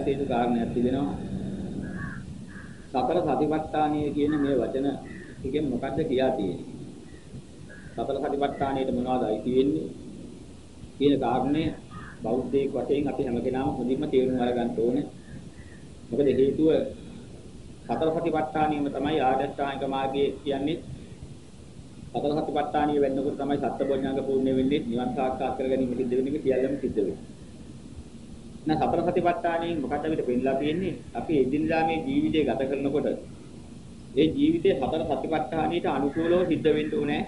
දැනගත යුතු කාරණයක් තිබෙනවා. සතර සතිපට්ඨානය කියන මේ වචන ටිකෙන් මොකද්ද කියා තියෙන්නේ? සතර සතිපට්ඨානයට මොනවද අයිති වෙන්නේ? කියන කාරණය බෞද්ධයෙක් වශයෙන් අපි හැම කෙනාම හොඳින්ම තේරුම් අරගන්න ඕනේ. මොකද හේතුව සතර සතිපට්ඨානියම තමයි ආදර්ශායක මාර්ගය කියන්නේ. සතර සතිපට්ඨානිය වෙන්නකොට තමයි සත්බොඥාංග පූර්ණ වෙන්නේ නිවන් සාක්ෂාත් කර ගැනීම සිද්ධ වෙන්නේ සියල්ලම සිද්ධ වෙන්නේ. නැහ සතර සතිපට්ඨානියෙන් මොකක්ද අපිට පෙන්නලා තියෙන්නේ? අපි එදිනදා මේ ජීවිතය ගත කරනකොට ඒ ජීවිතයේ සතර සතිපට්ඨානියට අනුකූලව සිද්ධ වෙන්න ඕනේ.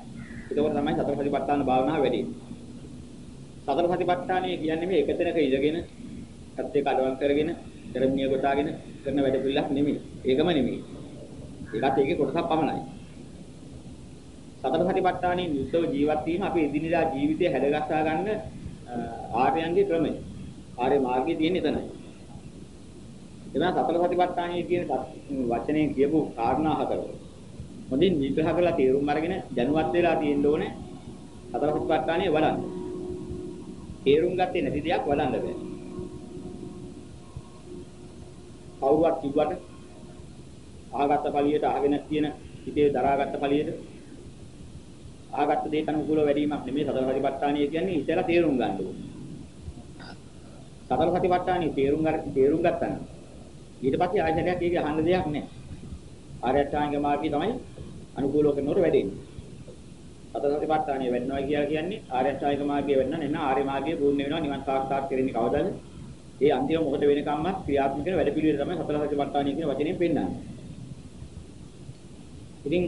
ඒකවල තමයි සතර සතිපට්ඨාන භාවනාව වැඩි. සතර සතිපට්ඨානිය කියන්නේ මේ එකතැනක ඉඳගෙන ඇත්ත එක අඩවන් කරගෙන ධර්මීය කොටාගෙන කරන වැඩ පිළිලක් නෙමෙයි. ඒකම නෙමෙයි. ඒකත් ඒකේ කොටසක් පමණයි. සතර සතිපට්ඨානයේ යුද්ධව ජීවත් වීම අපේ එදිනෙදා ජීවිතය හැදගස්සා ගන්න ආර්යයන්ගේ ක්‍රමය. ආර්ය මාර්ගයේ තියෙන එතනයි. එතන සතර සතිපට්ඨානයේ කියන වචනේ කියපු කාරණා හතර. හොඳින් විග්‍රහ කරලා තේරුම් අරගෙන දැනුවත් වෙලා තියෙන්න ඕනේ සතර සතිපට්ඨානයේ වඩන්න. තේරුම් ගත්තේ නැති දෙයක් වඩන්න බෑ. කවුරුවත් කිව්වට අහගත්ත පළියට අහගෙන තියෙන හිතේ දරාගත්ත පළියට අහගත්ත දේට අනුකූලව වැඩිවීමක් නෙමෙයි සතර සතිපට්ඨානය කියන්නේ ඉතලා තේරුම් ගන්න ඕනේ. සතර සතිපට්ඨානය තේරුම් ගන්න තේරුම් ගත්තා නම් ඊට පස්සේ ආයතනයක් ඒක අහන්න දෙයක් නැහැ. ආර්යචාංග මාර්ගය තමයි අනුකූලව කරනකොට වැඩෙන්නේ. සතර සතිපට්ඨානය වෙන්නවා කියලා කියන්නේ ආර්යචාංග මාර්ගය වෙන්න නෙන්න ආර්ය මාර්ගය පූර්ණ වෙනවා නිවන් සාක්ෂාත් කරගන්නේ කවදාද? ඒ අන්තිම මොහොත වෙනකම්ම ක්‍රියාත්මක වෙන වැඩ පිළිවෙල තමයි සතර සතිපට්ඨානය කියන වචනයෙන් පෙන්නන්නේ. ඉතින්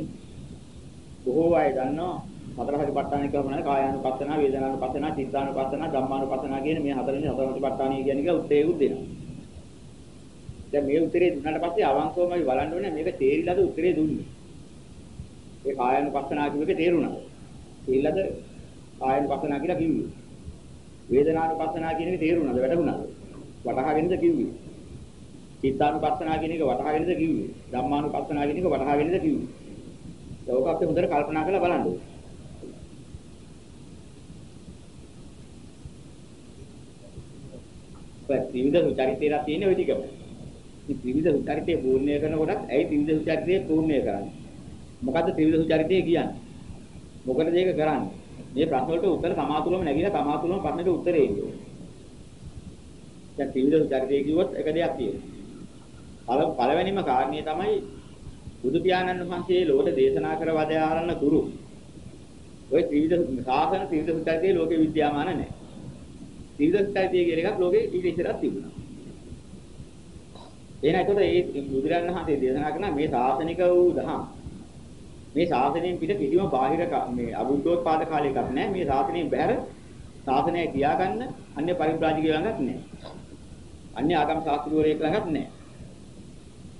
බොහෝ අය දන්නවා සතර සතිපට්ඨාන කියලා මොනවාද? කායානුපස්සන, වේදනානුපස්සන, චිත්තානුපස්සන, ධම්මානුපස්සන කියන මේ හතරෙනි සතර සතිපට්ඨානය කියන එක උත්තේකුත් දෙනවා. දැන් මේ උත්තරේ දුන්නාට පස්සේ අවංකවම අපි බලන්න ඕනේ මේක තේරිලාද උත්තරේ දුන්නේ. ඒ කායානුපස්සනා කියන එක තේරුණා. තේරිලාද කායානුපස්සනා කියලා කිව්වේ. වේදනානුපස්සනා කියන එක තේරුණාද වැටුණාද? වටහාගෙනද කිව්වේ. චිත්තානුපස්සනා කියන එක වටහාගෙනද කිව්වේ. ධම්මානුපස්සනා කියන එක වටහාගෙනද කිව්වේ. ඒක අපි හොඳට කල්පනා කරලා බලන්න ඕනේ. ත්‍රිවිධ සුචරිතේලා තියෙන ওই ටිකම. ඉතින් ත්‍රිවිධ සුචරිතේ පූර්ණය කරනකොටත් ඇයි ත්‍රිවිධ සුචරිතේ පූර්ණය කරන්නේ? මොකද්ද ත්‍රිවිධ සුචරිතේ කියන්නේ? මොකටද ඒක කරන්නේ? මේ ප්‍රශ්න වලට උත්තර සමාතුලම නැගිලා සමාතුලම ප්‍රශ්නෙට උත්තරේ එන්නේ. දැන් ත්‍රිවිධ සුචරිතේ කිව්වොත් එක දෙයක් තියෙනවා. පළවෙනිම කාරණේ තමයි බුදු පියාණන් වහන්සේ ලෝකෙ දේශනා කර වදාරන තුරු ඔය ත්‍රිවිධ ශාසන ත්‍රිවිධ සුචරිතේ ලෝකෙ විද්‍යාමාන නැහැ. ත්‍රිවිධ සුචරිතය කියන එකක් ලෝකෙ ඊට ඉස්සරහ තිබුණා. එහෙනම් ඒකට ඒ බුදුරජාණන් වහන්සේ දේශනා කරන මේ ශාසනික වූ දහම් මේ ශාසනයෙන් පිට කිසිම බාහිර මේ අබුද්ධෝත්පාද කාලයකත් නැහැ. මේ ශාසනයෙන් බැහැර ශාසනය කියාගන්න අන්‍ය පරිබ්‍රාජිකයෝ ළඟත් නැහැ. අන්‍ය ආගම් ශාස්ත්‍රවරයෙක් ළඟත් නැහැ.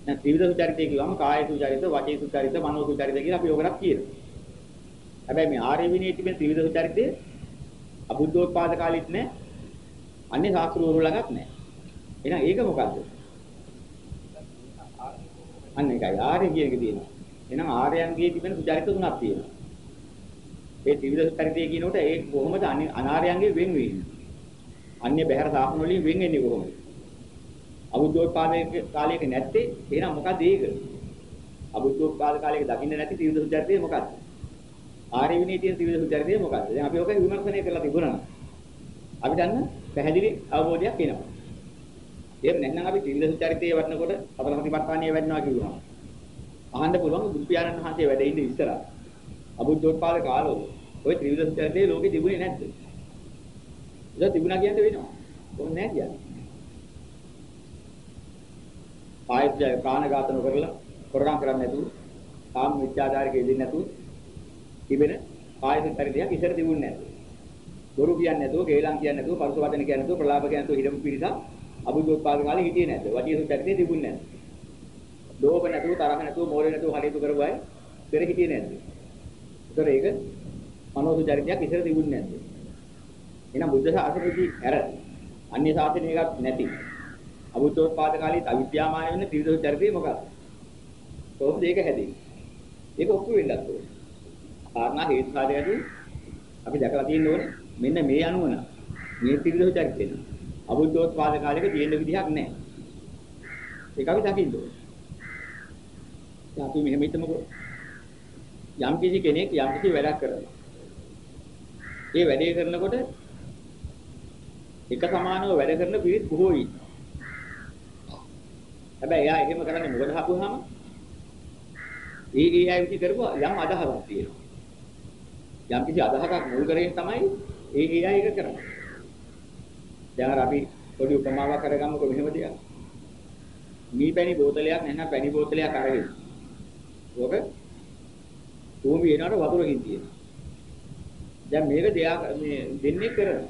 දැන් ත්‍රිවිධ සුචරිතය කියවම කාය සුචරිත, වචී සුචරිත, මනෝ සුචරිත කියලා අපි ඔකටත් කියනවා. හැබැයි මේ ආර්ය විනයේ තිබෙන ත්‍රිවිධ සුචරිතය අබුද්ධෝත්පාද කාලෙත් නැහැ. අන්‍ය ශාස්ත්‍රවරු ළඟත් නැහැ. එහෙනම් ඒක මොකද්ද? අන්න ඒකයි ආර්ය කියන එක තියෙනවා. එහෙනම් ආර්යයන්ගේ තිබෙන සුචරිත තුනක් තියෙනවා. ඒ ත්‍රිවිධ සුචරිතය කියනකොට ඒ කොහොමද අනාර්යයන්ගේ වෙන් වෙන්නේ? අන්‍ය බහැර සාසන වලින් වෙන් වෙන්නේ කොහොමද? අබුද්ධෝත්පාදයේ කාලයක නැත්තේ එහෙනම් මොකද ඒක? අබුද්ධෝත්පාද කාලයක දකින්න නැති ත්‍රිවිධ සුචරිතය මොකක්ද? ආර්ය විනී තියෙන ත්‍රිවිධ සුචරිතය මොකක්ද? දැන් අපි ඔක විමර්ශනය කරලා තිබුණා. අපිට අන්න පැහැදිලි අවබෝධයක් එනවා. එහෙම නැත්නම් අපි ත්‍රිවිධ සුචරිතයේ වටනකොට අපල සතිපට්ඨානිය වැඩනවා කිව්වම අහන්න පුළුවන් බුදු පියාණන් වහන්සේ වැඩ ඉඳ ඉස්සරහ අබුද්ධෝත්පාද කාලවල ওই ත්‍රිවිධ සුචරිතයේ ලෝකෙ තිබුණේ නැද්ද? ඒක තිබුණා කියන්න වෙනවා. කොහොම නැහැ කියන්නේ. ආයත් ප්‍රාණඝාතන කරලා හොරකම් කරන්නේ නැතුව කාම මිත්‍යාචාරයක යෙදෙන්නේ නැතුව තිබෙන ආයත චරිතයක් ඉස්සර තිබුණේ නැහැ. දොරු කියන්නේ නැතුව, කේලම් කියන්නේ නැතුව, පරුස වචන කියන්නේ නැතුව, ප්‍රලාප කියන්නේ නැතුව හිටපු පිරිසක් අබුද්ධෝත්පාද කාලේ හිටියේ නැද්ද? වචී සුචරිතේ තිබුණේ නැද්ද? ලෝභ නැතුව, තරහ නැතුව, මෝහ නැතුව කටයුතු කරපු අය පෙර හිටියේ නැද්ද? ඒතර ඒක මනෝ සුචරිතයක් ඉස්සර තිබුණේ නැද්ද? එහෙනම් බුද්ධ ශාසනයේදී ඇර අන්‍ය ශාසනයකත් නැති අබුද්ධෝත්පාද කාලේ අවිද්‍යාමාන වෙන ත්‍රිවිධ චරිතය මොකක්ද? කොහොමද ඒක හැදෙන්නේ? ඒක ඔප්පු වෙන්නත් ඕනේ. කාරණා හේතු සාධකයන් අපි දැකලා තියෙන්න ඕනේ. මෙන්න මේ අනුව නම් මේ ත්‍රිවිධ චරිතේ නම් අබුද්ධෝත්පාද කාලයක තියෙන විදිහක් නැහැ. ඒක අපි දකින්න ඕනේ. දැන් අපි මෙහෙම හිතමුකෝ. යම් කිසි කෙනෙක් යම් කිසි වැඩක් කරනවා. ඒ වැඩේ කරනකොට එක සමානව වැඩ කරන පිරිත් බොහෝ ඉන්නවා. හැබැයි එයා එහෙම කරන්නේ මොකද හපුවාම? ඒ ඒ අය විදි කරපුවා යම් අදහසක් තියෙනවා. යම් කිසි අදහසක් මුල් කරගෙන තමයි ඒ ඒ අය ඒක කරන්නේ. දැන් අර අපි පොඩි උපමාවක් කරගමුකෝ මෙහෙම දෙයක්. මී පැණි බෝතලයක් නැත්නම් පැණි බෝතලයක් අරගෙන. ඔක භූමි වෙනකොට වතුරකින් තියෙනවා. දැන් මේක දෙයක් මේ දෙන්නේ කරනවා.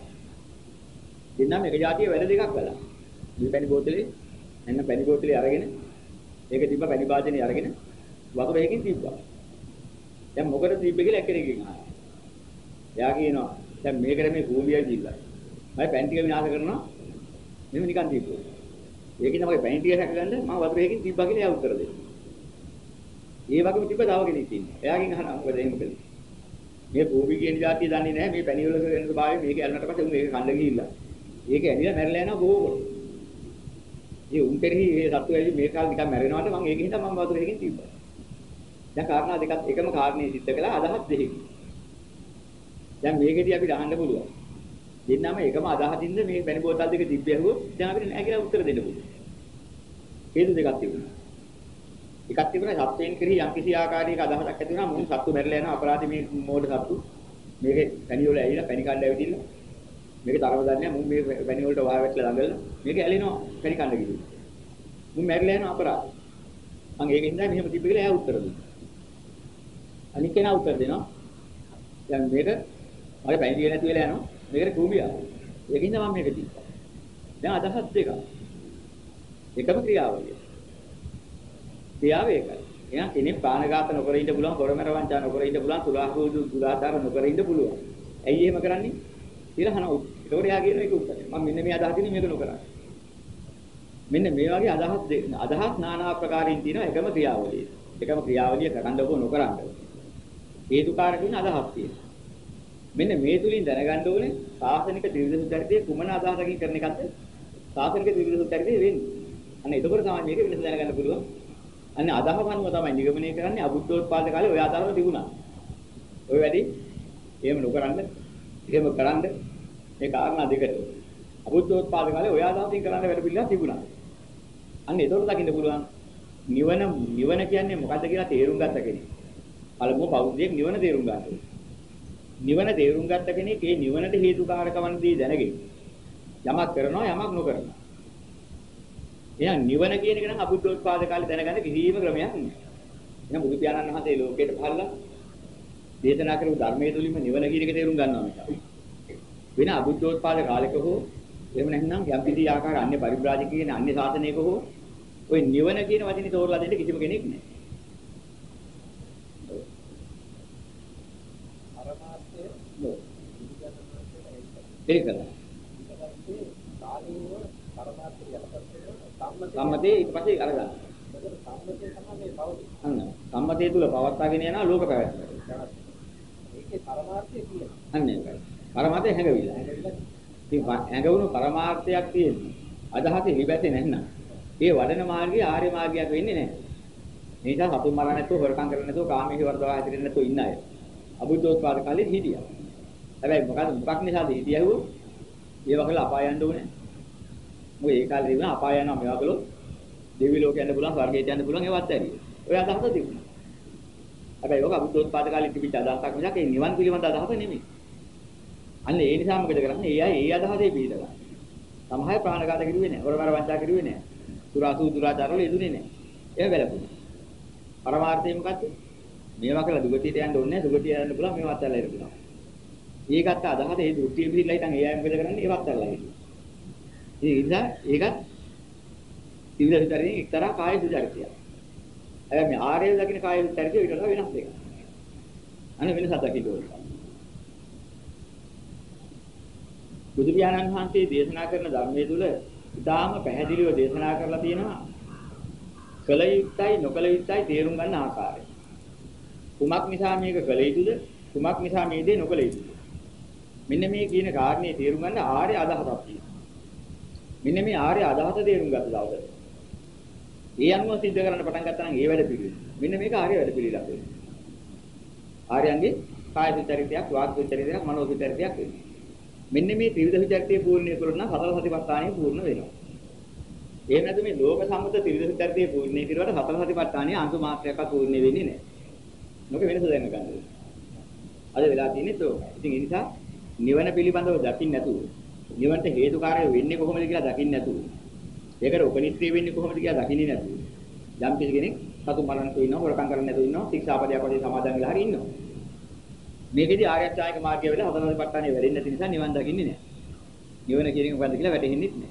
දෙන්නා මේක જાතිය වැඩ දෙකක් කළා. මේ පැණි බෝතලේ නැත්නම් පැණි බෝතලේ අරගෙන ඒක තිබ්බ පැණි භාජනේ අරගෙන වතුර එකකින් තිබ්බා. දැන් මොකද තිබ්බේ කියලා එක්කෙනෙක්ගෙන් අහනවා. එයා කියනවා දැන් මේකට මේ භූමියයි දීලා. මම පැන් ටික විනාශ කරනවා. මෙහෙම නිකන් තිබ්බා. ඒකේ තමයි පැන් ටික හැකගන්න මම වතුර එකකින් තිබ්බා කියලා එයා උත්තර දෙනවා. ඒ වගේම තිබ්බ තව කෙනෙක් ඉන්නේ. එයාගෙන් අහනවා මොකද එහෙම කළේ? මේ භූමි කියන જાතිය දන්නේ නැහැ මේ පැණි වල වෙන ස්වභාවය මේක ඇල්ලනට පස්සේ උන් මේක කන්න ගිහිල්ලා. ඒක ඇනිලා මැරලා යනවා බොහෝ කොට. ඒ උන් කෙරෙහි මේ සත්තු ඇවි මේ කාලේ නිකන් මැරෙනවාට මම ඒක හින්දා මම වතුර එකකින් තිබ්බා. දැන් කාරණා දෙකක් එකම කාරණේ සිද්ධ කළා අදහස් දෙකකින්. දැන් මේකෙදී අපිට අහන්න පුළුවන්. දෙන්නම එකම අදහසින්ද මේ බැනි බෝතල් දෙක තිබ්බැහුවොත් දැන් අපිට නෑ කියලා උත්තර දෙන්න පුළුවන්. හේතු දෙකක් තිබුණා. එකක් තිබුණා සත්‍යයෙන් කෙරෙහි යම්කිසි ආකාරයක අදහසක් ඇති වුණා මොන සත්තු මැරලා යනවා අපරාධ මේ මෝඩ සත්තු. මේකේ පැණි වල ඇවිල්ලා පැණි කණ්ඩ ඇවිදින්න. මේක තරම දන්නේ මුන් මේ පැණි වලට වහා වැටලා ළඟලා මේක ඇලෙනවා පැණි කණ්ඩ ගිහින්. මුන් මැරලා යනවා අපරාධ. මම ඒකෙන් දැන් මෙහෙම තිබ්බ කියලා එයා උත්තර දුන්නා. අනික කෙනා උත්තර දෙනවා. දැන් මේක මගේ පැණි දිය නැති වෙලා යනවා. මේකට කූඹිය. ඒකින්ද මම මේක දීපා. දැන් අදහස් දෙක. එකම ක්‍රියාවලිය. ක්‍රියාව ඒකයි. එහෙනම් කෙනෙක් ප්‍රාණඝාත නොකර ඉන්න පුළුවන්, හොරමර වංචා නොකර ඉන්න පුළුවන්, තුලාහුදු දුරාචාර නොකර ඉන්න පුළුවන්. ඇයි එහෙම කරන්නේ? කියලා අහනවා. ඒකෝර එයා කියන එක උත්තරය. මම මෙන්න මේ අදහසින් මේක නොකරන්නේ. මෙන්න මේ වගේ අදහස් අදහස් নানা ආකාරයෙන් තියෙන එකම ක්‍රියාවලිය. එකම ක්‍රියාවලිය කරන්න ඕන නොකරන්න ඕන. හේතුකාරක වෙන අදහස් තියෙනවා. මෙන්න මේ තුලින් දැනගන්න ඕනේ සාසනික ත්‍රිවිධ චරිතය කුමන අදහසකින් කරන එකක්ද? සාසනික ත්‍රිවිධ චරිතය වෙන්නේ. අන්න එතකොට තමයි මේක වෙනස දැනගන්න පුළුවන්. අන්න අදහව අනුව තමයි නිගමනය කරන්නේ අබුද්ධෝත්පාද කාලේ ඔය අදහව තිබුණා. ඔය වැඩි එහෙම නොකරන්න. එහෙම කරන්න මේ කාරණා දෙකට. අබුද්ධෝත්පාද කාලේ ඔය අදහසින් කරන්න වැඩ පිළිවෙලක් තිබුණා. අන්න එතකොට දකින්න පුළුවන් නිවන නිවන කියන්නේ මොකද්ද කියලා තේරුම් ගත්ත කෙනෙක්. පළමුව බෞද්ධයෙක් නිවන තේරුම් ගන්න ඕනේ. නිවන තේරුම් ගත්ත කෙනෙක් ඒ නිවනට හේතුකාරකවන්දී දැනගෙන යමක් කරනවා යමක් නොකරනවා. එහෙනම් නිවන කියන එක නම් අබුද්ධෝත්පාද කාලේ දැනගන්න කිසිම ක්‍රමයක් නෑ. එහෙනම් බුදු පියාණන් වහන්සේ ලෝකයට පහළලා දේශනා කරපු ධර්මයේ තුලින්ම නිවන කියන එක තේරුම් ගන්නවා මේක. වෙන අබුද්ධෝත්පාද කාලයක හෝ එහෙම නැත්නම් යම් කිසි ආකාර අන්‍ය පරිබ්‍රාජකයන් අන්‍ය ශාසනයක හෝ ওই නිවන කියන වචනේ තෝරලා දෙන්න කිසිම කෙනෙක් නෑ. ඒකලා. සම්මතේ ඊට පස්සේ අරගන්න. අන්න සම්මතයේ තුල පවත්වාගෙන යනවා ලෝක පැවැත්ම. ඒකේ පරමාර්ථය තියෙනවා. අන්න ඒකයි. පරමාර්ථය හැඟවිලා. ඉතින් හැඟවුණු පරමාර්ථයක් තියෙන්නේ. අදහස ඉලිබැතේ නැත්නම්. ඒ වඩන මාර්ගය ආර්ය මාර්ගයක් වෙන්නේ නැහැ. ඒ නිසා සතුන් මරන්න නැතුව හොරකම් කරන්න නැතුව කාමයේ වර්ධවා හැදෙන්න නැතුව ඉන්න අය. අබුද්ධෝත්පාද කාලේ හිටියා. හැබැයි මොකද මොකක් නිසාද හිටියහුව? ඒ වගේ අපාය යන්න ඕනේ. මොකද ඒ කාලේ තිබුණා අපාය යනවා මේවා කළොත් දෙවි ලෝක යන්න පුළුවන් ස්වර්ගයට යන්න පුළුවන් ඒවත් ඇරිය. ඔය අදහස තිබුණා. හැබැයි ඔක අබුද්ධෝත්පාද කාලේ තිබිච්ච අදහසක් මිසක් ඒ නිවන් පිළිබඳ අදහස නෙමෙයි. අන්න ඒ නිසා මොකද කරන්නේ? ඒ අය ඒ අදහසේ පිළිදලා. සමහර ප්‍රාණඝාත කිරුවේ නැහැ. හොරමර වංචා කිරුවේ නැහැ. සුරාසු දුරාචාර වල යෙදුනේ නැහැ. ඒක වැළපුණා. පරමාර්ථය මොකද්ද? මේවා කළා දුගතියට යන්න ඕනේ නැහැ. දුගතියට යන්න පුළුවන් මේවත් ඇල්ලලා ඉරපුණා. ඒකත් අදහස ඒ දෘෂ්ටිය පිළිලා ඉතින් ඒ අය මොකද කරන්නේ? ඒවත් ඇල්ලලා ඉන්නවා. ඒ නිසා ඒකත් ත්‍රිවිධ විතරේ එක්තරා කාය සුචරිතයක්. හැබැයි මේ ආර්ය දකින්න කාය සුචරිතය ඊට වඩා වෙනස් එකක්. අනේ වෙනසක් දකින්න ඕනේ. බුදු පියාණන් වහන්සේ දේශනා කරන ධර්මයේ තුල ඉතාම පැහැදිලිව දේශනා කරලා තියෙනවා කල යුත්තයි නොකල යුත්තයි තේරුම් ගන්න ආකාරය. කුමක් නිසා මේක කල යුතුද? කුමක් නිසා මේ දේ නොකල යුතුද? මෙන්න මේ කියන කාරණේ තේරුම් ගන්න ආර්ය අදහසක් තියෙනවා. මෙන්න මේ ආර්ය අදහස තේරුම් ගත්ත දවසට ඒ අනුව සිද්ධ කරන්න පටන් ගත්තා නම් ඒ වැඩ පිළිවෙල. මෙන්න මේක ආර්ය වැඩ පිළිවෙලක් වෙනවා. ආර්යයන්ගේ කාය විචරිතයක්, වාග් විචරිතයක්, මනෝ විචරිතයක් වෙනවා. මෙන්න මේ ත්‍රිවිධ විචරිතය පූර්ණය කරන සතර සතිපට්ඨානය පූර්ණ වෙනවා. එහෙම නැත්නම් මේ ලෝක සම්මත ත්‍රිවිධ විචරිතය පූර්ණය කරුවට සතර සතිපට්ඨානය අංශ මාත්‍රයක්වත් පූර්ණ වෙන්නේ නැහැ. මොකද වෙනස දැනගන්න ඕනේ. අද වෙලා තියෙන්නේ ඒක. ඉතින් ඒ නිසා නිවන පිළිබඳව දකින්න නැතුව නිවනට හේතුකාරය වෙන්නේ කොහොමද කියලා දකින්න නැතුව ඒකට උපනිත්‍රි වෙන්නේ කොහොමද කියලා දකින්නේ නැතුව යම් කිසි කෙනෙක් සතු මරණක ඉන්නවා හොරකම් කරන්නේ නැතුව ඉන්නවා ශික්ෂාපදයක් වශයෙන් සමාදන් වෙලා හරි ඉන්නවා. මේකෙදි ආර්ය අෂ්ටාංගික මාර්ගය වෙලා හතරවෙනි පට්ටානේ වැඩෙන්නේ නැති නිසා නිවන් දකින්නේ නැහැ. නිවන කියන එක මොකද්ද කියලා වැටහෙන්නේ නැහැ.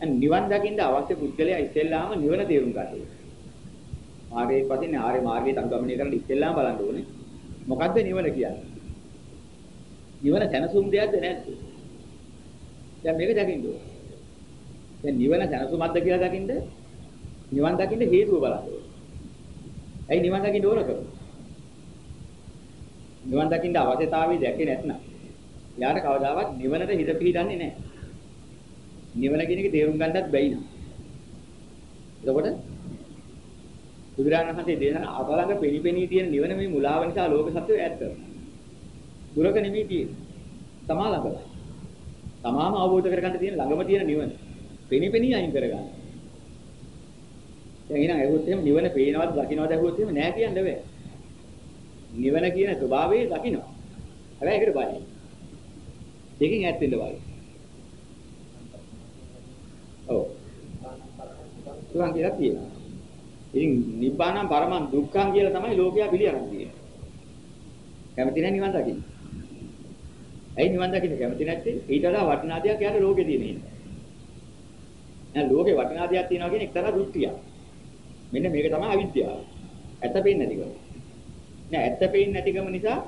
අන් නිවන් දකින්න අවශ්‍ය පුද්ගලයා ඉස්සෙල්ලාම නිවන තේරුම් ගන්න ඕනේ. ආර්යයේ පස්සේ ආර්ය මාර්ගයට අනුගමනය කරන්න ඉස්සෙල්ලාම බලන්න ඕනේ. මොකද්ද නිවන කියන්නේ? නිවන සැනසුම් දෙයක්ද නැද්ද දැන් මේක දකින්න ඕනේ දැන් නිවන සැනසුමක්ද කියලා දකින්න නිවන් දකින්න හේතුව බලන්න ඕනේ. ඇයි නිවන් දකින්න ඕන කරන්නේ? නිවන් දකින්න අවශ්‍යතාවය දැකේ නැත්නම් යාට කවදාවත් නිවනට හිත පිහිටන්නේ නැහැ. නිවන කියන එක තේරුම් ගන්නත් බැයි නෑ. එතකොට බුදුරජාණන් වහන්සේ දේශනා අපලඟ පෙනිපෙනී තියෙන නිවන මේ මුලාව නිසා ලෝක සත්‍යය ඈත් කරනවා. දුරක නෙමෙයි තියෙන්නේ. තමා ළඟයි. තමාම අවබෝධ කරගන්න තියෙන ළඟම තියෙන නිවන. පෙනිපෙනී අයින් කරගන්න. දැන් එහෙනම් ඇහුවොත් එහෙම නිවන පේනවද දකින්නවද ඇහුවොත් එහෙම නෑ කියන්න බෑ. නිවන කියන ස්වභාවය දකින්නවා. හැබැයි ඒකට බයයි. දෙකෙන් ඈත් වෙන්න බයයි. ඔව්. තුන් කියලා තියෙනවා. ඉතින් නිබ්බානම් පරමං දුක්ඛං කියලා තමයි ලෝකයා පිළිගන්නේ තියෙන්නේ. කැමති නැහැ නිවන් දකින්න. ඇයි නිවන් දකින්න කැමති නැත්තේ? ඊට වඩා වටිනා දෙයක් යාට ලෝකේ තියෙන ඉන්නේ. දැන් ලෝකේ වටිනා දෙයක් තියෙනවා කියන එක්තරා දෘෂ්ටියක්. මෙන්න මේක තමයි අවිද්‍යාව. ඇත්ත පේන්නේ නැතිකම. නෑ ඇත්ත පේන්නේ නැතිකම නිසා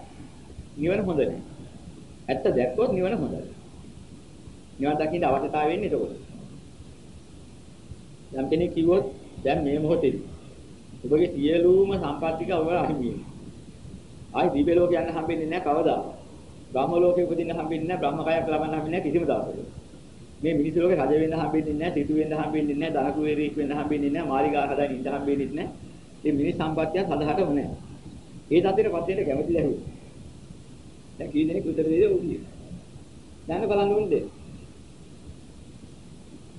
නිවන හොඳ නෑ. ඇත්ත දැක්කොත් නිවන හොඳයි. නිවන් දකින්න අවශ්‍යතාවය වෙන්නේ එතකොට. යම් කෙනෙක් කිව්වොත් දැන් මේ මොහොතේදී ඔබගේ සියලුම සම්පත් ටික ඔබ අහිමි වෙනවා. ආයි දිව්‍ය ලෝක යන්න හම්බෙන්නේ නැහැ කවදා. බ්‍රහ්ම ලෝකෙ උපදින්න හම්බෙන්නේ නැහැ බ්‍රහ්ම කයක් ලබන්න හම්බෙන්නේ නැහැ කිසිම දවසක. මේ මිනිස් ලෝකේ රජ වෙන්න හම්බෙන්නේ නැහැ, සිටු වෙන්න හම්බෙන්නේ නැහැ, ධන කුවේරියෙක් වෙන්න හම්බෙන්නේ නැහැ, මාලිගා හදාගෙන ඉන්න හම්බෙන්නේ නැහැ. මේ මිනිස් සම්පත්තිය සදහටම නැහැ. ඒ තත්ත්වෙටපත් වෙන්න කැමති නැහැ. දැන් කී දෙනෙක් උත්තර දෙන්නේ උන්නේ. දැන් බලන්න ඕනේ.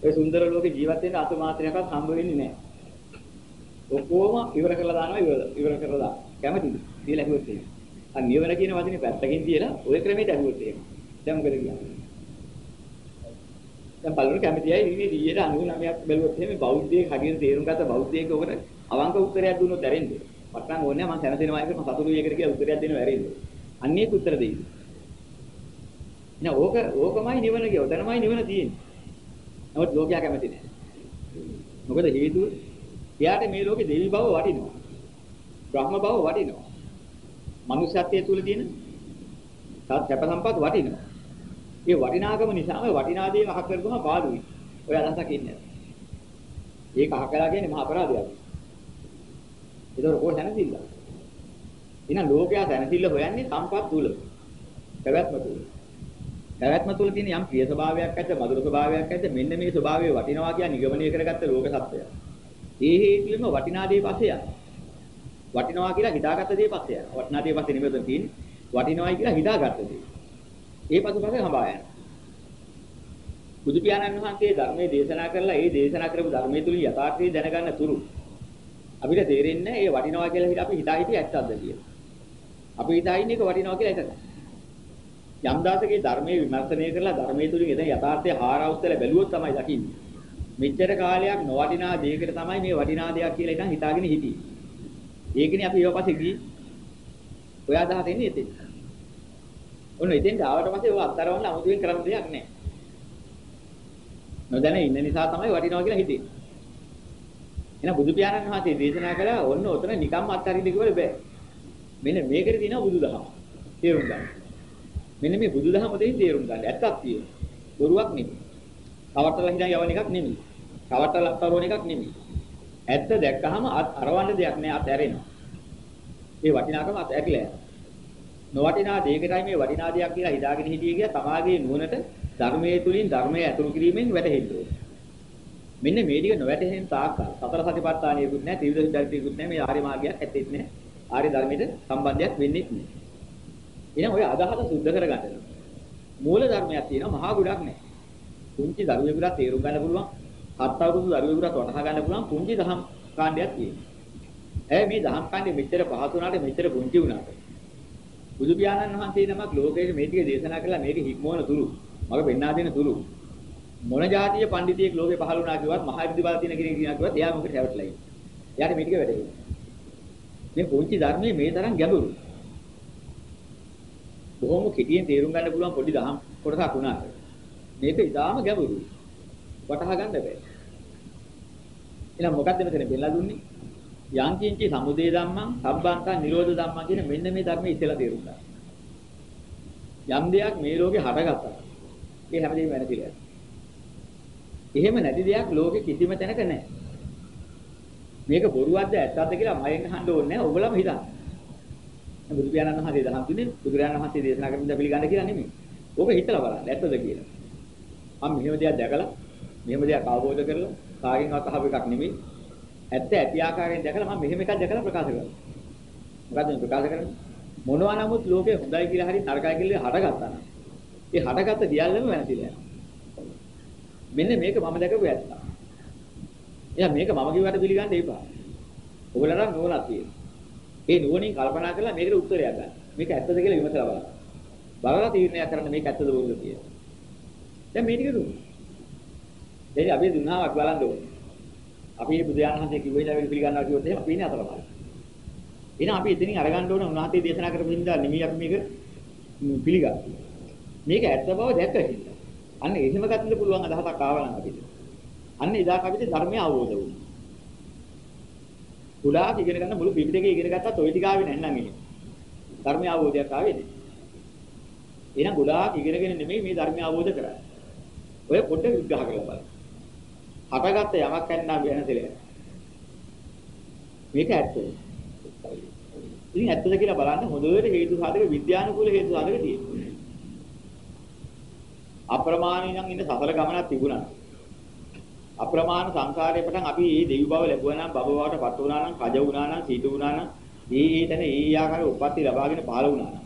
ඒ සුන්දර ලෝකේ ජීවත් වෙන්න අත මාත්‍රයක්වත් හම්බ වෙන්නේ නැහැ. ඔක්කොම ඉවර කරලා දානවා ඉවර ඉවර කරලා දානවා. කැමතිද? කියලා කිව්වොත් එහෙම. අන්න නිවන කියන වචනේ පැත්තකින් තියලා ওই ක්‍රමයට අහුවොත් එහෙම. දැන් මොකද කියන්නේ? දැන් බලන්න කැමතියි ඉන්නේ 199ක් බැලුවොත් එහෙම බෞද්ධයෙක් හරියට තේරුම් ගත්ත බෞද්ධයෙක් ඔකට අවංක උත්තරයක් දුන්නොත් ඇරෙන්නේ. මට නම් ඕනේ මම සැනසෙනවා එක මම සතුටුයි එකට කියලා උත්තරයක් දෙනවා ඇරෙන්නේ. අන්නේ උත්තර දෙයි. නෑ ඕක ඕකමයි නිවන කියව. දැනමයි නිවන තියෙන්නේ. නමුත් ලෝකයා කැමති නෑ. මොකද හේතුව? එයාට මේ ලෝකේ දෙවි බව වටිනවා. බ්‍රහ්ම බව වටිනවා. මනුෂ්‍යත්වයේ තුල තියෙන සත් සැප සම්පත් වටිනවා. ඒ වටිනාකම නිසාම වටිනා දේ අහ කරගම පාළුයි. ඔය අදහසක් ඉන්නේ. ඒක අහ කළා කියන්නේ මහා අපරාධයක්. ඒතර කොහොම දැනසිල්ල? එහෙනම් ලෝකයා දැනසිල්ල හොයන්නේ සම්පත් තුල. පැවැත්ම තුල. පැවැත්ම තුල තියෙන යම් ප්‍රිය ස්වභාවයක් ඇද්ද මధుර ස්වභාවයක් ඇද්ද මෙන්න මේ ස්වභාවය වටිනවා කියන නිගමනය කරගත්ත ලෝක සත්‍යය. ඒ හේතුවෙම වටිනා දේ පස්සේ යනවා. වටිනවා කියලා හිතාගත්ත දේ පස්සේ යනවා. වටිනා දේ පස්සේ නෙමෙයි තියෙන්නේ. වටිනවායි කියලා හිතාගත්ත දේ. ඒ පසුපස හඹා යනවා. බුදු පියාණන් වහන්සේ ධර්මයේ දේශනා කරලා ඒ දේශනා කරපු ධර්මයේ තුලින් යථාර්ථය දැනගන්න තුරු අපිට තේරෙන්නේ ඒ වටිනවා කියලා හිත අපි හිතා හිටියේ ඇත්තක්ද කියලා. අපි හිතා ඉන්නේ ඒක වටිනවා කියලා හිතන. යම් දාසකේ ධර්මයේ විමර්ශනය කරලා ධර්මයේ තුලින් එතන යථාර්ථය හාරවුස්සල බැලුවොත් තමයි දකින්නේ. මෙච්චර කාලයක් නොවටිනා දෙයකට තමයි මේ වටිනා දෙයක් කියලා ඉතින් හිතාගෙන හිටියේ. ඒකනේ අපි ඊව පස්සේ ගියේ. ඔය අදහස එන්නේ එතෙන්. ඔන්න එතෙන්ට ආවට පස්සේ ඔය අත්තරවන්න අමුතුවෙන් කරන්න දෙයක් නැහැ. නොදැන ඉන්න නිසා තමයි වටිනවා කියලා හිතෙන්නේ. එහෙනම් බුදු පියාණන් වහන්සේ දේශනා කළා ඔන්න ඔතන නිකම්ම අත්හරින්න කිව්වල බෑ. මෙන්න මේකට තියෙනවා බුදුදහම. තේරුම් ගන්න. මෙන්න මේ බුදුදහම දෙයින් තේරුම් ගන්න. ඇත්තක් තියෙනවා. බොරුවක් නෙමෙයි. කවට්ටලා හිනා යවන එකක් නෙමෙයි. කවට්ටලා තරවන එකක් නෙමෙයි. ඇත්ත දැක්කහම අරවන්න දෙයක් නෑ අත ඇරෙනවා. ඒ වටිනාකම අත ඇකිලා යනවා. නොවටිනා දෙයකටයි මේ වටිනා දෙයක් කියලා හිතාගෙන හිටියේ කියලා තමාගේ නුවණට ධර්මයේ තුලින් ධර්මයේ ඇතුළු කිරීමෙන් වැටහෙන්න ඕනේ. මෙන්න මේ ටික නොවැටහෙන තාක්කල් සතර සතිපට්ඨානියකුත් නැහැ ත්‍රිවිධ විද්‍යාර්ථියෙකුත් නැහැ මේ ආර්ය මාර්ගයක් ඇත්තෙත් නැහැ ආර්ය ධර්මයට සම්බන්ධයක් වෙන්නේ නැහැ එහෙනම් ඔය අදහස සුද්ධ කරගන්න මූල ධර්මයක් තියෙනවා මහා ගොඩක් නැහැ පුංචි දරුවෙකුට තේරුම් ගන්න පුළුවන් හත් අවුරුදු දරුවෙකුට වටහා ගන්න පුළුවන් පුංචි දහම් කාණ්ඩයක් තියෙනවා ඇයි මේ දහම් කාණ්ඩෙ මෙච්චර පහසු වුණාට මෙච්චර පුංචි වුණාට බුදු පියාණන් වහන්සේ නමක් ලෝකයේ මේ ටික දේශනා කළා මේක හික්මවන තුරු මග පෙන්වා දෙන තුරු මොන જાතිය පඬිතියෙක් ලෝකේ පහළ වුණා කිව්වත් මහා විද්‍ය බල තියෙන කෙනෙක් කියනවා කිව්වත් එයා මොකද හැවටලා ඉන්නේ. එයාට මේ ටික වැටහෙන්නේ. මේ පොන්චි ධර්මයේ මේ තරම් ගැඹුරු. බොහොම කෙටියෙන් තේරුම් ගන්න පුළුවන් පොඩි දහම් කොටසක් වුණාට මේක ඉතාම ගැඹුරුයි. වටහා ගන්න බෑ. එහෙනම් මොකක්ද මෙතන බෙල්ලා දුන්නේ? යං කිංචි සමුදේ ධම්මං සබ්බන්තං නිරෝධ ධම්මං කියන මෙන්න මේ ධර්මයේ ඉතලා තේරුම් ගන්න. යම් දෙයක් මේ ලෝකේ හටගත්තා. ඒ හැමදේම වෙනතිලා. එහෙම නැති දෙයක් ලෝකෙ කිසිම තැනක නැහැ. මේක බොරුවක්ද ඇත්තක්ද කියලා මයෙන් අහන්න ඕනේ නැහැ. ඔයගොල්ලෝම හිතන්න. බුදු පියාණන් වහන්සේ දහම් දුන්නේ බුදුරජාණන් වහන්සේ දේශනා කරන දේ පිළිගන්න කියලා නෙමෙයි. ඕක හිතලා බලන්න ඇත්තද කියලා. මම මෙහෙම දෙයක් දැකලා මෙහෙම දෙයක් අවබෝධ කරලා කාගෙන්වත් අහපු එකක් නෙමෙයි. ඇත්ත ඇති ආකාරයෙන් දැකලා මම මෙහෙම එකක් දැකලා ප්‍රකාශ කරනවා. මොකද්ද මේ ප්‍රකාශ කරන්නේ? මොනවා නමුත් ලෝකේ හොඳයි කියලා හරි නරකයි කියලා හටගත්තා නම්. ඒ හටගත්ත දියල්ලම වෙනතිලා යනවා. මෙන්න මේක මම දැකපු ඇත්ත. එහෙනම් මේක මම කිව්වට පිළිගන්න එපා. ඔයගොල්ලන්ට නුවණක් තියෙනවා. ඒ නුවණින් කල්පනා කරලා මේකට උත්තරයක් ගන්න. මේක ඇත්තද කියලා විමසලා බලන්න. බලලා තීරණයක් කරන්න මේක ඇත්තද බොරුද කියලා. දැන් මේ ටික දුන්නා. දැන් අපි දුන්නාවක් බලන්න ඕනේ. අපි මේ බුදුන් වහන්සේ කිව්වේ ඉතින් පිළිගන්නවා කිව්වොත් එහෙම අපි ඉන්නේ අතරමඟ. එහෙනම් අපි එතනින් අරගන්න ඕන උන්වහන්සේ දේශනා කරපු හින්දා නෙමෙයි අපි මේක පිළිගන්නේ. මේක ඇත්ත බව දැක්ක හින්දා. අන්න එහෙම ගන්න පුළුවන් අදහසක් ආවා නම් අපිට. අන්න එදාක අපිට ධර්මය අවබෝධ වුණා. ගොඩාක් ඉගෙන ගන්න මුළු පිටකේ ඉගෙන ගත්තත් ওই ටික ආවේ නැත්නම් එහෙම. ධර්මය අවබෝධයක් ආවේ නෑ. එහෙනම් ගොඩාක් ඉගෙනගෙන නෙමෙයි මේ ධර්මය අවබෝධ කරන්නේ. ඔය පොඩ්ඩක් විග්‍රහ කරලා බලන්න. හටගත්ත යමක් නැත්නම් වෙනසෙල. මේක ඇත්තද? ඉතින් ඇත්තද කියලා බලන්න හොඳට හේතු සාධක විද්‍යානුකූල හේතු සාධක තියෙනවා. අප්‍රමාණී නම් ඉන්න සසල ගමනක් තිබුණා. අප්‍රමාණ සංසාරේ පටන් අපි මේ දෙවි බව ලැබුවා නම් බබ බවට පත් වුණා නම් කජ වුණා නම් සීතු වුණා නම් ඒ ඒ තැන ඒ ආකාරයේ උප්පත්ති ලබාගෙන පහළ වුණා නම්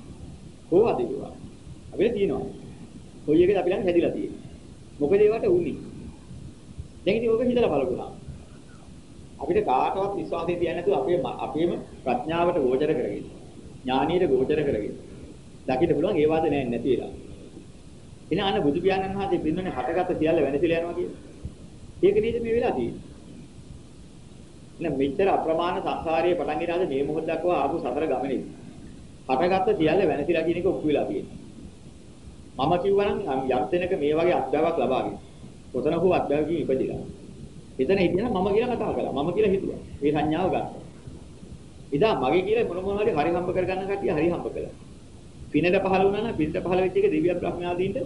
කොහොමද ඒවා අපිට තියෙනවා කොයි එකද අපි ළඟ හැදිලා තියෙන්නේ මොකද ඒවට උන්නේ දැන් ඉතින් ඔබ හිතලා බලගුණා අපිට කාටවත් විශ්වාසය තියන්නේ නැතුව අපේ අපේම ප්‍රඥාවට ගෝචර කරගෙන ඥානීයට ගෝචර කරගෙන දකින්න පුළුවන් ඒ වාද නෑ නැති වෙලා එන අන්න බුදු පියාණන් වහන්සේ පින්නනේ හටගත සියල්ල වෙනසලා යනවා කියන්නේ. ඒක නේද මේ වෙලා තියෙන්නේ. එන මෙච්චර අප්‍රමාණ සංසාරයේ පටන් ගෙන ආද මේ මොහොත දක්වා ආපු සතර ගමනේ. හටගත සියල්ල වෙනසලා කියන එක ඔප්පු වෙලා තියෙනවා. මම කිව්වනම් යම් තැනක මේ වගේ අත්දැකීමක් ලබාගෙන කොතන හෝ අත්දැකීම් ඉපදිලා. එතන හිටියනම් මම කියලා කතා කළා. මම කියලා හිතුවා. මේ සංඥාව ගත්තා. ඉතින් මගේ කියලා මොන මොනවා හරි හරි හම්බ කරගන්න කට්ටිය හරි හම්බ කළා. පිනට පහළ වුණා නම් පිනට පහළ වෙච්ච එක දිව්‍ය බ්‍රහ්මයාදීන්ට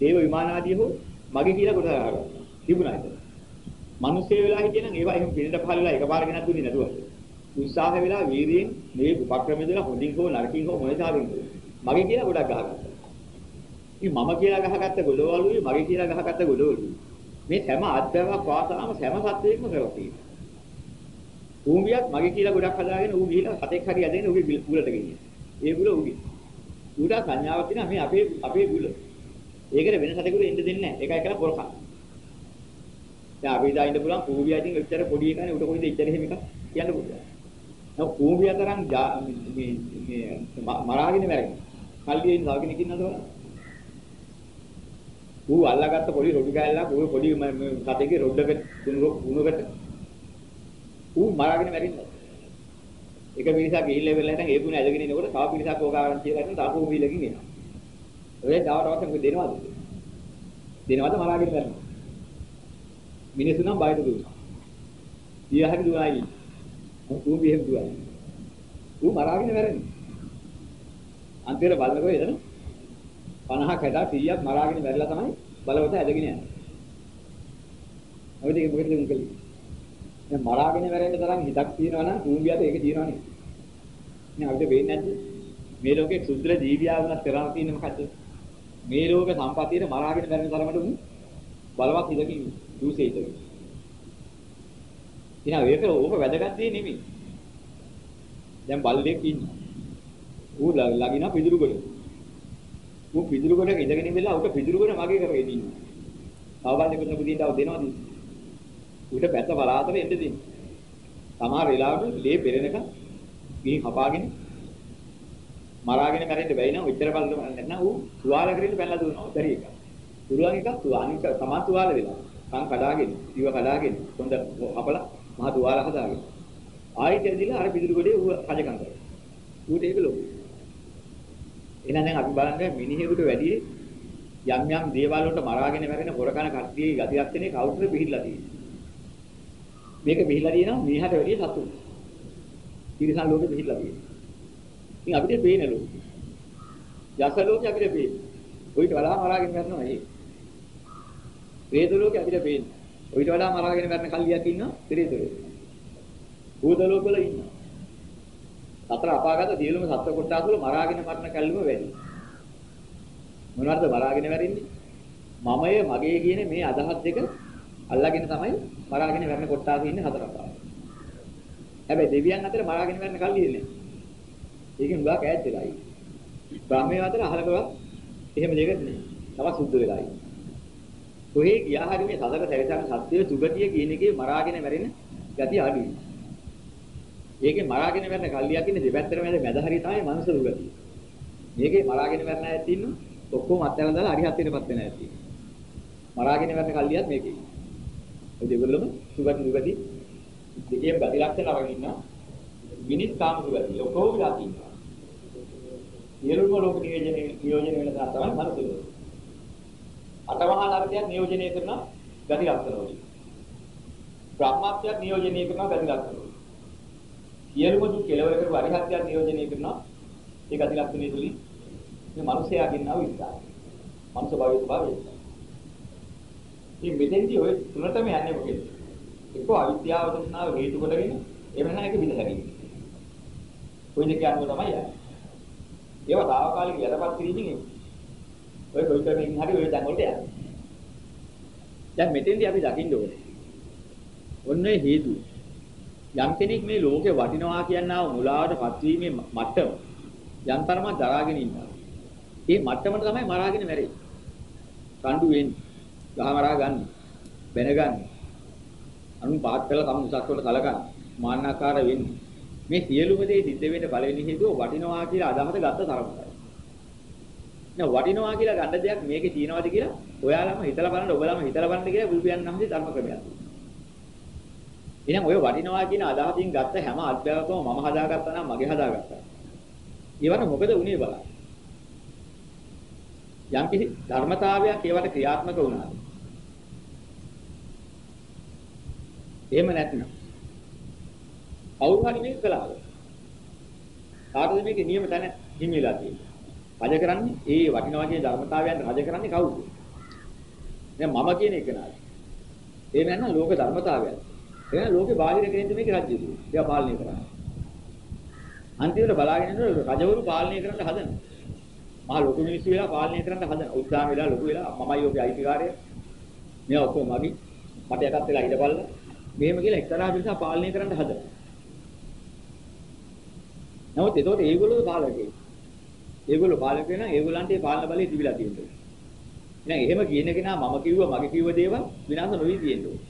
දේව විමාන ආදී හෝ මගේ කියලා කොට ගන්නවා. තිබුණා ඒක. මිනිස්සේ වෙලා හිටියනම් ඒවා එහෙම පිනට පහළ වෙලා එකපාර ගෙනත් දුන්නේ නැතුව. උත්සාහ වෙලා වීර්යයෙන් මේ උපක්‍රම දෙලා හොඳින් හෝ නරකින් හෝ මොනසාවෙන් මගේ කියලා ගොඩක් ගහගත්තා. ඉතින් මම කියලා ගහගත්ත ගොඩවලුයි මගේ කියලා ගහගත්ත ගොඩවලුයි. මේ හැම අධ්‍යාපක වාසනාම හැම සත්‍යයක්ම කරලා තියෙනවා. ඌඹියක් මගේ කියලා ගොඩක් හදාගෙන ඌ ගිහිලා හතෙක් හරි ඇදගෙන ඌගේ ගුලට ගෙනියන. ඒ ගුල ඌගේ. ඌට සංඥාවක් තියෙනවා මේ අපේ අපේ ගුල. ඒකට වෙන සතෙකුට එන්න දෙන්නේ නැහැ. ඒකයි කියලා පොරකම්. දැන් අපි දා ඉන්න පුළුවන් කූඹියා ඉතින් එච්චර පොඩි එකනේ උට කොයිද එච්චර එහෙම එකක් කියන්න පුළුවන්. නෝ කූඹියා තරම් මේ මේ මරාගෙන මැරෙන. කල්ලියේ ඉන්න තව කෙනෙක් ඉන්නවද බලන්න. ඌ අල්ලාගත්ත පොඩි රොඩු කෑල්ලක් ඌ පොඩි සතෙක්ගේ රොඩක දුනුකට ඌ මරාගෙන මැරෙන්නේ. එක පිරිසක් ගිහිල්ලා ඉවරලා හිටන් ඒ පුණ ඇදගෙන ඉනකොට තව පිරිසක් ඕකාවන් කියලා හිටන් තාපෝ වීලකින් එනවා. ඔය තවටවත් මොකද දෙනවද? දෙනවද මරාගෙන ගන්නවා. මිනිස්සු නම් බයට දුවනවා. ඊය හරි දුවයි. ඌ බිහෙම දුවයි. ඌ මරාගෙන මැරෙන්නේ. අන්තිමට බලනකොට එතන 50 60 100ක් මරාගෙන මැරිලා තමයි බලවත ඇදගෙන යන්නේ. ඔය දෙක මොකද උන්කලි? දැන් මරාගෙන මැරෙන්න තරම් හිතක් තියෙනවා නම් කුඹියට ඒක තියෙනවා නේ. නේ අපිට වෙන්නේ නැද්ද? මේ ලෝකේ ක්ෂුද්‍ර ජීවියා වුණත් කරලා තියෙන්නේ මොකද්ද? මේ ලෝක සම්පතියේ මරාගෙන මැරෙන තරමට උන් බලවත් හිතකින් දුසීතයි. එහෙනම් ඒක ඕක වැදගත් දෙයක් නෙමෙයි. දැන් බල්ලෙක් ඉන්නවා. ඌ ලගිනා පිදුරු කොට. ඌ පිදුරු කොට ඉඳගෙන ඉඳලා ඌට පිදුරු කොට මගේ කරගෙන ඉන්නවා. තව බල්ලෙකුට පුදින්න තව දෙනවද? ඌට පැත්ත පලාතට එන්න දෙන්න. සමහර වෙලාවට ලේ පෙරෙනකන් ගිහින් හපාගෙන මරාගෙන මැරෙන්න බැයි නම් උච්චර බල්ල නැත්නම් ඌ තුවාල කරගෙන පැනලා දුවනවා බැරි එක. තුරුවන් එකක් තුවා අනික තමා තුවාල වෙලා. කන් කඩාගෙන, දිව කඩාගෙන, හොඳ අපලා මහ තුවාල හදාගෙන. ආයෙත් ඇදිලා අර පිදුරු ගොඩේ ඌ රජකම් කරනවා. ඌට ඒක ලොකු. එහෙනම් දැන් අපි බලන්න මිනිහෙකුට වැඩි යම් යම් දේවල් වලට මරාගෙන මැරෙන හොරකන කට්ටියේ ගති ලක්ෂණේ කවුරුද පිළිලා තියෙන්නේ. මේක පිළිලා තියෙනවා මීහට වැඩි සතුන්. තිරසන් ලෝකෙ පිළිලා තියෙනවා. ඉතින් අපිට පේන ලෝකෙ. යස ලෝකෙ අපිට පේන්නේ. ඔයිට වඩා මරාගෙන මැරෙනවා ඒ. ප්‍රේත ලෝකෙ අපිට පේන්නේ. ඔයිට වඩා මරාගෙන මැරෙන කල්ලියක් ඉන්නවා ප්‍රේත ලෝකෙ. භූත ලෝකවල ඉන්නවා. සතර අපාගත සියලුම සත්ව කොටස් වල මරාගෙන මරණ කල්ලිම වැඩි. මොනවද මරාගෙන මැරෙන්නේ? මමය මගේ කියන මේ අදහස් දෙක අල්ලාගෙන තමයි මරාගෙන මැරෙන කොටස් ඉන්නේ හතර අපාගත. හැබැයි දෙවියන් අතර මරාගෙන මැරෙන කල්ලිය නෑ. ඒකෙන් උගා කෑත් වෙලායි. බ්‍රහ්මයේ අතර අහලකවත් එහෙම දෙයක් නෑ. තව සුද්ධ වෙලායි. කොහේ ගියා හරි මේ සතර සැරිසන් සත්‍යයේ සුගතිය කියන එකේ මරාගෙන මැරෙන ගතිය අඩුයි. ඒකේ මරාගෙන මැරෙන කල්ලියක් ඉන්නේ දෙපැත්තට මැද මැද හරිය තමයි මනුස්ස දුගතිය. මේකේ මරාගෙන මැරෙන අයත් ඉන්නවා. ඔක්කොම අත්හැරලා දාලා අරිහත්ත්වයටපත් වෙන අයත් ඉන්නවා. මරාගෙන මැරෙන කල්ලියක් මේකේ. ඒ දෙවලම සුගති දුගති දෙකේම ගති ලක්ෂණ අරගෙන ඉන්නවා. මිනිස් කාම දුගති ඔක්කොම ගති ඉන්නවා. සියලුම ලෝක නියෝජනය නියෝජනය වෙන දා තමයි මනුස්ස දුගති. අටමහා නරකයක් නියෝජනය කරන ගති ලක්ෂණ වලින්. බ්‍රහ්මත්වයක් නියෝජනය කරන ගති ලක්ෂණ වලින්. සියලුම දුක් කෙලවර කරපු අරිහත්ත්වයක් නියෝජනය කරනවා ඒ ගති ලක්ෂණය තුලින් මේ මිනිසයාගෙන් ආව විස්තර. මනුෂ්‍ය භාවයේ ස්වභාවය. මේ මෙතෙන්දී ඔය තුනටම යන්නේ මොකෙද? එක්ක අවිද්‍යාව තෘෂ්ණාව හේතු කොටගෙන එහෙම නැත්නම් ඒක විදහැරීම. ඔය දෙක අනුව තමයි යන්නේ. ඒවා తాවකාලික යටපත් කිරීමෙන් ඔය කොයි ක්‍රමකින් හරි ඔය තැන් වලට යන්නේ. දැන් මෙතෙන්දී අපි දකින්න ඕනේ. ඔන්නේ හේතුව. යම් කෙනෙක් මේ ලෝකේ වටිනවා කියනවා මුලාවටපත් වීමේ මට්ටම යම් තරමක් දරාගෙන ඉන්නවා. ඒ මට්ටමට තමයි මරාගෙන මැරෙන්නේ. කණ්ඩු වෙන්නේ. ගහමරා ගන්න. බැන ගන්න. අනුන් පාත් කරලා තම උසස් කොට සලකන. මාන්නාකාර වෙන්නේ. මේ සියලුම දේ සිද්ධ වෙන්න පළවෙනි හේතුව වටිනවා කියලා අදහස ගත්ත තරමටයි. දැන් වටිනවා කියලා ගන්න දෙයක් මේකේ තියෙනවද කියලා ඔයාලම හිතලා බලන්න ඔබලම හිතලා බලන්න කියලා බුදුපියන් නම් ධර්ම ක්‍රමයක්. එහෙනම් ඔය වටිනවා කියන අදහසින් ගත්ත හැම අධ්‍යාපකම මම හදාගත්තා නම් මගේ හදාගත්තා. ඒවට මොකද උනේ බලන්න. යම් කිසි ධර්මතාවයක් ඒවට ක්‍රියාත්මක වුණාද? එහෙම නැත්නම් කවුරු හරි මේක කළාද? කාටද මේකේ නියම තැන හිමිලා තියෙන්නේ? රජ කරන්නේ ඒ වටිනවා කියන ධර්මතාවයන් රජ කරන්නේ කවුද? දැන් මම කියන එක නාද. ඒ නැත්නම් ලෝක ධර්මතාවයන්. එහෙනම් ලෝකේ බාහිර කෙනෙක් මේක රජ්‍ය දුන්නේ. ඒවා පාලනය කරන්නේ. අන්තිමට බලාගෙන ඉන්නකොට රජවරු පාලනය කරන්න හදනවා. මහා ලොකු මිනිස්සු වෙලා පාලනය කරන්න හදනවා. උද්දාම වෙලා ලොකු වෙලා මමයි ඔගේ අයිතිකාරය. මෙයා ඔක්කොම මගේ. මට යටත් වෙලා හිටපල්ලා. මෙහෙම කියලා එක්තරා පිරිසක් පාලනය කරන්න හදනවා. නමුත් ඒතකොට ඒගොල්ලෝ පාලකේ. ඒගොල්ලෝ පාලක වෙනා ඒගොල්ලන්ට ඒ පාලන බලය තිබිලා තියෙනවා. එහෙනම් එහෙම කියන කෙනා මම කිව්වා මගේ කිව්ව දේවල් විනාශ නොවි තියෙනවා.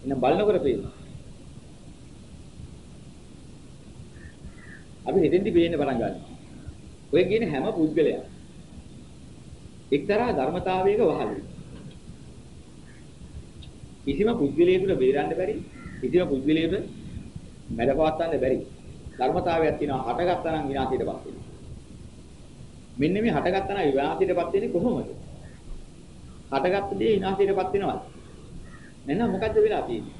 එහෙනම් බලනකොට පේනවා. අපි හිතෙන්දි පේන්න පටන් ගන්නවා. ඔය කියන හැම පුද්ගලයා එක්තරා ධර්මතාවයක වහලයි. කිසිම පුද්ගලයෙකුට බේරන්න බැරි, කිසිම පුද්ගලයෙකුට මැඩපවත්තන්න බැරි ධර්මතාවයක් තියෙනවා හටගත්තා නම් විනාශයටපත් වෙනවා. මෙන්න මේ හටගත්තා නම් විනාශයටපත් වෙන්නේ කොහොමද? හටගත්ත දේ විනාශයටපත් වෙනවද? නැත්නම් මොකද්ද වෙලා තියෙන්නේ?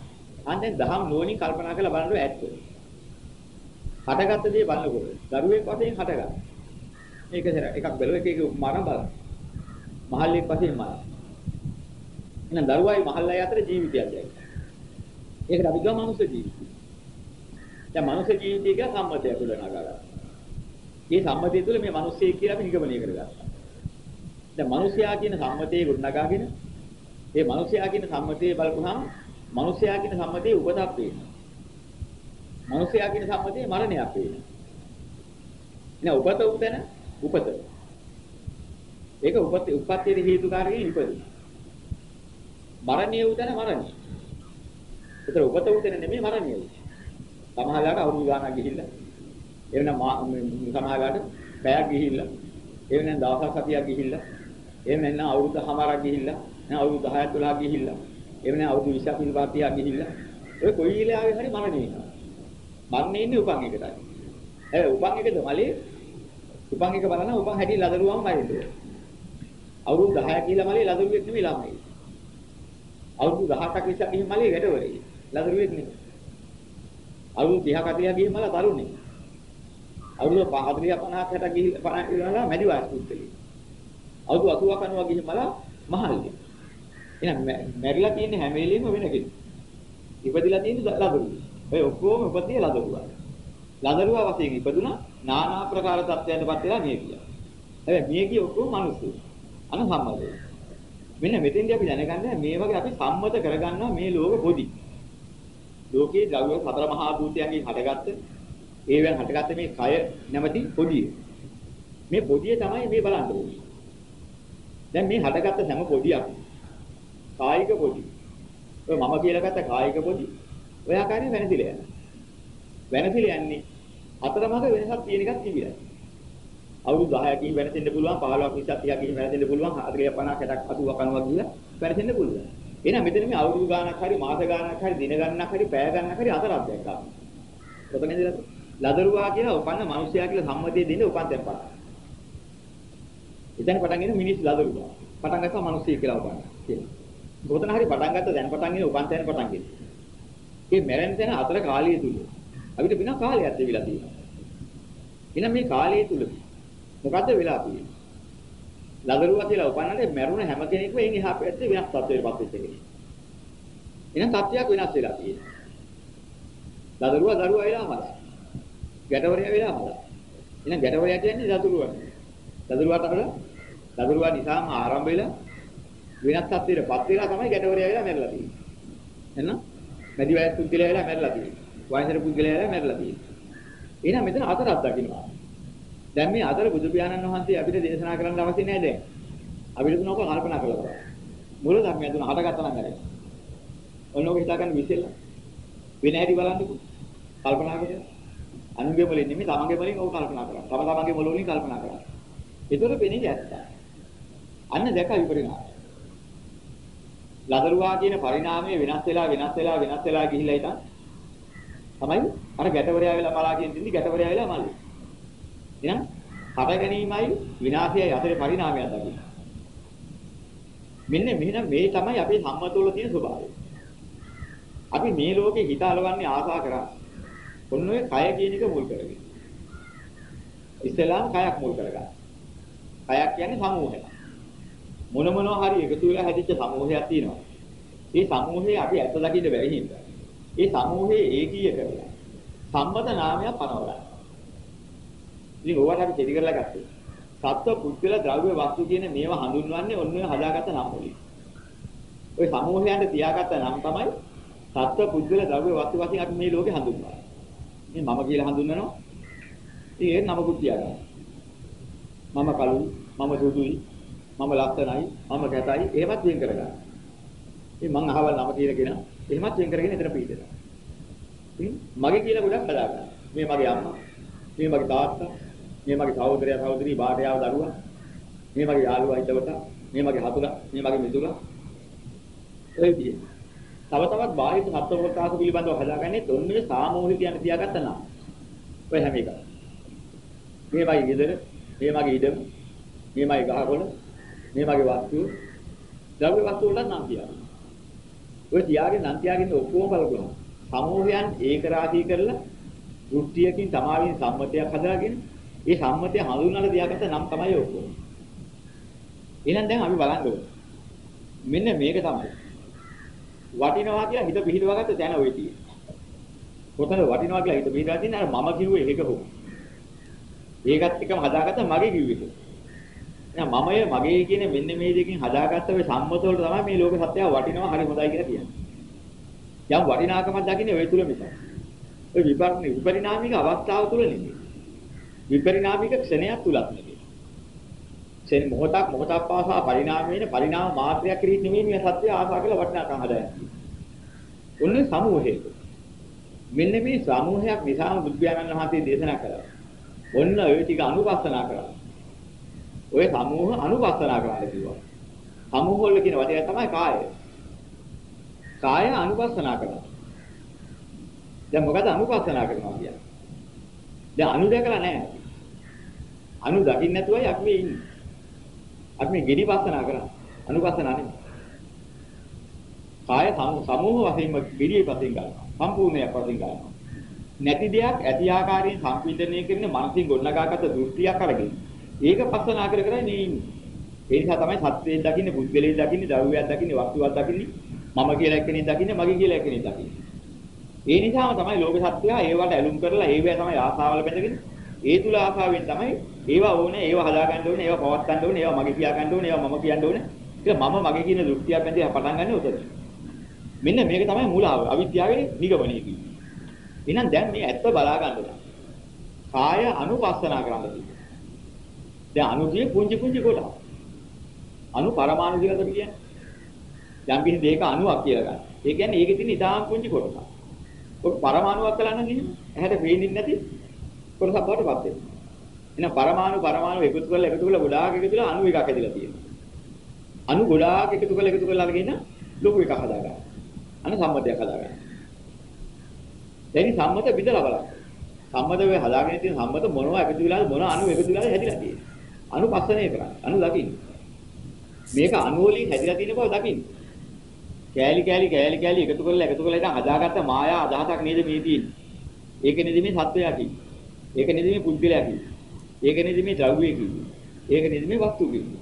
අන්න දැන් දහම් නුවණින් කල්පනා කරලා බලනකොට ඇත්ත. හටගත්ත දේ බලනකොට දරුවෙක් වශයෙන් හටගත්තා. මේක එකක් බැලුව එක එක මරණ බලන්න. මහල්ලෙක් වශයෙන් මරණ. එහෙනම් දරුවයි මහල්ලයි අතර ජීවිතයක් දැක්කා. ඒකට අපි ගම මනුස්ස ජීවිතය. දැන් මනුස්ස ජීවිතය කියලා සම්මතයක් තුළ නගලා. මේ සම්මතය තුළ මේ මිනිස්සෙක් කියලා අපි නිගමනය කරගත්තා. දැන් මිනිසයා කියන සම්මතයේ ගොඩනගාගෙන මේ මිනිසයා කියන සම්මතයේ බලපුවාම මිනිසයා කියන සම්මතියේ උපතක් පේනවා. මිනිසයා කියන සම්මතියේ මරණයක් පේනවා. නෑ උපත උතන උපත. ඒක උපත් උපත්යේ හේතුකාරකයෙන් ඉපදී. මරණීය උතන මරණීය. ඒතර උපත උතන නෙමෙයි මරණීය. සමහරවිට අවුරුදු ගානක් ගිහිල්ලා එවනම් සමහරවිට පැයක් ගිහිල්ලා එවනම් දවසක් හතියක් ගිහිල්ලා එහෙම නැත්නම් අවුරුදු හමාරක් ගිහිල්ලා නැත්නම් අවුරුදු 10ක් 12ක් ගිහිල්ලා. එහෙම නැත්නම් අවුරුදු 20ක් 25ක් ගිහිල්ලා. ඔය කොයි ඉලයාගේ හරි මරණේ ඉන්නවා මරණේ ඉන්නේ උපන් එකටයි. ඒ උපන් එකද මලේ? උපන් එක බලන උපන් හැටි ලදරුවම මරින්නේ අවුරුදු 10ක් ගිහිල්ලා මලේ ලදරුවෙක් නෙමෙයි ළමයි. අවුරුදු 18ක් 20ක් ගිහින් මලේ වැඩවලේ ලදරුවෙක් නෙමෙයි. අවුරුදු 30ක් 40ක් ගිහින් මල තරුණේ අවුරුදු 40 50ක් 60ක් ගිහිල්ලා 50 ගිහිල්ලා මැදි වයස් පුද්ගලෙක් අවුරුදු 80ක් 90ක් ගිහින් මල මහල්ලි. එහෙනම් මැරිලා තියෙන හැම වෙලෙම වෙන කෙනෙක් ඉපදිලා තියෙන ලදරුව. ඔය ඔක්කොම උපතිය ලදරුවා. ලදරුවා වශයෙන් ඉපදුනා নানা ආකාර තත්ත්වයන්ටපත් වෙලා මිය ගියා. හැබැයි මිය ගිය ඔක්කොම මිනිස්සු. අන සම්මතයි. මෙන්න මෙතෙන්දී අපි දැනගන්න මේ වගේ අපි සම්මත කරගන්නවා මේ ලෝක පොදි ලෝකේ ද්‍රව්‍ය සතර මහා භූතයන්ගෙන් හටගත්ත ඒවෙන් හටගත්ත මේ කය නැමැති පොදිය. මේ පොදිය තමයි මේ බලන්න ඕනේ. දැන් මේ හටගත්ත හැම පොදියක් කායික පොදි. ඔය මම කියලා ගත්ත කායික පොදි ඔය ආකාරයෙන් වෙනසිලා යනවා. වෙනසිලා යන්නේ අතරමඟ වෙනසක් තියෙන එකක් තිබිලා. අවුරුදු 10කින් වෙනසෙන්න පුළුවන් 15ක් 20ක් 30කින් වෙනසෙන්න පුළුවන් 40 50 60ක් 80ක් 90ක් ගිහලා වෙනසෙන්න පුළුවන්. එහෙනම් මෙතන මේ අවුරුදු ගානක් හරි මාස ගානක් හරි දින ගානක් හරි පැය ගානක් හරි අතරක් දැක්කා. කොතනද ලදරුවා කියලා උපන්න මිනිසයා කියලා සම්මතිය දෙන්නේ උපන් දැන් පටන්. එතන පටන් ගෙන මිනිස් ලදරුවා. පටන් ගත්තා මිනිස්සෙක් කියලා උපන්න කියලා. කොතන හරි පටන් ගත්ත දැන් පටන් ගෙන උපන් තැන පටන් ගෙන. මේ මැරෙන තැන අතර කාලය තුල අපිට විනා කාලයක් තිබිලා තියෙනවා. එහෙනම් මේ කාලය තුල මොකද්ද වෙලා තියෙන්නේ? ලදරුවා කියලා උපන්නට මැරුණ හැම කෙනෙක්ම එන් එහා පැත්තේ වෙනස් තත්ත්වයකටපත් වෙච්ච කෙනෙක්. එහෙනම් තත්ත්වයක් වෙනස් වෙලා තියෙනවා. ලදරුවා දරුවා වෙලා මලා. ගැටවරයා වෙලා මලා. එහෙනම් ගැටවරයා කියන්නේ ලදරුවා. ලදරුවාට අර ලදරුවා නිසාම ආරම්භ වෙලා වෙනස් තත්ත්වයකටපත් වෙලා තමයි ගැටවරයා වෙලා මැරලා තියෙන්නේ. එහෙනම් මැදි වයස් පුද්ගලයා වෙලා මැරලා තියෙන්නේ. වයසට පුද්ගලයා වෙලා මැරලා තියෙන්නේ. එහෙනම් මෙතන හතරක් දකින්නවා. දැන් මේ අතර බුදු පියාණන් වහන්සේ අපිට දේශනා කරන්න අවශ්‍ය නැහැ දැන්. අපිට තුනක කල්පනා කරලා බලන්න. මුල ධර්මය තුන හටගත්තා නම් හරි. ඔන්නෝක හිතාගන්න විසෙල්ල. වෙන හැටි බලන්නකෝ. කල්පනා කරලා. අනුගේ වලින් නෙමෙයි තමන්ගේ වලින් ඕක කල්පනා කරා. තම තමන්ගේ වල වලින් කල්පනා කරා. ඒතර පෙනේ ඇත්ත. අන්න දැක විපරිණාමය. ලදරුවා කියන පරිණාමය වෙනස් වෙලා වෙනස් වෙලා වෙනස් වෙලා ගිහිල්ලා ඉතින් තමයි අර ගැටවරයා වෙලා මලා කියන දෙන්නේ ගැටවරයා වෙලා මල්ලි. එහෙනම් හට ගැනීමයි විනාශයයි අතරේ පරිණාමයක් දකින්න. මෙන්න මෙහෙනම් මේ තමයි අපේ සම්මතවල තියෙන ස්වභාවය. අපි මේ ලෝකේ හිත අලවන්නේ ආසා කරා. ඔන්න ඔය කය කියන එක මුල් කරගෙන. ඉස්ලාම් කයක් මුල් කරගන්න. කයක් කියන්නේ සමූහයක්. මොන මොනවා හරි එකතු වෙලා හැදිච්ච සමූහයක් තියෙනවා. ඒ සමූහයේ අපි ඇත්ත දකින්න බැරි හින්දා. ඒ සමූහයේ ඒකීය කරලා සම්මත නාමයක් පනවලා ඉතින් ඕවට අපි දෙවි කරලා ගත්තේ. සත්ව පුද්ගල ද්‍රව්‍ය වස්තු කියන මේවා හඳුන්වන්නේ ඔන්න ඔය හදාගත්ත නම් වලින්. ඔය සමූහයන්ට තියාගත්ත නම් තමයි සත්ව පුද්ගල ද්‍රව්‍ය වස්තු වශයෙන් අපි මේ ලෝකේ හඳුන්වන්නේ. මේ මම කියලා හඳුන්වනවා. ඉතින් ඒ නමකුත් තියාගන්න. මම කළුයි, මම සුදුයි, මම ලස්සනයි, මම කැතයි, එහෙමත් වෙන් කරගන්න. ඉතින් මං අහවල් නම කියලා කියන එහෙමත් වෙන් කරගෙන එතන පිටිනවා. ඉතින් මගේ කියලා ගොඩක් හදාගන්න. මේ මගේ අම්මා, මේ මගේ තාත්තා, මේ මගේ සහෝදරයා සහෝදරි බාටයාව දරුවා මේ මගේ යාළුවා හිතවතා මේ මගේ හතුරා මේ මගේ මිතුරා ඒ විදිහේ තව තවත් බාහිර සත්ව ප්‍රකාශ පිළිබඳව හදාගන්නේ ඔන්නේ සාමූහික කියන තියාගත්ත නම් ඔය හැම එකම මේ මගේ ගෙදර මේ මගේ ඉඩම මේ මගේ ගහකොළ මේ මගේ වස්තු ද්‍රව්‍ය වස්තු වලට නම් තියනවා ඔය තියාගෙන නම් තියාගෙන ඔක්කොම බලපුවා සමූහයන් ඒක රාශී කරලා දෘෂ්ටියකින් සමාවින් සම්මතයක් හදාගෙන ඒ සම්මතය හඳුන්වලා තියාගත්ත නම් තමයි ඔක්කොම. එහෙනම් දැන් අපි බලන්න ඕනේ. මෙන්න මේක තමයි. වටිනවා කියලා හිත පිළිවගත්ත තැන ඔය තියෙන්නේ. කොතන වටිනවා කියලා හිත පිළිවලා තියෙන අර මම කිව්වේ ඒක හො. ඒකත් එකම හදාගත්ත මගේ කිව්වේ. එහෙනම් මමය මගේ කියන මෙන්න මේ දෙකෙන් හදාගත්ත ඔය සම්මත වලට තමයි මේ ලෝක සත්‍යය වටිනවා හරි හොඳයි කියලා කියන්නේ. යම් වටිනාකමක් දකින්නේ ඔය තුල මිසක්. ඔය විපරිණ විපරිණාමික අවස්ථාව තුල නෙමෙයි. විපරිණාමික ක්ෂණයක් තුලත් නෙමෙයි. ක්ෂණ මොහොතක් මොහොතක් පාසා පරිණාමයෙන් පරිණාම මාත්‍රයක් කිරීම නෙමෙයි මේ සත්‍ය ආසා කළ වටිනාකම හදාගන්නේ. ඔන්නේ සමූහයක. මෙන්න මේ සමූහයක් නිසාම බුදු පියාණන් වහන්සේ දේශනා කළා. ඔන්න ඔය ටික අනුපස්සනා කරා. ඔය සමූහ අනුපස්සනා කරන්න කිව්වා. සමූහ වල කියන වචනය තමයි කාය. කාය අනුපස්සනා කරනවා. දැන් මොකද අනුපස්සනා කරනවා කියන්නේ? දැන් අනු දැකලා නැහැ. අනු දකින්න නැතුවයි අපි මේ ඉන්නේ. අපි මේ ගෙඩිපස්සනා කරන්නේ. අනුපස්සනා නෙමෙයි. කාය සමූහ වශයෙන්ම ගෙඩියපසින් ගන්නවා. සම්පූර්ණයක් වශයෙන් ගන්නවා. නැති දෙයක් ඇති ආකාරයෙන් සම්පීඩනය කරන මනසින් ගොඩනගාගත දෘෂ්ටියක් අරගෙන ඒක පස්සනා කර කර නේ ඉන්නේ. ඒ නිසා තමයි සත්‍යයෙන් දකින්නේ, පුද්ගලයෙන් දකින්නේ, ද්‍රව්‍යයක් දකින්නේ, වස්තුවක් දකින්නේ, මම කියලා එක්කෙනෙක් දකින්නේ, මගේ කියලා එක්කෙනෙක් දකින්නේ. ඒ නිසාම තමයි ලෝක සත්‍යය ඒවට ඇලුම් කරලා ඒවැ තමයි ආසාවල බැඳගෙන ඒ තුල ආසාවෙන් තමයි ඒවා ඕනේ, ඒවා හදා ගන්න ඕනේ, ඒවා පවත් ගන්න ඕනේ, ඒවා මගේ කියා ගන්න ඕනේ, ඒවා මම කියන්න ඕනේ. ඒක මම මගේ කියන දෘෂ්ටියක් බැඳලා පටන් ගන්න උතන. මෙන්න මේක තමයි මූලාව. අවිද්‍යාවේ නිගමනය කියන්නේ. එහෙනම් දැන් මේ ඇත්ත බලා ගන්න ඕන. කාය අනුපස්සනා කරන්න තියෙනවා. දැන් අනුදී පුංචි පුංචි කොටස්. අනු පරමාණු කියලා අපි කියන්නේ. යම් කිසි දෙයක අණුවක් කියලා ගන්න. ඒ කියන්නේ ඒකේ තියෙන ඉතාම පුංචි කොටසක්. ඔක පරමාණුවක් කියලා නම් නෙමෙයි. ඇහැට පේන්නේ නැති කොටසක් බවටපත් වෙනවා. එහෙනම් පරමාණු පරමාණු එකතු කරලා එකතු කරලා ගොඩාක් එකතු කරලා අණු එකක් ඇදලා තියෙනවා. අණු ගොඩාක් එකතු කරලා එකතු කරලා අරගෙන ලොකු එකක් හදාගන්නවා. අන්න සම්මතයක් හදාගන්නවා. එනි සම්මත විදලා බලන්න. සම්මත වේ හදාගෙන තියෙන සම්මත මොනවා එකතු වෙලාද මොන අණු එකතු වෙලාද හැදිලා තියෙන්නේ. අනුපස්සනය කරන්නේ. අනු දකින්න. මේක අණු වලින් හැදිලා තියෙන බව දකින්න. කෑලි කෑලි කෑලි කෑලි එකතු කරලා එකතු කරලා ඉතින් හදාගත්ත මායා අදහසක් නේද මේ තියෙන්නේ. ඒක නේද මේ සත්වයා කියන්නේ. ඒක නේද මේ පුද්ගලයා කියන්නේ. ඒක නේද මේ ද්‍රව්‍යය කියන්නේ. ඒක නේද මේ වස්තු කියන්නේ.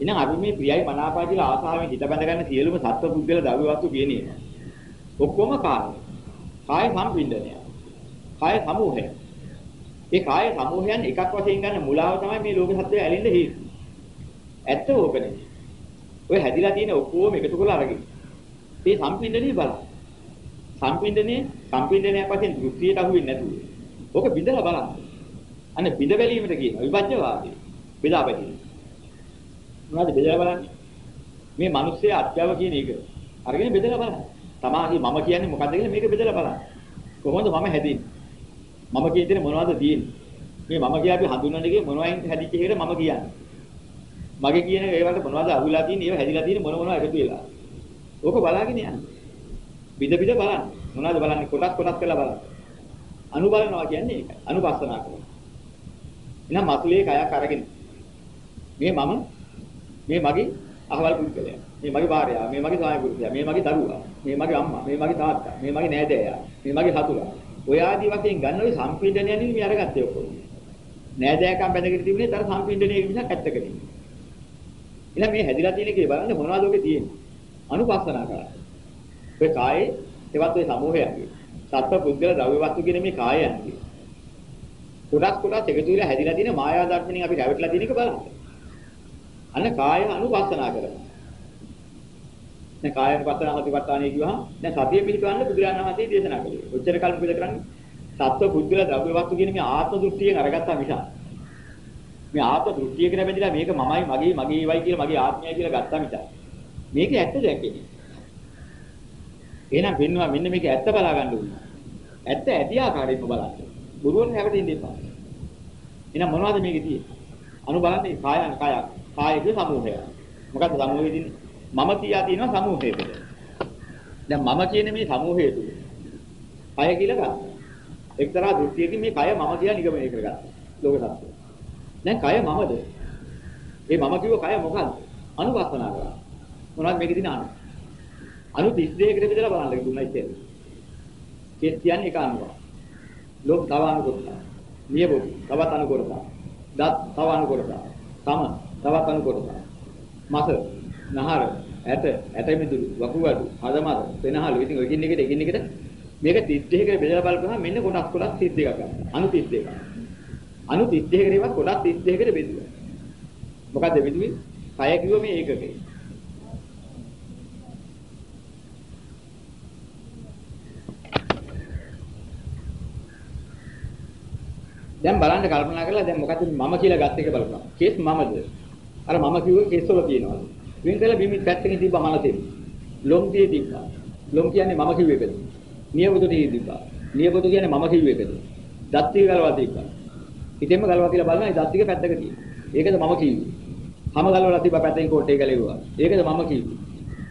එහෙනම් අපි මේ ප්‍රියයි මනාපයි කියලා ආසාවෙන් හිත බැඳ ගන්න සියලුම සත්ව පුද්ගල ද්‍රව්‍ය වස්තු කියන්නේ. ඔක්කොම කාය. කාය සම්පින්දනය. කාය සමූහය. ඒ කාය සමූහයන් එකක් වශයෙන් ගන්න මුලාව තමයි මේ ලෝක සත්‍යය ඇලෙන්න හේතුව. ඇත්ත ඕක නෙමෙයි. ඔය හැදිලා තියෙන ඔක්කොම එකතු කරලා අරගෙන. මේ සම්පින්දනේ බලන්න. සම්පින්දනේ සම්පින්දනයක් වශයෙන් දෘෂ්ටියට අහු වෙන්නේ නැතුව. ඕක බිඳලා බලන්න. අනේ බිඳ බැලීමට කියනවා විභජ්‍යවාදී. බෙදා බැලීම. මොනවද බෙදලා බලන්නේ? මේ මිනිස්සේ අත්‍යව කියන එක. අරගෙන බෙදලා බලන්න. තමාගේ මම කියන්නේ මොකද්ද කියලා මේක බෙදලා බලන්න. කොහොමද මම හැදෙන්නේ? මම කියන දේ මොනවද තියෙන්නේ? මේ මම කියා අපි හඳුන්වන එකේ මොනවයින් හැදිච්ච එකද මම කියන්නේ. මගේ කියන ඒවට මොනවද අහුලා තියෙන්නේ? ඒව හැදිලා තියෙන්නේ මොන මොනවද එකතු වෙලා. ඕක බලාගෙන යන්න. බිද බිද බලන්න. මොනවද බලන්නේ? කොටස් කොටස් කරලා බලන්න. අනු බලනවා කියන්නේ ඒකයි. අනුපස්සනා කරනවා. එහෙනම් මතුලේ කයක් අරගෙන මේ මම මේ මගේ අහවල් පුද්ගලයා. මේ මගේ භාර්යාව, මේ මගේ ස්වාමි පුරුෂයා, මේ මගේ දරුවා, මේ මගේ අම්මා, මේ මගේ තාත්තා, මේ මගේ නෑදෑයා, මේ මගේ හතුරා. ඔය ආදී වශයෙන් ගන්න ඔය සම්පීඩනය නෙමෙයි මේ අරගත්තේ ඔක්කොම. නෑදෑකම් බැඳගෙන තිබුණේ තර සම්පීඩනයේ මිසක් ඇත්තක නෙමෙයි. එහෙනම් මේ හැදිලා තියෙන එකේ බලන්න මොනවද ඔකේ තියෙන්නේ? අනුපස්සනා කරා. ඔය කායේ එවත් ඔය සමූහයන්ගේ. සත්ව පුද්ගල ද්‍රව්‍ය වස්තු කියන මේ කායයන්ගේ. කොටස් කොටස් එකතු වෙලා හැදිලා තියෙන මායා දර්ශනින් අපි රැවටිලා තියෙන එක බලන්න. අන්න කාය අනුපස්සනා කරනවා. දැන් කාය අනුපස්සනා හතිපත්තානේ කිව්වහම දැන් සතිය පිළිපවන්න බුදුරජාණන් වහන්සේ දේශනා කළේ. ඔච්චර කල් මොකද කරන්නේ? සත්ව පුද්ගල ද්‍රව්‍ය වස්තු කියන මේ ආත්ම දෘෂ්ටියෙන් අරගත්තා මිසක්. මේ ආත්ම දෘෂ්ටියක නැබැඳිලා මේක මමයි මගේ මගේ වයි කියලා මගේ ආත්මයයි කියලා ගත්තා මිසක්. මේක ඇත්ත දැක්කේ. එහෙනම් වෙන්නවා මෙන්න මේක ඇත්ත බලා ගන්න ඕනේ. ඇත්ත ඇති ආකාරයෙන්ම බලන්න. බුරුවන් හැවටින්න එපා. එහෙනම් මොනවද මේකේ තියෙන්නේ? අනු බලන්නේ කායන කායක්. කායික සමූහය. මොකද්ද සමූහය තියෙන්නේ? මම කියා තියෙනවා සමූහයකට. දැන් මම කියන මේ සමූහය තුල. කය කියලා ගන්න. එක්තරා දෘෂ්ටියකින් මේ කය මම කියලා නිගමනය කරගත්තා. ලෝක සත්‍යය. දැන් කය මමද? ඒ මම කිව්ව කය මොකද්ද? අනුපස්සනා කරා. මොනවද මේකේ තියෙන අනු? අනු 32කට බෙදලා බලන්න දුන්නා ඉතින්. කෙස් කියන්නේ එක අනුවක්. ලෝක තව අනු කොටස. නියබොඩි තවත් අනු කොටස. දත් තව අනු කොටස. තම තවත් අනු කොටස. මස නහර, ඇට, ඇට මිදුළු, වකුගඩු, හදමර, වෙනහළු. ඉතින් ඔයකින් එකට එකින් එකට මේක 32කට බෙදලා බලපුවහම මෙන්න කොටස් 12 32ක් ගන්නවා. අණු 32ක්. අණු 32කට ඒවා කොටස් 32කට බෙදුවා. මොකද්ද බෙදුවේ? කය කිව්ව මේ ඒකකේ. දැන් බලන්න කල්පනා කරලා දැන් මොකද මම කියලා ගත් එක බලනවා. කේස් මමද? අර මම කිව්ව කේස් වල තියනවාද? වෙන කළ බිමිත් පැත්තකින් තිබ්බ මනසෙ. ලොම් tie තිබ්බා. ලොම් කියන්නේ මම කිව්ව එකද? නියපොතු tie තිබ්බා. නියපොතු කියන්නේ මම කිව්ව එකද? දත් ටික ගලවා තිබ්බා. ඉතින්ම ගලවා කියලා බලනවා ඒ දත් ටික පැත්තක තියෙනවා. ඒකද මම කිව්වේ. හැම ගලවලා තිබ්බා පැත්තෙන් කෝට් එක ගලෙව්වා. ඒකද මම කිව්වේ.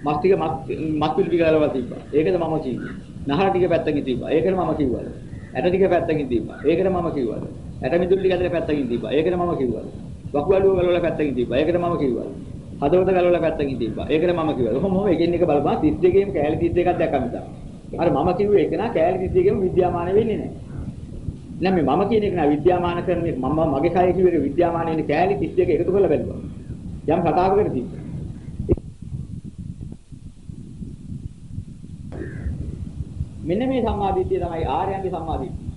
මස් ටික මස් පිළි ටික ගලවලා තිබ්බා. ඒකද මම කිව්වේ. නහර ටික පැත්තකින් තිබ්බා. ඒකද මම කිව්වා. ඇට ටික පැත්තකින් තිබ්බා. ඒකද මම කිව්වා. ඇට මිදුළු ටික අතර පැත්තකින් තිබ්බා. ඒකද මම කිව්වා. වකුගඩුව ගලවලා පැත්තකින් තිබ්බා. ඒකද මම කිව්වා. හදවත ගලවලා පැත්තකින් තිබ්බා. ඒකද මම කිව්වා. කොහොම මොම එකින් එක බලපන් 32 ගෙම කෑලි 31ක් දැක්කම තමයි. අර මම කිව්වේ එක නා කෑලි 32 ගෙම විද්‍යාමාන වෙන්නේ නැහැ. නෑ මේ මම කියන එක නා විද්‍යාමාන කරන මේ මම මගේ කය කිව්වේ විද්‍යාමාන වෙන්නේ කෑලි 32 එකතු කරලා බැලුවා. යම් කතාවකට තිබ්බා. මෙන්න මේ සම්මාදිට්ඨිය තමයි ආර්යයන්ගේ සම්මාදිට්ඨිය.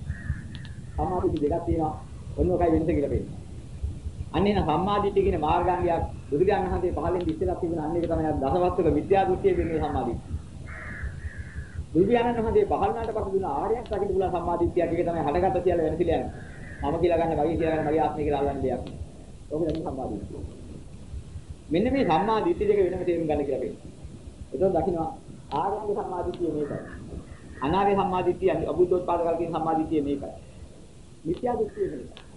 සම්මාදිට්ඨිය දෙකක් තියෙනවා. ඔන්න ඔකයි වෙනස කියලා පෙන්නනවා. අන්නේ න සම්මාදිට්ඨිය කියන මාර්ගාංගයක් බුදුරජාණන් වහන්සේ පහලින් ඉස්සෙල්ලා තිබුණ අන්න ඒක තමයි දසවස්තුක මිත්‍යා දෘෂ්ටිය වෙන්නේ සම්මාදිට්ඨිය. බුදුරජාණන් වහන්සේ පහළනාට පස්සේ දුන්න ආර්යයන් දකින්න පුළුවන් සම්මාදිට්ඨියක් ඒක තමයි හටගත්ත කියලා වෙනසිලා යනවා. මම කියලා ගන්න, මගේ කියලා ගන්න, මගේ ආත්මය කියලා අල්ලන්න දෙයක්. ඕක තමයි සම්මාදිට්ඨිය. මෙන්න මේ සම්මාදිට්ඨිය දෙක වෙනම තේරුම් ගන්න කියලා කියනවා. එතකොට දකින්න ආර්යයන්ගේ සම්මාදිට්ඨිය මේකයි. අනාර්ය සම්මාදිට්ඨිය අබුද්ධෝත්පාද කල් කියන සම්මාදිට්ඨිය මේකයි. මිත්‍යා දෘෂ්ටිය මේකයි.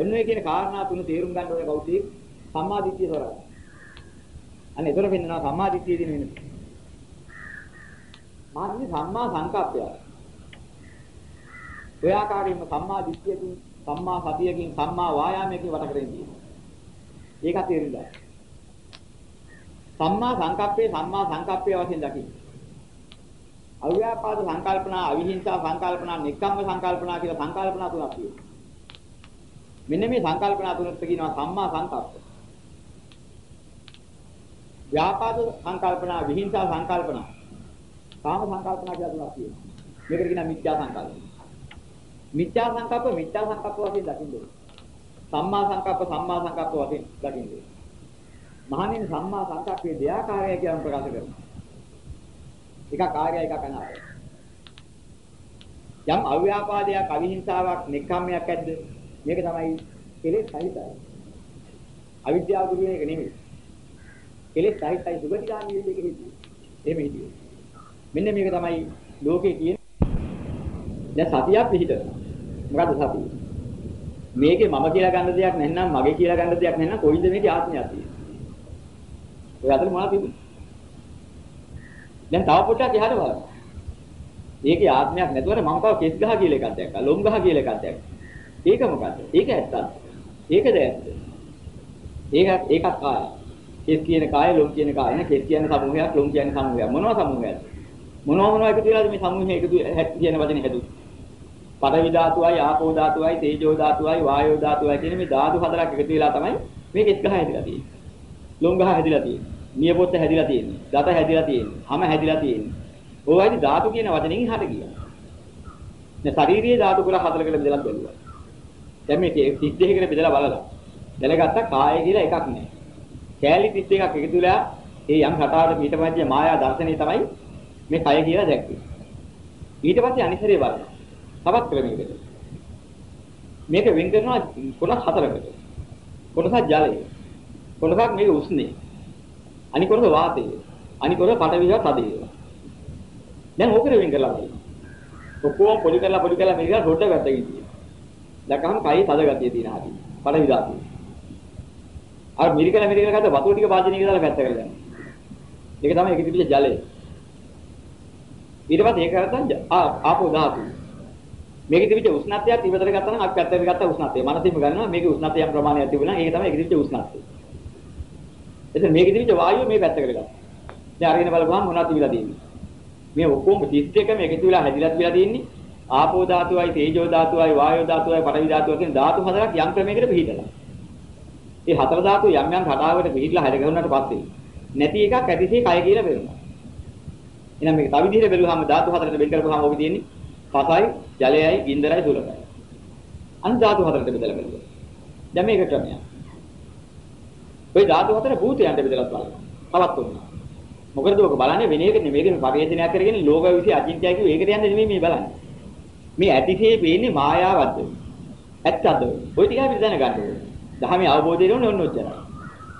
ඔන්න ඔය කියන කාරණා තුන තේරුම් ගන්න ඕනේ කවුද? සම්මාදිට්ඨිය තොරයි. අනේ ඒතර වෙන්නවා සම්මාදිට්ඨිය දින වෙන. මාර්ගයේ සම්මා සංකප්පය. ඔය ආකාරයෙන්ම සම්මාදිට්ඨියකින් සම්මා සතියකින් සම්මා වායාමයකින් වට කරගෙන තියෙනවා. ඒක තේරුණා. සම්මා සංකප්පේ සම්මා සංකප්පය වශයෙන් දකින්න. අව්‍යාපාද සංකල්පනා, අවිහිංසා සංකල්පනා, නික්කම්ම සංකල්පනා කියලා සංකල්පනා තුනක් තියෙනවා. මෙන්න මේ සංකල්පනා තුනට කියනවා සම්මා සංකප්ප. ව්‍යාපාද සංකල්පනා, විහිංසා සංකල්පනා, කාම සංකල්පනා කියලා තුනක් තියෙනවා. මේකට කියනවා මිත්‍යා සංකල්ප. මිත්‍යා සංකප්ප මිත්‍යා සංකප්ප වශයෙන් දකින්න ඕනේ. සම්මා සංකප්ප සම්මා සංකප්ප වශයෙන් දකින්න ඕනේ. මහණෙනි සම්මා සංකප්පයේ දෙආකාරය කියන ප්‍රකාශ කරනවා. එකක් ආර්ය එකක් අනාර්ය. යම් අව්‍යාපාදයක් අවිහිංසාවක් නෙක්ඛම්මයක් ඇද්ද? මේක තමයි කෙලෙස් සහිතයි. අවිද්‍යාව දුරු වෙන එක නෙමෙයි. කෙලෙස් සහිතයි සුගතිගාමී වෙන්නේ ඒක හිතියි. එහෙම හිතියි. මෙන්න මේක තමයි ලෝකේ කියන දැන් සතියක් පිහිටන. මොකද්ද සතිය? මේකේ මම කියලා ගන්න දෙයක් නැත්නම් මගේ කියලා ගන්න දෙයක් නැත්නම් කොයිද මේකේ ආත්මයක් තියෙන්නේ? ඔය අතර මොනවද තිබුණේ? දැන් තව පොඩ්ඩක් එහාට බලන්න. මේකේ ආත්මයක් නැතුවට මම කව කෙස් ගහ කියලා එකක් දැක්කා. ලොම් ගහ කියලා එකක් දැක්කා. ඒක මොකද්ද? ඒක ඇත්තද? ඒකද ඇත්ත? ඒක ඒකත් කාය. කෙස් කියන කාය, ලොම් කියන කාය නේ. කෙස් කියන්නේ සමූහයක්, ලොම් කියන්නේ සමූහයක්. මොනවා සමූහයක්ද? මොනවා මොනවා එකතු වෙලාද මේ සමූහය එකතු කියන වචනේ හැදුවේ? පඩවි ධාතුවයි, ආපෝ ධාතුවයි, තේජෝ ධාතුවයි, වායෝ ධාතුවයි කියන මේ ධාතු හතරක් එකතු වෙලා තමයි මේ කෙස් ගහ හැදිලා තියෙන්නේ. ලොම් ගහ හැදිලා තියෙන්නේ. නියපොත්ත හැදිලා තියෙන්නේ. දත හැදිලා තියෙන්නේ. හැම හැදිලා තියෙන්නේ. ඕවයිදි ධාතු කියන වචනෙන් හට ගියා. දැන් ශාරීරියේ ධාතු කුල හතරකට බෙදලා බැලුවා. දැන් මේ 32කට බෙදලා බලලා. දැනගත්තා කාය කියලා එකක් නෑ. කෑලි 31ක් එකතු වෙලා ඒ යම් රටාවට පිටපැද්ද මායා දර්ශනය තමයි මේ කය කියලා දැක්කේ. ඊට පස්සේ අනිසරේ බලනවා. තවත් ක්‍රමයකට. මේක වෙන් කරනවා කොටස් හතරකට. කොටසක් ජලය. කොටසක් මේක උෂ්ණේ. අනික කොටස වාතය. අනික කොටස පටවිව තදේ. දැන් ඕකර වෙන් කරලා බලන්න. ඔක්කොම පොඩි කරලා පොඩි කරලා මේක රොඩ වැටගෙන තියෙනවා. දැක්කම කයි තද ගතිය තියෙන හැටි. පටවි ධාතුව. අර මිරිකල මිරිකල ගත්ත වතුර ටික වාදනය කරලා පැත්ත කරලා යනවා. ඒක තමයි ඒකේ තිබිච්ච ජලය. ඊට පස්සේ ඒක කරත්තන් ආපෝ ධාතුව. මේකේ තිබිච්ච උෂ්ණත්වයත් ඉවතට ගත්තා නම් අපි පැත්තට ගත්ත උෂ්ණත්වය. මනසින්ම ගන්නවා මේකේ උෂ්ණත්වය යම් ප්‍රමාණයක් තිබුණා නම් ඒක තමයි ඒකේ තිබිච්ච උෂ්ණත්වය. එතන මේකේ තිබිච්ච වායුව මේ පැත්තකට ගත්තා. දැන් අරගෙන බලපුවම මොනවද තිබිලා තියෙන්නේ? මේ ඔක්කොම 31ම එකතු වෙලා හැදිලා තිබිලා තියෙන්නේ ආපෝ ධාතුවයි, තේජෝ ධාතුවයි, වායෝ ධාතුවයි, පඨවි ධාතුවයි කියන ධාතු හතරක් යම් ක්‍රමයකට පිළිහිටලා. මේ හතර ධාතු යම් යම් කඩාවකට පිළිහිටලා හැද ගන්නාට පස්සේ නැති එකක් ඇතිසේ කය කියලා බෙරුණා. එහෙනම් මේක තව විදිහට බැලුවාම ධාතු හතරකට වෙන් කරපුවාම ඔබ තියෙන්නේ පසයි, ජලයයි, ගින්දරයි, සුලකයි. අන් ධාතු හතරකට බෙදලා බැලුවා. දැන් මේක ක්‍රමයක්. ওই ධාතු හතර භූතයන්ට බෙදලා බලනවා. තවත් උන්නා. මොකද ඔක බලන්නේ වෙන එක නෙමෙයි මේක පරිේශනයක් කරගෙන ලෝක විශ්ය අචින්ත්‍යය කිව්ව ඒකට යන්නේ නෙමෙයි මේ බලන්නේ. මේ ඇතිසේ පේන්නේ මායාවක්ද? ඇත්තද? ওই ටික අපිට දැනගන්න ඕනේ. දහමේ අවබෝධය වෙන ඕන ඔච්චරයි.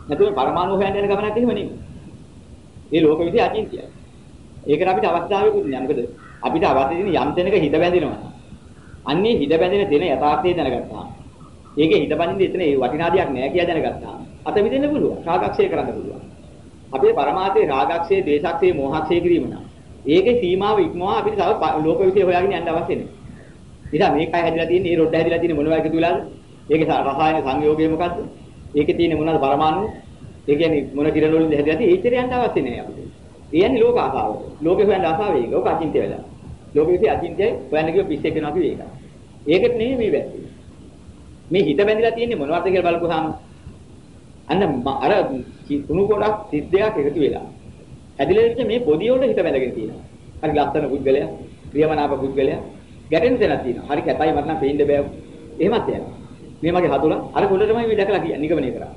නැතුව පරමාණු හොයන්න යන ගමනක් එහෙම නෙමෙයි. මේ ලෝක විශ්ය අචින්තියයි. ඒකට අපිට අවස්ථාවකුත් නෑ. මොකද අපිට අවශ්‍ය තියෙන යම් තැනක හිත බැඳෙනවා. අන්නේ හිත බැඳෙන තැන යථාර්ථය දැනගත්තා. ඒකේ හිත බැඳින්න එතන ඒ වටිනාදියක් නෑ කියලා දැනගත්තා. අත මිදෙන්න පුළුවන්. රාගක්ෂය කරන්න පුළුවන්. අපේ පරමාර්ථයේ රාගක්ෂය, ද්වේෂක්ෂය, මෝහක්ෂය කිරීම නම් ඒකේ සීමාව ඉක්මවා අපිට තව ලෝක විශ්ය හොයාගෙන යන්න අවශ්‍ය නෑ. ඉතින් මේකයි හැදිලා තියෙන්නේ, මේ රොඩ් හැදිලා තියෙන්නේ මොනවා එකතු වෙලාද? ඒකේ රසායන සංයෝගය මොකද්ද? ඒකේ තියෙන මොනවාද පරමාණු? ඒ කියන්නේ මොන කිරණ වලින්ද හැදිලා තියෙන්නේ? ඒච්චර යන්න අවශ්‍ය නෑ අපිට. ඒ යන්නේ ලෝක ආසාව. ලෝකේ හොයන්න ආසාව ඒක. ඕක අචින්ත්‍ය වෙලා. ලෝකෙ විසින් අචින්ත්‍යයි හොයන්න කිව්ව පිස්සෙක් වෙනවා කිව්වේ ඒක. ඒකත් නෙමෙයි මේ වැද්දේ. මේ හිත බැඳිලා තියෙන්නේ මොනවද කියලා බලපුවාම අන්න අර කුණු කොටක් සිද්දයක් එකතු වෙලා. හැදිලා ඉච්ච මේ පොදිය වල හිත බැඳගෙන තියෙනවා. හරි ලස්සන පුද්ගලයා, ප්‍රියමනාප පුද්ගලයා ගැටෙන තැනක් තියෙනවා. හරි කැතයි මට නම් පේන්න බෑ. එහෙමත් යනවා. මේ මගේ හතුලා අර කොල්ලටමයි මේ දැකලා කියන්නේ නිගමනය කරා.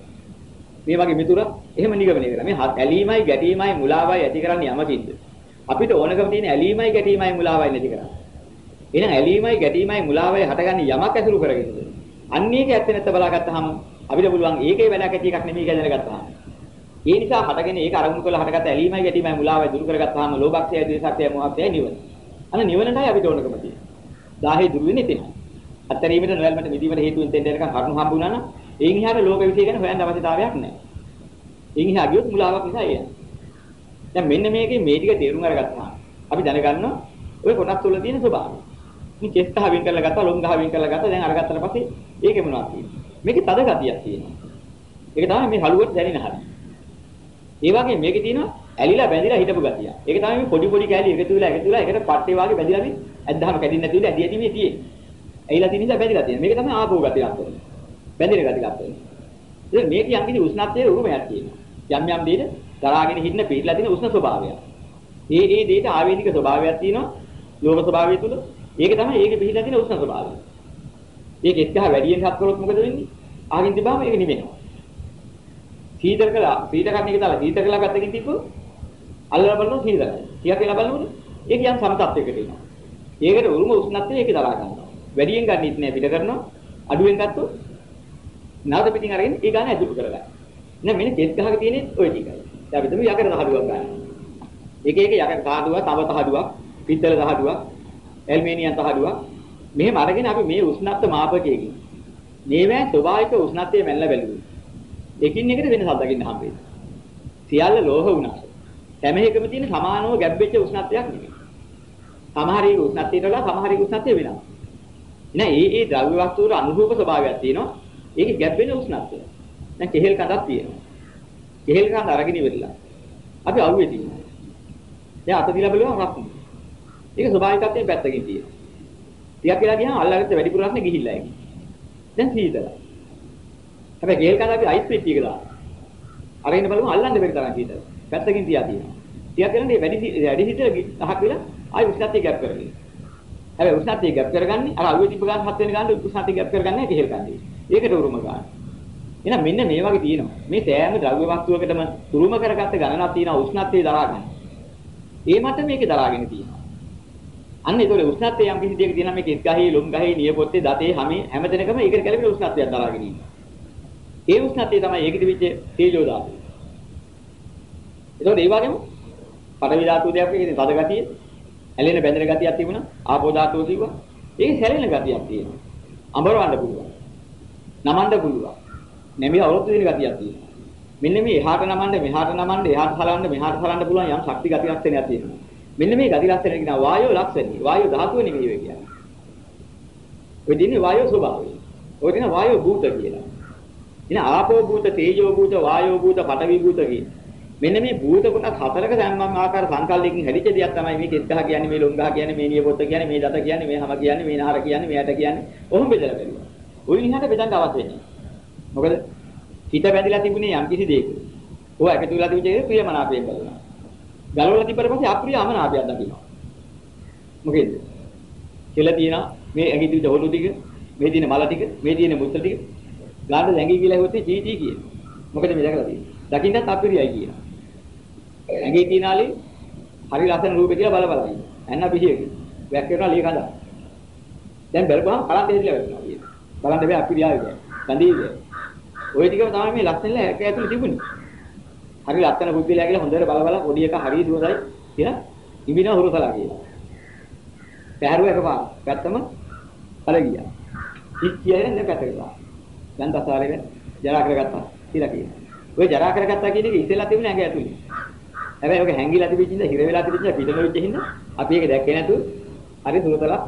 මේ වගේ මිතුරා එහෙම නිගමනය කරා. මේ ඇලීමයි ගැටීමයි මුලාවයි ඇති කරන්නේ යමකින්ද? අපිට ඕනකම තියෙන ඇලීමයි ගැටීමයි මුලාවයි නැති කරා. එහෙනම් ඇලීමයි ගැටීමයි මුලාවයි හටගන්නේ යමක් ඇසුරු කරගෙනද? අන්න ඒක ඇත්ත නැත්ත බලාගත්තාම අපිට පුළුවන් ඒකේ වැඩක් ඇති එකක් නෙමෙයි කියලා දැනගත්තාම. ඒ නිසා හටගෙන ඒක අරමුණු කරලා හටගත්ත ඇලීමයි ගැටීමයි මුලාවයි දුරු කරගත්තාම ලෝභක්ෂය, ද්වේෂක්ෂය, මොහක්ෂය නිවන. අන්න නිවනටයි අපිට ඕනකම තියෙන්නේ. දාහේ දුරු වෙන්නේ එතන. අත්තරීමට නොයල්මට මිදීමට හේතු වෙන තෙන් දෙනකන් කරුණු හම්බුණා නම් එයින් එහාට ලෝක විශ්ය ගැන හොයන්න අවශ්‍යතාවයක් නැහැ. එයින් එහා ගියොත් මුලාවක් නිසා එන්නේ. දැන් මෙන්න මේකේ මේ ටික තේරුම් අරගත්තා. අපි දැනගන්නවා ඔය කොටස් වල තියෙන ස්වභාවය. මේ කෙස් ගහ වෙන් කරලා ගත්තා, ලොම් ගහ වෙන් කරලා ගත්තා. දැන් අරගත්තට පස්සේ ඒකේ මොනවද තියෙන්නේ? මේකේ තද ගතියක් තියෙනවා. ඒක තමයි මේ හලුවට දැනෙන හැටි. ඒ වගේ මේකේ තියෙනවා ඇලිලා බැඳිලා හිටපු ගතිය. ඒක තමයි මේ පොඩි පොඩි කෑලි එකතු වෙලා එකතු වෙලා ඒකට පට්ටේ වාගේ බැඳිලා මේ ඇද්දාම කැඩෙන්නේ නැති වෙලා ඇදී ඇදී මේ තියෙන්නේ. ඇයිලා තියෙන නිසා බැඳිලා තියෙනවා. මේක තමයි ආපෝ ගතියක් වෙන්නේ. බැඳින ගතියක් වෙන්නේ. ඉතින් මේක යම් කිසි උෂ්ණත්වයේ උරුමයක් තියෙනවා. යම් යම් දෙයක දරාගෙන හින්න පිළිලා තියෙන උෂ්ණ ස්වභාවයක්. ඒ ඒ දෙයට ආවේනික ස්වභාවයක් තියෙනවා. ලෝක ස්වභාවය තුල. ඒක තමයි ඒකේ පිළිලා තියෙන උෂ්ණ ස්වභාවය. ඒක එක්කහ වැඩියෙන් හත් කරොත් මොකද වෙන්නේ? ආගින් තිබාම ඒක නිවෙනවා. සීතල කළා සීතල කන්න එක දාලා සීතල කළා පැත්තකින් තිබ්බොත් අල්ලලා බලනවා සීතලයි. ටිකක් වෙලා බලනකොට ඒක යම් සමතත්වයකට එනවා. ඒකට උරුම උෂ්ණත්වය ඒක දරා ගන්නවා. වැඩියෙන් ගන්නෙත් නෑ පිට කරනවා. අඩුවෙන් ගත්තොත් නැවත පිටින් අරගෙන ඒ ගාන ඇතුළු කරගන්න. නෑ මෙන්න කෙස් ගහක තියෙන්නේ ওই ටිකයි. දැන් අපි තමයි යකඩ දහඩුවක් ගන්න. එක එක යකඩ දහඩුවක්, තව දහඩුවක්, පිත්තල දහඩුවක්, ඇල්මේනියම් දහඩුවක් මෙහෙම අරගෙන අපි මේ උෂ්ණත්ව මාපකයකින් මේවැ ස්වභාවික උෂ්ණත්වය මැල්ල බැලුවා. එකින් එකට වෙනසක් දකින්න හම්බෙන්නේ. සියල්ල ලෝහ වුණා. හැම එකම තියෙන සමානව ගැබ්බෙච්ච උෂ්ණත්වයක් නෙමෙයි. සමහර එක උෂ්ණත්වයට වඩා සමහර එක උෂ්ණත්වය වෙනවා. නෑ ඒ ඒ ද්‍රව්‍ය වස්තු වල අනුරූප ස්වභාවයක් තියෙනවා. ඒකේ ගැබ්බෙන උෂ්ණත්වය. දැන් කෙහෙල් කඳක් තියෙනවා. කෙහෙල් කඳ අරගෙන ඉවරලා. අපි අවුවේ තියෙනවා. දැන් අත දිලා බලුවම රස්නේ. ඒක ස්වභාවිකත්වයෙන් පැත්තකින් තියෙනවා. ටිකක් වෙලා ගියාම අල්ලගත්ත වැඩිපුර රස්නේ ගිහිල්ලා ඒක. දැන් සීතලයි. හැබැයි කෙහෙල් කඳ අපි අයිස් පෙට්ටියක දානවා. අරගෙන බලමු අල්ලන්න බැරි තරම් සීතල. පැත්තකින් තියා තියෙනවා. ටිකක් වෙනදී වැඩි වැඩි හිට අහක් වෙලා ආයි උෂ්ණත්වය ගැප් කරගෙන. හැබැයි උෂ්ණත්වය ගැප් කරගන්නේ අර අවුවේ තිබ්බ ගාන හත් වෙන ගාන උෂ්ණත්වය ගැප් කරගන්නේ කෙහෙල් කඳේ. ඒකට උරුම ගන්න. එහෙනම් මෙන්න මේ වගේ තියෙනවා. මේ සෑම ද්‍රව්‍ය වස්තුවකටම උරුම කරගත්ත ගණනක් තියෙනවා උෂ්ණත්වය දරා ගන්න. ඒ මත මේකේ දරාගෙන තියෙනවා. අන්න ඒතකොට උෂ්ණත්වය යම් කිසි දෙයක තියෙනවා මේක ඉස්ගහේ, ලොම් ගහේ, නියපොත්තේ, දතේ, හැමේ හැමතැනකම ඒකට ගැලපෙන උෂ්ණත්වයක් දරාගෙන ඉන්නවා. ඒ උෂ්ණත්වය තමයි ඒකෙ තිබිච්ච තේජෝ ධාතුව. ඒතකොට ඒ වගේම පඨවි ධාතුව දෙයක් කියන්නේ තද ගතිය, ඇලෙන බැඳෙන ගතියක් තිබුණා. ආපෝ ධාතුව කිව්වා. ඒකේ සැලෙන ගතියක් තියෙනවා. අඹරවන්න පුළුවන්. නමන්න පුළුවන්. නැමෙ අවුරුදු වෙන ගතියක් තියෙනවා. මෙන්න මේ එහාට නමන්න, මෙහාට නමන්න, එහාට සලන්න, මෙහාට සලන්න පුළුවන් යම් ශක්ති ගති ලක්ෂණයක් තියෙනවා. මෙන්න මේ ගති ලක්ෂණ කියන වායෝ ලක්ෂණي. වායෝ ධාතුව නෙමෙයි ඔය කියන්නේ. ඔය දිනේ වායෝ ස්වභාවය. ඔය දින වායෝ භූත කියලා. ඉතින් ආපෝ භූත, තේජෝ භූත, වායෝ භූත, පඨවි භූත කියන. මෙන්න මේ භූත කොටස් හතරක සම්මන් ආකාර සංකල්පයකින් හැදිච්ච දෙයක් තමයි මේ කෙස් ගහ කියන්නේ, මේ ලොම් ගහ කියන්නේ, මේ නියපොත්ත කියන්නේ, මේ දත කියන්නේ, මේ හැම කියන්නේ, මේ නහර කියන්නේ, මේ ඇට කියන්නේ. ඔහොම බෙදලා බැලුවා. ওই විදිහට බෙදන්න අවශ්‍ය වෙන්නේ. මොකද හිත බැඳිලා තිබුණේ යම් කිසි දෙයක. ඕවා එකතු වෙලා තිබුණේ ප්‍රියමනාපයෙන් බලනවා. ගලවලා තිබ්බට පස්සේ අප්‍රිය අමනාපයක් දකිනවා. මොකෙන්ද? කියලා තියෙනවා මේ ඇඟි තිබිච්ච හොළු ටික, මේ තියෙන මල ටික, මේ තියෙන මුත්‍ර ටික ගාන්න දැඟි කියලා හෙව්වොත් චී චී කියන. මොකද මේ දැකලා තියෙන්නේ. දකින්නත් අප්‍රියයි කියනවා. ඇඟේ තියනාලේ හරි ලස්සන රූපේ කියලා බල බල ඉන්නවා. ඇන්න පිහියක. වැක් කරනවා ලී කඳා. දැන් බැලුවම කලන්ත හේදිලා වෙනවා කියනවා. බලන්න බෑ අපිරියාවේ. ගඳීවේ. ওই ටිකම තමයි මේ ලස්සනල ඇක ඇතුලේ තිබුණේ. හරි ලස්සන බුද්ධිලා කියලා හොඳට බල බල පොඩි එක හරි සුවසයි කියලා ඉඹින හුරුසලා කියලා. පැහැරුව එකපාර පැත්තම කල ගියා. ඉක් කියන්නේ නැ පැත්තකට. දැන් දසාරේක ජරා කරගත්තා කියලා කියනවා. ඔය ජරා කරගත්තා කියන එක ඉතලා තිබුණේ ඇඟ ඇතුලේ. හැබැයි ඔක හැංගිලා තිබිච්ච ඉඳ හිර වෙලා තිබිච්ච පිටන වෙච්ච හින්දා අපි ඒක දැක්කේ නැතුව හරි සුරතලා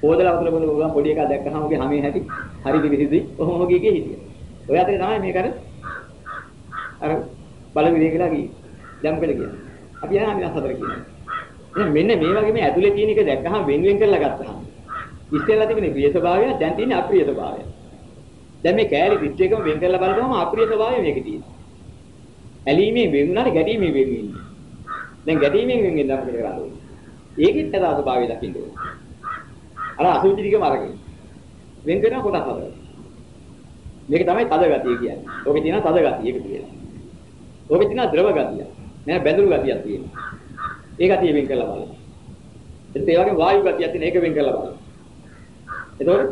පොදලා වතුර බල උගම් පොඩි එකා දැක්කහම ඔගේ හැමේ හැටි හරි දිවිසිදි ඔහොම ගියේ හිටියා. ඔය අතරේ තමයි මේක අර අර බලවිදේ කියලා කිව්වේ. දැන් මොකද කියන්නේ? අපි යනවා විනාශ හතර කියනවා. එහෙනම් මෙන්න මේ වගේ මේ ඇතුලේ තියෙන එක දැක්කහම වෙන වෙන කරලා ගත්තාම ඉස්සෙල්ලා තිබුණේ ප්‍රිය ස්වභාවය දැන් තියෙන්නේ අප්‍රිය ස්වභාවය. දැන් මේ කෑලි පිට එකම වෙන් කරලා බලපුවම අප්‍රිය ස්වභාවය මේකේ තියෙනවා. ඇලීමේ වෙන් වුණාට ගැටීමේ වෙන් වෙන්නේ. දැන් ගැටීමෙන් වෙන් වෙන්න අපිට කරන්න ඕනේ. ඒකෙත් අද ස්වභාවය දකින්න ඕනේ. අර අසුචි ටිකම අරගෙන. වෙන් කරන කොටස් හතරක්. මේක තමයි තද ගතිය කියන්නේ. ඔකේ තියෙන තද ගතිය එකතු වෙලා. ඔකේ තියෙන ද්‍රව ගතිය. නෑ බැඳුරු ගතියක් තියෙනවා. ඒ ගතිය වෙන් කරලා බලන්න. ඒත් ඒ වගේ වායු ගතියක් තියෙන ඒක වෙන් කරලා බලන්න. එතකොට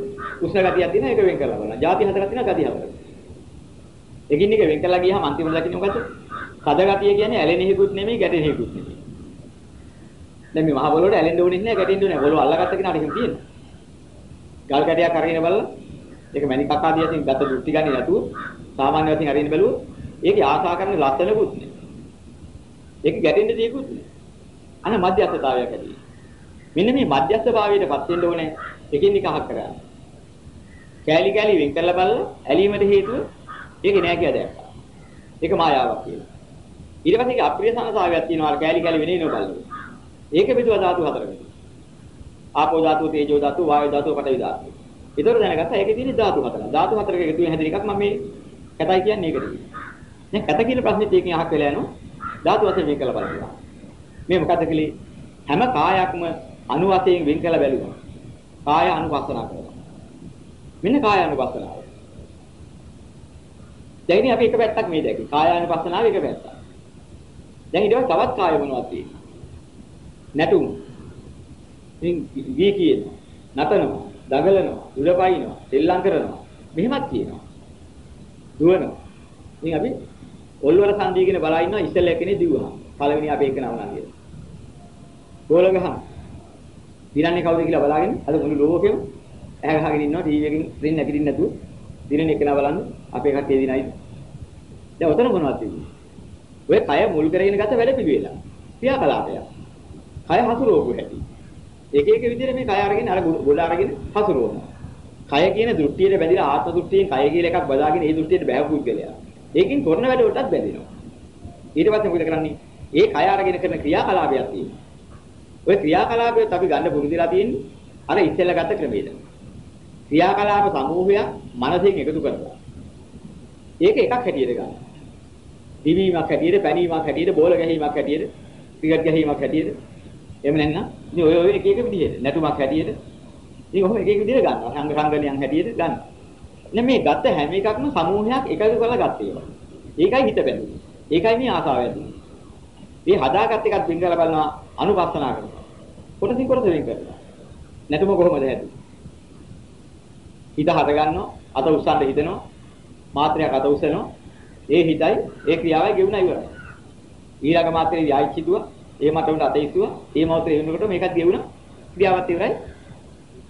උෂ්ණ ගතියක් තියෙන ඒක වෙන් කරලා බලන්න. ಜಾති හතරක් තියෙන ගති හතරක්. එකින් එක වෙන් කරලා ගියාම අන්තිමට දකින්න මොකද? තද ගතිය කියන්නේ ඇලෙනෙහිකුත් නෙමෙයි ගැටෙනෙහිකුත් නෙමෙයි. දැන් මේ මහ පොළොවට ඇලෙන්න ඕනේ නැහැ ගැටෙන්න ඕනේ. පොළොව අල්ලගත්ත කෙනාට එහෙම තියෙනවා. ගල් කැටයක් අරගෙන බලලා ඒක මණිකක් ආදී අතින් ගත දෘෂ්ටි ගන්නේ නැතුව සාමාන්‍ය වශයෙන් අරින්න බැලුවොත් ඒකේ ආසා කරන ලස්සනකුත් නෑ. ඒක ගැටෙන්න දෙයක්කුත් නෑ. අන මධ්‍යස්ථතාවයක් ඇති. මෙන්න මේ මධ්‍යස්ථභාවයටපත් වෙන්න ඕනේ එකින් එක අහක් කරගන්න. කෑලි කෑලි වෙන් කරලා බලලා ඇලීමට හේතුව ඒක නෑ කියලා දැක්කා. ඒක මායාවක් කියලා. ඊට පස්සේ ඒක අප්‍රිය සංසාරයක් තියෙනවා අර කෑලි කෑලි වෙනේ නෝ බලන්න. ඒක පිටුව ධාතු හතරකට. ආපෝ ධාතු, තේජෝ ධාතු, වායු ධාතු, පඨවි ධාතු. ඒතර දැනගත්තා ඒකේ තියෙන ධාතු හතරක්. ධාතු හතරක එකතු වෙන හැදෙන එකක් මම මේ කැතයි කියන්නේ ඒකද. දැන් කැත කියන ප්‍රශ්නේ තේකින් අහක් වෙලා යනවා. ධාතු වශයෙන් වෙන් කළ බලන්න. මේ මොකද්ද කලේ? හැම කායයක්ම අණු වශයෙන් වෙන් කළ බැලුවා. කාය අනුපස්සනා කරනවා. මෙන්න කාය අනුපස්සනාව. දැන් ඉතින් අපි එක පැත්තක් මේ දැකේ. කාය අනුපස්සනාව එක පැත්තක්. දැන් ඊට පස්සේ තවත් කාය මොනවද තියෙන්නේ? නැටුම්. ඉතින් වී කියනවා. නතනවා. දඟලනවා, උඩපයින්නවා, සෙල්ලම් කරනවා. මෙහෙමත් කියනවා. දුවනවා. ඉතින් අපි ඔල්වර සංදීගෙන බලා ඉන්නවා ඉස්සෙල්ලා එකනේ දිව්වහම. පළවෙනි අපේ එක නම නංගිය. ගෝල ගහන. දිනන්නේ කවුද කියලා බලාගෙන අද මුළු ලෝකෙම ඇහැ ගහගෙන ඉන්නවා ටීවී එකකින් රින් නැගිටින්න නැතුව. දිනන එක නා බලන්න අපේ කට්ටිය දිනයි. දැන් ඔතන මොනවද තියෙන්නේ? ඔය කය මුල් කරගෙන ගත වැඩ පිළිවෙල. ක්‍රියාකලාපය. කය හසුරුවපු හැටි. එක එක විදිහට මේ කය අරගෙන අර ගොඩ අරගෙන හසුරුවනවා. කය කියන දෘෂ්ටියට බැඳිලා ආත්ම දෘෂ්ටියෙන් කය කියලා එකක් බදාගෙන ඒ දෘෂ්ටියට බෑව පුද්ගලයා. ඒකෙන් කරන වැඩ වලටත් බැඳෙනවා. ඊට පස්සේ මොකද කරන්නේ? ඒ කය අරගෙන කරන ක්‍රියාකලාපයක් තියෙනවා. ওই ක්‍රියාකලාපයත් අපි ගන්න පුරුදුලා තියෙන්නේ අර ඉස්සෙල්ලා ගත්ත ක්‍රමයේද. ක්‍රියාකලාප සමූහයක් මනසෙන් එකතු කරනවා. ඒක එකක් හැටියට ගන්න. දිවීමක් හැටියට, පැනීමක් හැටියට, බෝල ගැනීමක් හැටියට, ක්‍රිකට් ගැනීමක් හැටියට එහෙම නැත්නම් ඉතින් ඔය ඔය එක එක විදිහට නැටුමක් හැටියට ඉතින් ඔහොම එක එක විදිහට ගන්නවා. සංග සංගණයන් හැටියට ගන්න. දැන් මේ ගත්ත හැම එකක්ම සමූහයක් එකතු කරලා ගත්තේ ඒවා. ඒකයි හිත බැඳුනේ. ඒකයි මේ ආසාව ඇතිවෙන්නේ. මේ හදාගත් එකත් වෙන් කරලා බලනවා අනුපස්සනා කරනවා. කොටසින් කොටස වෙන් කරනවා. නැටුම කොහොමද හැදුවේ? හිත හද ගන්නවා, අත උස්සන්න හිතනවා, මාත්‍රයක් අත උස්සනවා. ඒ හිතයි ඒ ක්‍රියාවයි ගෙවුණා ඉවරයි. ඊළඟ මාත්‍රේ ව්‍යායිච් හිතුවා ඒ මට උන්ට අතීසුව ඒ මොහොතේ වෙනකොට මේකත් ගෙවුණා ක්‍රියාවත් ඉවරයි.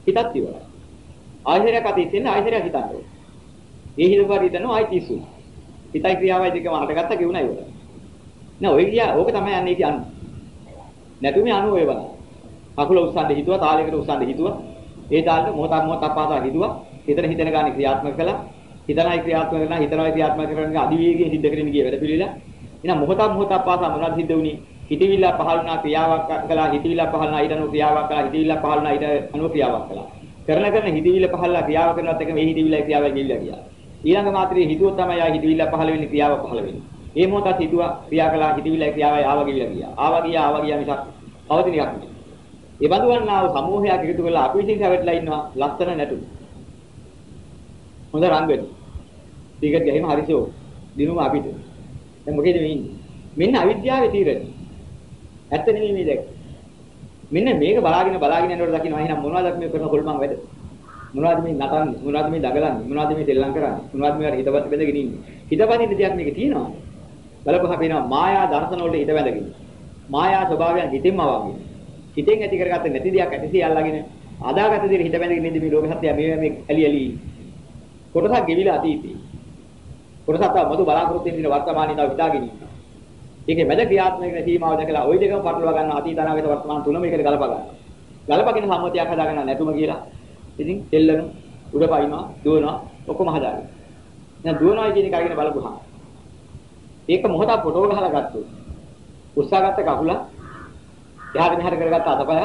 හිතත් ඉවරයි. ආයතරයක් අතීතෙන්නේ ආයතරයක් හිතන්න ඕනේ. ඒ හිතපාර හිතනවා ආයි තීසු හිතයි ක්‍රියාවයි දෙකම හටගත්තා ගෙවුණා ඉවරයි. නෑ ඔය කියා ඕක තමයි යන්නේ කියන්නේ. නැතුමේ අනු ඔය බලන්න. කකුල උස්සන්න හිතුවා තාලයකට උස්සන්න හිතුවා. ඒ තාලෙට මොහොතක් මොහොතක් පාසා හිතුවා. හිතන හිතන ගානේ ක්‍රියාත්මක කළා. හිතනයි ක්‍රියාත්මක කරනවා හිතනයි ක්‍රියාත්මක කරනවා අධිවේගයෙන් සිද්ධ කරගෙන ගිය වැඩ පිළිවිලා. එහෙනම් මොහොතක් මොහොතක් පාසා මොනවද සිද්ධ වුනේ? හිතවිල්ල පහළ වුණා ක්‍රියාවක් කළා හිතවිල්ල පහළ වුණා ඊට අනුව ක්‍රියාවක් කළා හිතවිල්ල පහළ වුණා ඊට අනුව ක්‍රියාවක් කළා. කරන කරන හිතවිල්ල පහළලා ක්‍රියාව කරනවත් එක මේ හිතවිල්ල ක්‍රියාවයි ගිහිල්ලා ගියා. ඊළඟ මාත්‍රයේ හිතුවොත් තමයි ආ හිතවිල්ල පහළ වෙන්නේ ක්‍රියාව පහළ වෙන්නේ. ඒ මොහොතත් හිතුවා ක්‍රියා කළා හිතවිල්ල ක්‍රියාවයි ආව ගිහිල්ලා ගියා. ආව ගියා ආව ගියා මිසක් පවතින එකක් නෙවෙයි ඒ බඳු වන්නා වූ සමූහයක් එකතු කරලා අපි විසින් හැවටලා ඉන්නවා ලස්සන නැටුම්. හොඳ රංගන ටිකට් ගහීම හරිසෝ දිනුම අපිට දැන් මොකේද මේ ඉන්නේ මෙන්න අවිද්‍යාවේ තීරණය ඇත්ත නෙමෙයි මේ දැක්ක. මෙන්න මේක බලාගෙන බලාගෙන යනකොට දකින්න එහෙනම් මොනවද අපි මේ කරන කොල්මන් වැඩ? මොනවද මේ නටන්නේ? මොනවද මේ දඟලන්නේ? මොනවද මේ දෙල්ලම් කරන්නේ? මොනවද මේකට හිතවත් බැඳගෙන ඉන්නේ? හිතපදින්න දෙයක් මේක තියෙනවා. බලපුවා පේනවා මායා දර්ශන වලට හිත බැඳගෙන. මායා ස්වභාවයන් හිතින්ම වගේ. හිතෙන් ඇති කරගත්ත නැති දෙයක් ඇතිසිය අල්ලගෙන අදාගත දෙයට හිත බැඳගෙන ඉන්නේ මේ ලෝක සත්‍යය මේ මේ ඇලි ඇලි. කොටසක් ගෙවිලා අතීතේ. කොටසක් තව මතු බලාපොරොත්තු වෙන වර්තමානයේ තව හිතාගෙන ඉන්නවා. ඒකේ මැද ක්‍රියාත්මක වෙන සීමාව දැකලා ওই දෙකම පටලවා ගන්න අතීත අනාගත වර්තමාන තුනම එකට ගලපා ගන්න. ගලපගෙන සම්මතියක් හදාගන්න නැතුම කියලා. ඉතින් දෙල්ලන උඩ පයින්නවා දුවනවා ඔක්කොම හදාගන්න. දැන් දුවනවා කියන එක අරගෙන බලපුවා. ඒක මොහොතක් ෆොටෝ ගහලා ගත්තොත් උස්සාගත්ත කකුල එහාට මෙහාට කරගත්ත අතපය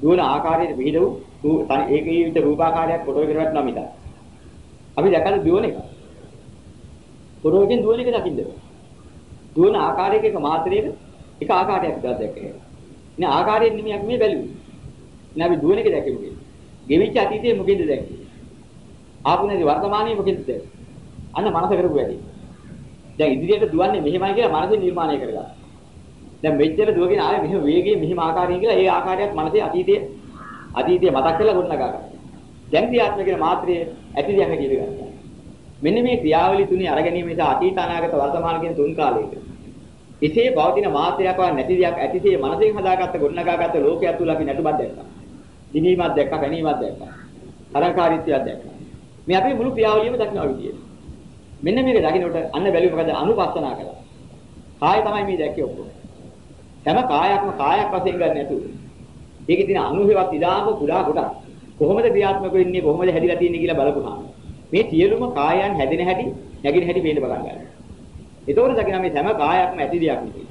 දුවන ආකාරයට පිළිදවු ඒකේ විතර රූපාකාරයක් ෆොටෝ එකකට වටනවා මිත. අපි දැකලා දුවන එක. ෆොටෝ එකෙන් දුවන එක දකින්න. දුවන ආකාරයක එක මාත්‍රයක එක ආකාරයක් දැක්කේ. නේ ආකාරයෙන් නෙමෙයි මේ බැලුවේ. නේ අපි දුවන එක දැක්කේ මොකෙද? ගෙවිච්ච අතීතයේ මොකෙද දැක්කේ? ආපු නැති වර්තමානයේ මොකෙද දැක්කේ? අන්න මනස කරපු වැඩි. දැන් ඉදිරියට දුවන්නේ මෙහෙමයි කියලා මනසෙන් නිර්මාණය කරගන්න. දැන් මෙච්චර දුවගෙන ආවේ මෙහෙම වේගයෙන් මෙහෙම ආකාරයෙන් කියලා ඒ ආකාරයක් මනසේ අතීතයේ අතීතයේ මතක් කරලා ගොඩනගා ගන්න. දැන් ක්‍රියාත්මක වෙන මාත්‍රයේ ඇති දෙයක් හැටියට ගන්නවා. මෙන්න මේ ක්‍රියාවලිය තුනේ අරගැනීම නිසා අතීත අනාගත වර්තමාන කියන තුන් කාලයක. එසේ පවතින මාත්‍රයක් වා නැති දෙයක් ඇතිසේ මනසෙන් හදාගත්ත ගොඩනගාගත්ත ලෝකයක් තුල අපි නැටුමක් දැක්කා. දිනීමක් දැක්කා, ගැනීමක් දැක්කා. තරංකාරීත්වයක් දැක්කා. මේ අපේ මුළු ක්‍රියාවලියම දක්නවා විදියට. මෙන්න මේක දකින්නට අන්න බැලුව මොකද අනුපස්සනා කළා. කාය තමයි මේ දැක්කේ ඔක්කොම. හැම කායයක්ම කායක් වශයෙන් ගන්න නැතුව. ඒකේ තියෙන අනුහෙවත් ඉදාම කුඩා කොටස්. කොහොමද ක්‍රියාත්මක වෙන්නේ කොහොමද හැදිලා තියෙන්නේ කියලා බලපුවාම මේ සියලුම කායයන් හැදෙන හැටි නැගින හැටි පේන්න පටන් ගන්නවා. ඒතකොට දකිනවා මේ හැම කායයක්ම ඇති දෙයක් නෙවෙයි.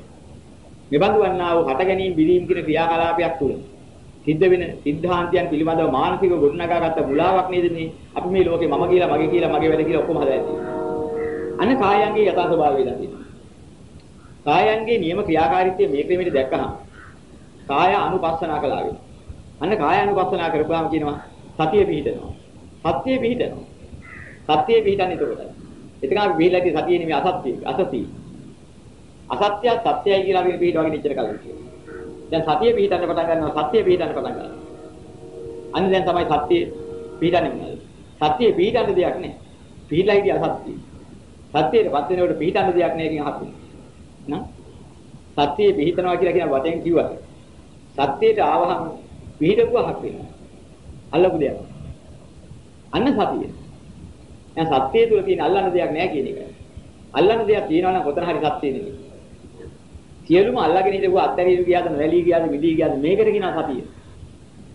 මෙබඳු වන්නා වූ හට ගැනීම බිලීම් කියන ක්‍රියාකලාපයක් තුල සිද්ධ වෙන සිද්ධාන්තයන් පිළිබඳව මානසික ගොඩනගාගත්ත මුලාවක් නේද මේ අපි මේ ලෝකේ මම කියලා මගේ කියලා මගේ වැඩ කියලා ඔක්කොම හදාගන්නේ. අන්න කායයන්ගේ යථා ස්වභාවය දකින්න. කායයන්ගේ නියම ක්‍රියාකාරීත්වය මේ ක්‍රමයට දැක්කහම කාය අනුපස්සනා කළා වෙනවා. අන්න කාය අනුපස්සනා කරපුවාම කියනවා සතිය පිහිටනවා. සතිය පිහිටනවා. සතිය පිහිටන්නේ එතකොට. එතන අපි පිළිලා තියෙන සතිය නෙමෙයි අසත්‍ය අසති. අසත්‍ය සත්‍යයි කියලා අපි පිළිවගෙන ඉච්චර කලින් කියනවා. දැන් සතිය පිළිටන්න පටන් ගන්නවා සත්‍ය පිළිටන්න පටන් ගන්නවා. අන්න දැන් තමයි සත්‍ය පිළිටන්නේ මොනවද? සත්‍ය පිළිටන්න දෙයක් නෑ. පිළිලා හිටිය අසත්‍ය. සත්‍යයට පත් වෙනකොට පිළිටන්න දෙයක් නෑ කියන අහතු. නං සත්‍යයේ පිළිටනවා කියලා කියන වචෙන් කිව්වට සත්‍යයට ආවහම පිළිටපුවහක් වෙනවා. අල්ලපු දෙයක්. අන්න සතිය. දැන් සත්‍යය තුල තියෙන අල්ලන්න දෙයක් නෑ කියන එක. අල්ලන්න දෙයක් තියෙනවා නම් කොතන හරි සත්‍ය නෙමෙයි. සියලුම අල්ලගෙන ඉඳපුවා අත්හැරීම ගියාද නැලී ගියාද මිදී ගියාද මේකට කියනවා සතිය.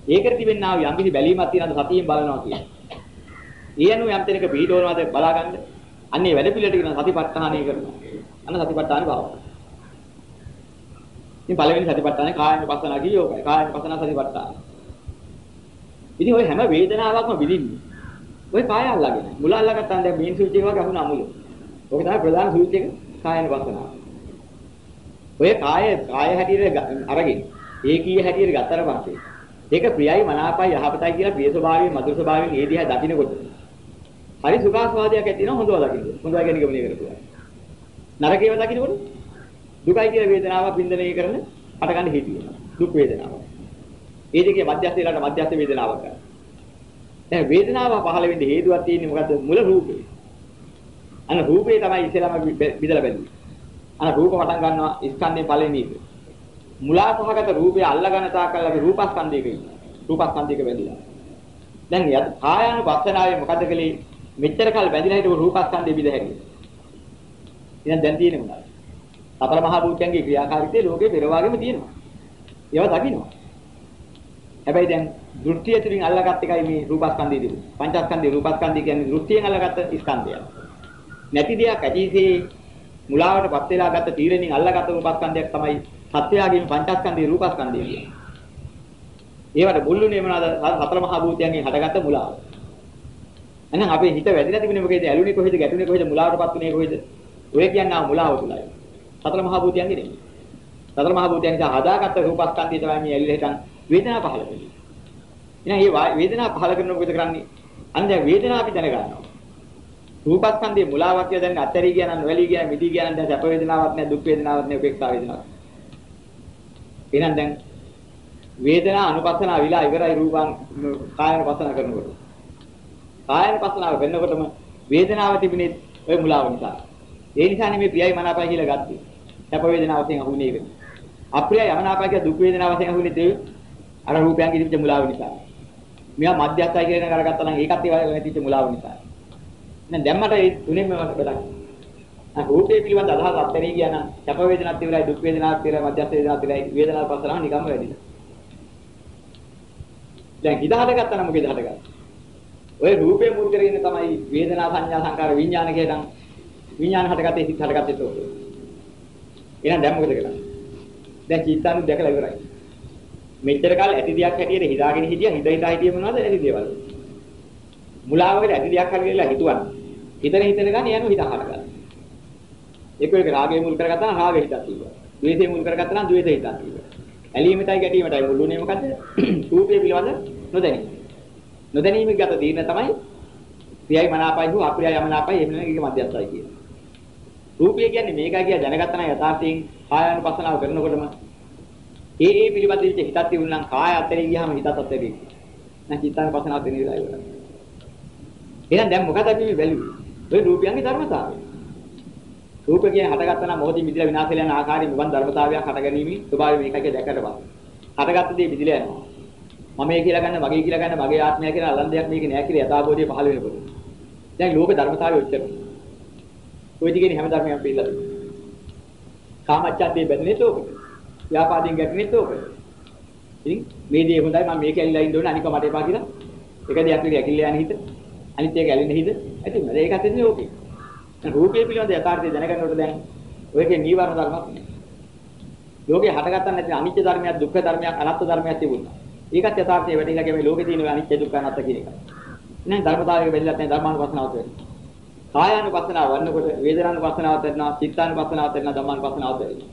ඒකට තිබෙනා යම් කිසි බැලීමක් තියෙනවද සතියෙන් බලනවා කියන්නේ. ඒ අනුව යම් තැනක පිළිඩෝනවාද බලාගන්න. අන්නේ වැඩ පිළිවෙලට කියන සතිපට්ඨානය කරනවා. අන්න සතිපට්ඨානෙ භාවය. ඉතින් පළවෙනි සතිපට්ඨානේ කායන පස්සනා කිය යෝගයි. කායන පස්සනා සතිපට්ඨාන. ඉතින් ওই හැම වේදනාවක්ම විඳින්නේ. ওই කාය අල්ලගෙන. මුල අල්ලගත්තාම දැන් මේන් ස්විච් එක වගේ අහුන අමුල. ඔක තමයි ප්‍රධාන ස්විච් එක කායන පස්සනා. ඔය කාය කාය හැටියට අරගෙන ඒකීය හැටියට ගත්තට පස්සේ ඒක ප්‍රියයි මනාපයි යහපතයි කියලා ප්‍රිය ස්වභාවයෙන් මధుර ස්වභාවයෙන් ඒ දිහා දකින්නකොට හරි සුඛාස්වාදයක් ඇති වෙනවා හොඳව දකින්න. හොඳව ගැන ගමනය කරපුවා. නරකේව දකින්නකොට දුකයි කියන වේදනාවක් වින්දනය කරන අටගන්න හිතියි. දුක් වේදනාව. ඒ දෙකේ මධ්‍යස්ථ වේලාට මධ්‍යස්ථ වේදනාවක් ගන්න. දැන් වේදනාව පහළ වෙන්න හේතුවක් තියෙන්නේ මොකද්ද? මුල රූපේ. අන්න රූපේ තමයි ඉස්සෙල්ලාම බෙදලා බැලුවේ. අර රූප පටන් ගන්නවා ස්කන්ධේ පළවෙනි එක. මුලා සහගත රූපය අල්ලගෙන තාකල් අපි රූපස්කන්ධයක ඉන්නවා. රූපස්කන්ධයක බැඳිලා. දැන් යත් කායානුපස්සනාවේ මොකද කලේ? මෙච්චර කල් බැඳිලා හිටපු රූපස්කන්ධය බිඳ හැරියි. එහෙනම් දැන් තියෙන්නේ මොනවද? සතර මහා භූතයන්ගේ ක්‍රියාකාරීත්වය ලෝකේ පෙරවාගෙම තියෙනවා. ඒවා දකින්නවා. හැබැයි දැන් දෘෂ්ටිය තුලින් අල්ලගත් එකයි මේ රූපස්කන්ධය තිබුණේ. පංචස්කන්ධය රූපස්කන්ධය කියන්නේ දෘෂ්ටියෙන් අල්ලගත්ත ස්කන්ධය. නැති දෙයක් ඇතිසේ මුලාවටපත් වෙලා ගත්ත තීරණින් අල්ලාගත්ත රූපස්කන්ධයක් තමයි සත්‍යයගෙන් පංචස්කන්ධේ රූපස්කන්ධය කියන්නේ. ඒවට මුල්ුනේ මොනවාද? සතර මහා භූතයන්ගෙන් හටගත්ත මුලාව. එහෙනම් අපේ හිත වැදිලා තිබුණේ මොකේද? ඇලුනේ කොහෙද? ගැටුනේ කොහෙද? මුලාවටපත් උනේ කොහෙද? ඔය කියන්නේ ආ මුලාව තුලයි. සතර මහා භූතයන්ගේ නෙමෙයි. සතර මහා භූතයන් නිසා හදාගත්ත රූපස්කන්ධය තමයි මේ ඇවිල්ලා හිටන් වේදනාව පහළ වෙන්නේ. එහෙනම් මේ වේදනාව පහළ කරන මොකද කරන්නේ? අන්න දැන් වේදනාව අපි දැනගන්නවා. රූපස්කන්ධේ මුලාවක් කියලා දැන් අත්හැරී ගියා නම් වැලී ගියා මිදී ගියා නම් දැන් සැප වේදනාවක් නැහැ දුක් වේදනාවක් නැහැ උපේක්ෂා වේදනාවක්. එහෙනම් දැන් වේදනා අනුපස්සනා විලා ඉවරයි රූපං කායන පස්සනා කරනකොට. කායන පස්සනාව වෙන්නකොටම වේදනාව තිබුණේ ওই මුලාව නිසා. ඒ නිසානේ මේ ප්‍රියයි මනාපයි කියලා ගත්තේ. සැප වේදනාව වශයෙන් අහුනේ ඒක. අප්‍රියයි යමනාපයි කියලා දුක් වේදනාව වශයෙන් අහුනේ තේ අර රූපයන්ගේ තිබිච්ච මුලාව නිසා. මෙයා මධ්‍යස්ථයි කියලා කරගත්තා නම් ඒකත් ඒ වගේ තිබිච්ච මුලාව නිසා. දැන් දැන් මට ඒ තුනෙන්ම මට බලන්න. අර රූපේ පිළිබඳ අදහස් අත්හැරී ගියා නම් සැප වේදනාවක් ඉවරයි දුක් වේදනාවක් ඉවරයි මධ්‍යස්ථ වේදනාවක් ඉවරයි වේදනාව පස්සලම නිකම්ම වැඩිලා. දැන් හිත හටගත්තා නම් මොකද හටගන්නේ? ඔය රූපේ මුල් කරගෙන තමයි වේදනා සංඥා සංකාර විඥාන කියනනම් විඥාන හටගත්තේ හිත හටගත්තේ තෝ. එහෙනම් දැන් මොකද කරන්නේ? දැන් චිත්තානු දැකලා ඉවරයි. මෙච්චර කාල ඇති දෙයක් හැටියට හිතාගෙන හිටියා හිත හිතා හිටියේ මොනවද ඇති දේවල්. මුලාවකට ඇති දෙයක් හරියලා හිතුවා. හිතන හිතන ගන්න යනවා හිත හටගන්න. ඒක එක රාගය මුල් කරගත්තා නම් රාගය හිතක් තියෙනවා. ද්වේෂය මුල් කරගත්තා නම් ද්වේෂය හිතක් තියෙනවා. ඇලීමටයි ගැටීමටයි මුල්ුනේ මොකද්ද? රූපය පිළිබඳ නොදැනීම. නොදැනීම ගත තීරණ තමයි ප්‍රියයි මනාපයි හෝ අප්‍රියයි යමනාපයි එහෙම නෙවෙයි ඒක මධ්‍යස්ථයි කියන්නේ. රූපය කියන්නේ මේකයි කියලා දැනගත්තා නම් යථාර්ථයෙන් කායानुපස්සනාව කරනකොටම ඒ ඒ පිළිබඳ විදිහට හිතක් තිබුණා නම් කාය අතරේ ගියාම හිතත් අතරේ ගියා. නැත්නම් චිත්තානුපස්සනාව දෙන විලා ඉවරයි. එහෙනම් දැන් මොකද අපි මේ බැලුවේ? ඔය රූපයන්ගේ ධර්මතාවය. රූප කියන හටගත්තා නම් මොහොතින් මිදිලා විනාශ වෙලා යන ආකාරයේ මුවන් ධර්මතාවයක් හටගැනීමේ ස්වභාවය මේකයි කියලා දැකලා බලන්න. හටගත්ත දේ මිදිලා යනවා. මම මේ කියලා ගන්න මගේ කියලා ගන්න මගේ ආත්මය කියලා අලන් දෙයක් මේක නෑ කියලා යථාබෝධය පහළ වෙනකොට. දැන් ලෝක ධර්මතාවය ඔච්චර. ඔය දිගේ හැම ධර්මයක්ම පිළිලා තියෙනවා. කාමච්ඡන්දේ බැඳෙන්නේ තෝකට. ව්‍යාපාදයෙන් ගැටෙන්නේ තෝකට. ඉතින් මේ දේ හොඳයි මම මේක ඇලිලා ඉන්න ඕනේ අනික මට එපා කියලා. එක දෙයක් නෙවෙයි ඇකිල්ල යන හිත. අනිත් එක ඇලෙන හිත. ඇති නේද? ඒකත් එන්නේ ඕකේ. රූපය පිළිබඳ යථාර්ථය දැනගන්නකොට දැන් ඔයකේ නීවරණ ධර්මයක් නෑ. ලෝකේ හටගත්තා නැති අනිත්‍ය ධර්මයක්, දුක්ඛ ධර්මයක්, අනාත්ම ධර්මයක් තිබුණා. ඒකත් යථාර්ථය වැටහිලා ගිය මේ ලෝකේ තියෙන අනිත්‍ය දුක්ඛ අනාත්ම කියන එක. එහෙනම් ධර්මතාවයක බැලිලත් නැහැ ධර්මානුපස්සනාවත් වෙන්නේ. කායානුපස්සනාව වන්නකොට වේදනානුපස්සනාවත් වෙනවා, චිත්තානුපස්සනාවත් වෙනවා, ධම්මානුපස්සනාවත් වෙනවා.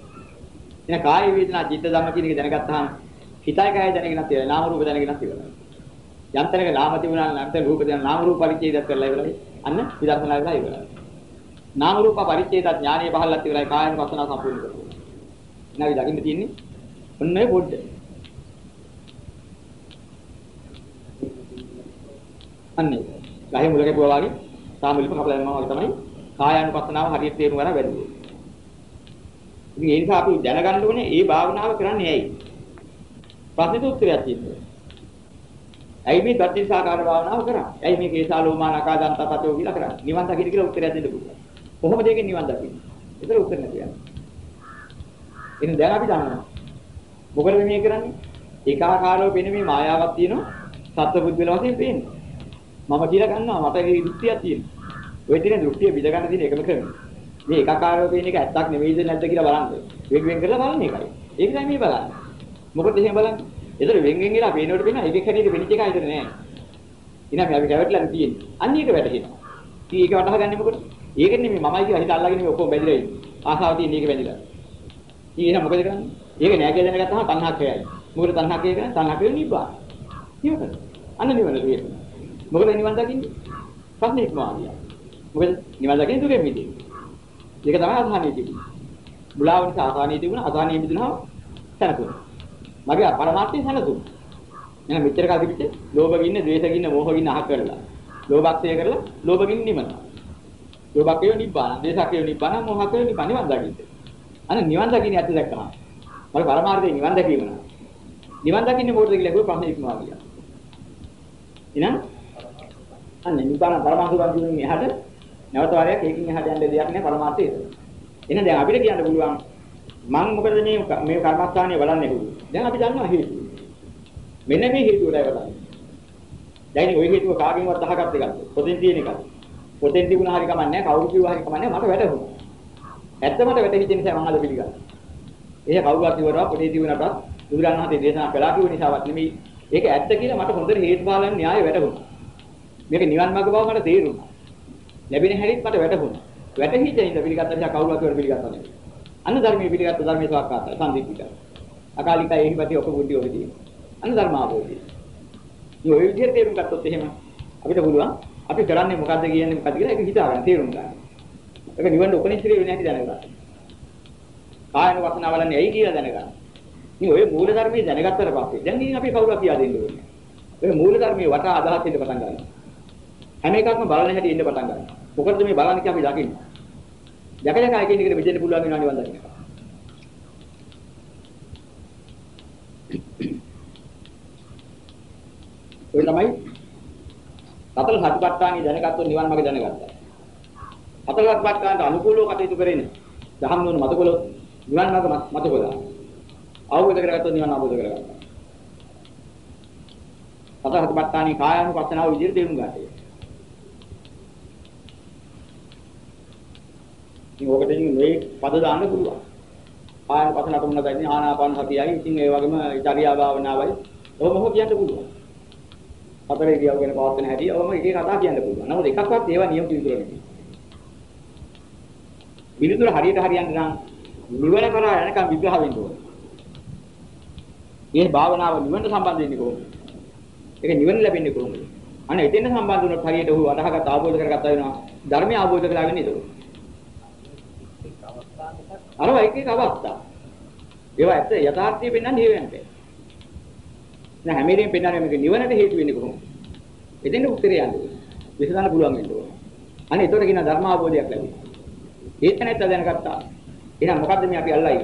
එහෙනම් කාය වේදනා චිත්ත ධම්ම කියන එක දැනගත්තාම හිතයි කාය දැනගෙනත් ඉවරයි, නාම රූප දැනගෙනත් ඉවරයි. යන්තරක නාම තිබුණා නම් නැත්නම් රූප දැන නාම රූප පරිච්ඡේදයක් කරලා ඉවරයි. අන්න විදර්ශනා කරලා ඉවරයි. නාම රූප පරිච්ඡේදත් ඥානීය පහළත් ඉවරයි කායනුපස්සනාව සම්පූර්ණ කරගන්න. නැවි දකින්න තියෙන්නේ ඔන්න ඔය පොඩ්ඩ. අන්නේ ගහේ මුල කැපුවා වගේ සාමුලිප කපලා යනවා වගේ තමයි කායानुපස්සනාව හරියට තේරුම් ගන්න බැරිද. ඉතින් ඒ නිසා අපි දැනගන්න ඕනේ මේ භාවනාව කරන්නේ ඇයි? ප්‍රශ්නෙට උත්තරයක් තියෙනවා. ඇයි මේ ප්‍රතිසාකාර භාවනාව කරන්නේ? ඇයි මේ කේසාලෝමා නකාදන්ත තතෝ කියලා කරන්නේ? නිවන් දකින්න කියලා උත්තරයක් දෙන්න පුළුවන්. කොහොමද ඒකෙන් නිවන් දකින්නේ? ඒතර උත්තර නැති යනවා. එහෙනම් දැන් අපි දන්නවා. මොකද මේ කරන්නේ? ඒකාකාරව පෙනෙන මේ මායාවක් තියෙනවා. සත්ව බුද්ධිල වශයෙන් පේන්නේ. මම කියලා ගන්නවා මට මේ දෘෂ්ටියක් තියෙනවා. ඔය තියෙන දෘෂ්ටිය බිඳ ගන්න තියෙන එකම ක්‍රමය. මේ ඒකාකාරව පේන එක ඇත්තක් නෙවෙයිද නැද්ද කියලා බලන්න. වෙන් වෙන් කරලා බලන්න එකයි. ඒක තමයි මේ බලන්නේ. මොකද එහෙම බලන්නේ? ඒතර වෙන් වෙන් වෙලා පේනකොට පේන එකේ හැටියට වෙනිච්ච එකයි හිතන්නේ නෑ. ඉතින් අපි රැවටලා තියෙන්නේ. අන්න ඒක වැටහෙනවා. ඉතින් ඒක වටහා ගන්නේ මොකද? ඒක නෙමෙයි මමයි කියලා හිත අල්ලගෙන මේ ඔක්කොම බැඳිලා ඉන්නේ. ආසාව තියෙන එක බැඳිලා. ඉතින් එහෙනම් මොකද කරන්නේ? ඒක නෑ කියලා දැනගත්තාම තණ්හා ක්‍රයයි. මොකද තණ්හා ක්‍රය කියන්නේ තණ්හා ක්‍රය නිබ්බාන. ඉවරයි. අන්න නිවන තියෙනවා. මොකද නිවන් දකින්නේ? ප්‍රශ්නේ ඉක්මවා ගියා. මොකද නිවන් දකින්නේ දුකෙන් මිදෙන්න. ඒක තමයි අසහනිය තිබුණේ. මුලාව නිසා අසහනිය තිබුණා. අසහනිය මිදුණාම සැනසුණා. මගේ පරමාර්ථය සැනසුණා. එහෙනම් මෙච්චර කාලෙ පිට ලෝභ ගින්න, ද්වේෂ ගින්න, මෝහ ගින්න අහ කරලා. ලෝභක්ෂය කරලා ලෝභ ගින්න නිමනවා. ලෝභක්ෂය නිබ්බාන, ද්වේෂක්ෂය නිබ්බාන, මොහක්ෂය නිබ්බාන නිවන් දකින්න. අන්න නිවන් දකින්න ඇත්ත දැක්කම. මගේ පරමාර්ථය නිවන් දැකීම නා. නිවන් දකින්නේ මොකටද කියලා කිව්ව ප්‍රශ්නේ ඉක්මවා ගියා. එහෙනම් අන්න නිබ්බාන පරමාර්ථ වන්දිනේ එහාට නැවත වාරයක් ඒකින් එහාට යන්න දෙයක් නෑ පරමාර්ථය ඒක. එහෙනම් දැන් අපිට කියන්න පුළුවන් මම මොකද මේ මේ කර්මස්ථානය බලන්නේ කොහොමද? දැන් අපි දන්නවා හේතුව. මෙන්න මේ හේතුවටයි බලන්නේ. දැන් ওই හේතුව කාගෙන්වත් අහගත්ත එකක්ද? පොතෙන් තියෙන එකක්ද? පොතෙන් තිබුණා හරි කමන්නේ කවුරු කිව්වා හරි කමන්නේ මට වැටහුණා. ඇත්ත මට වැටහිච්ච නිසා මම අද පිළිගන්නවා. ඒක කවුරුත් කිව්වරවා පොතේ තිබුණාට බුදුරණන් වහන්සේ දේශනා කළා කිව්ව නිසාවත් නෙමෙයි. ඒක ඇත්ත කියලා මට හොඳට හේතුඵලයන් න්‍යාය වැටහුණා. මේක නිවන් මාර්ග බව මට තේරුණා. ලැබෙන හැටිත් මට වැටහුණා. වැටහිච්ච නිසා පිළිගත්ත නිසා කවුරුත් කිව්වර පිළිගත්තා නෙමෙයි. අන්න ධර්මයේ පිළිගත්ත ධර්මයේ සවක්කාතයි සම්දිත්තික. අකාලිකයි එහිපති ඔක බුද්ධි ඔබ තියෙනවා. අන්න ධර්මාවෝධි. මේ ඔය විදිහට තේරුම් ගත්තොත් එහෙම අපිට පුළුවන් අපි කරන්නේ මොකද්ද කියන්නේ මොකද්ද කියලා ඒක හිතාගන්න තේරුම් ගන්න. ඒක නිවන්න උපනිශ්‍රේ වෙන්නේ නැති දැනගන්න. කායන වසනා බලන්නේ ඇයි කියලා දැනගන්න. ඉතින් ඔය මූල ධර්මයේ දැනගත්තට පස්සේ දැන් ඉතින් අපි කවුරුත් කියා දෙන්න ඕනේ. ඔය මූල ධර්මයේ වටා අදහස් දෙන්න පටන් ගන්නවා. හැම එකක්ම බලන හැටි ඉන්න පටන් ගන්නවා. මොකද මේ බලන්නේ අපි දකින්නේ. යක යක එකින් එකට බෙදෙන්න පුළුවන් වෙනවා නිවන් දකින්න. ඔය තමයි සතර සතිපට්ඨානිය දැනගත්තොත් නිවන් මාර්ගය දැනගත්තා. සතර සතිපට්ඨානට අනුකූලව කටයුතු කරගෙන දහම් නෝන මතකොලොත් නිවන් මාර්ග මතකොලා. අවබෝධ කරගත්තොත් නිවන් අවබෝධ කරගත්තා. සතර සතිපට්ඨානිය කායානුපස්සනාව විදිහට තේරුම් ගන්නවා. ඉතින් ඕකට ඉතින් මේ පද දාන්න පුළුවන්. ආයනපසනට මුණ දැන්නේ ආනාපාන සතියයි. ඉතින් ඒ වගේම චර්යා භාවනාවයි. ඔහොම ඔහොම කියන්න පුළුවන්. හතර ඉරියව් ගැන පවත්වන හැටි ඔහොම එකේ කතා කියන්න පුළුවන්. නමුත් එකක්වත් ඒවා නියම පිළිතුර නෙමෙයි. පිළිතුර හරියට හරියන්න නම් නිවන කරා යනකම් විග්‍රහ වෙන්න ඕනේ. මේ භාවනාව නිවනට සම්බන්ධ වෙන්නේ කොහොමද? ඒක නිවන ලැබෙන්නේ කොහොමද? අනේ එතෙන් සම්බන්ධ වුණොත් හරියට ඔහු අදහගත් ආબોධ කරගත්තා වෙනවා. ධර්මය ආબોධ කළා වෙන්නේ ඒක. අර එක එක අවස්ථා. ඒවා ඇත්ත යථාර්ථය පෙන්වන්නේ හේවෙන්නේ. දැන් හැම වෙලේම පෙන්වන්නේ මේක නිවනට හේතු වෙන්නේ කොහොමද? එතෙන් උත්තරය යන්නේ. විසඳන්න පුළුවන් වෙන්න ඕන. අනේ ඒතකොට කියන ධර්ම අවබෝධයක් ලැබෙනවා. ඒක නැත්ත දැනගත්තා. එහෙනම් මොකද්ද මේ අපි අල්ලයි?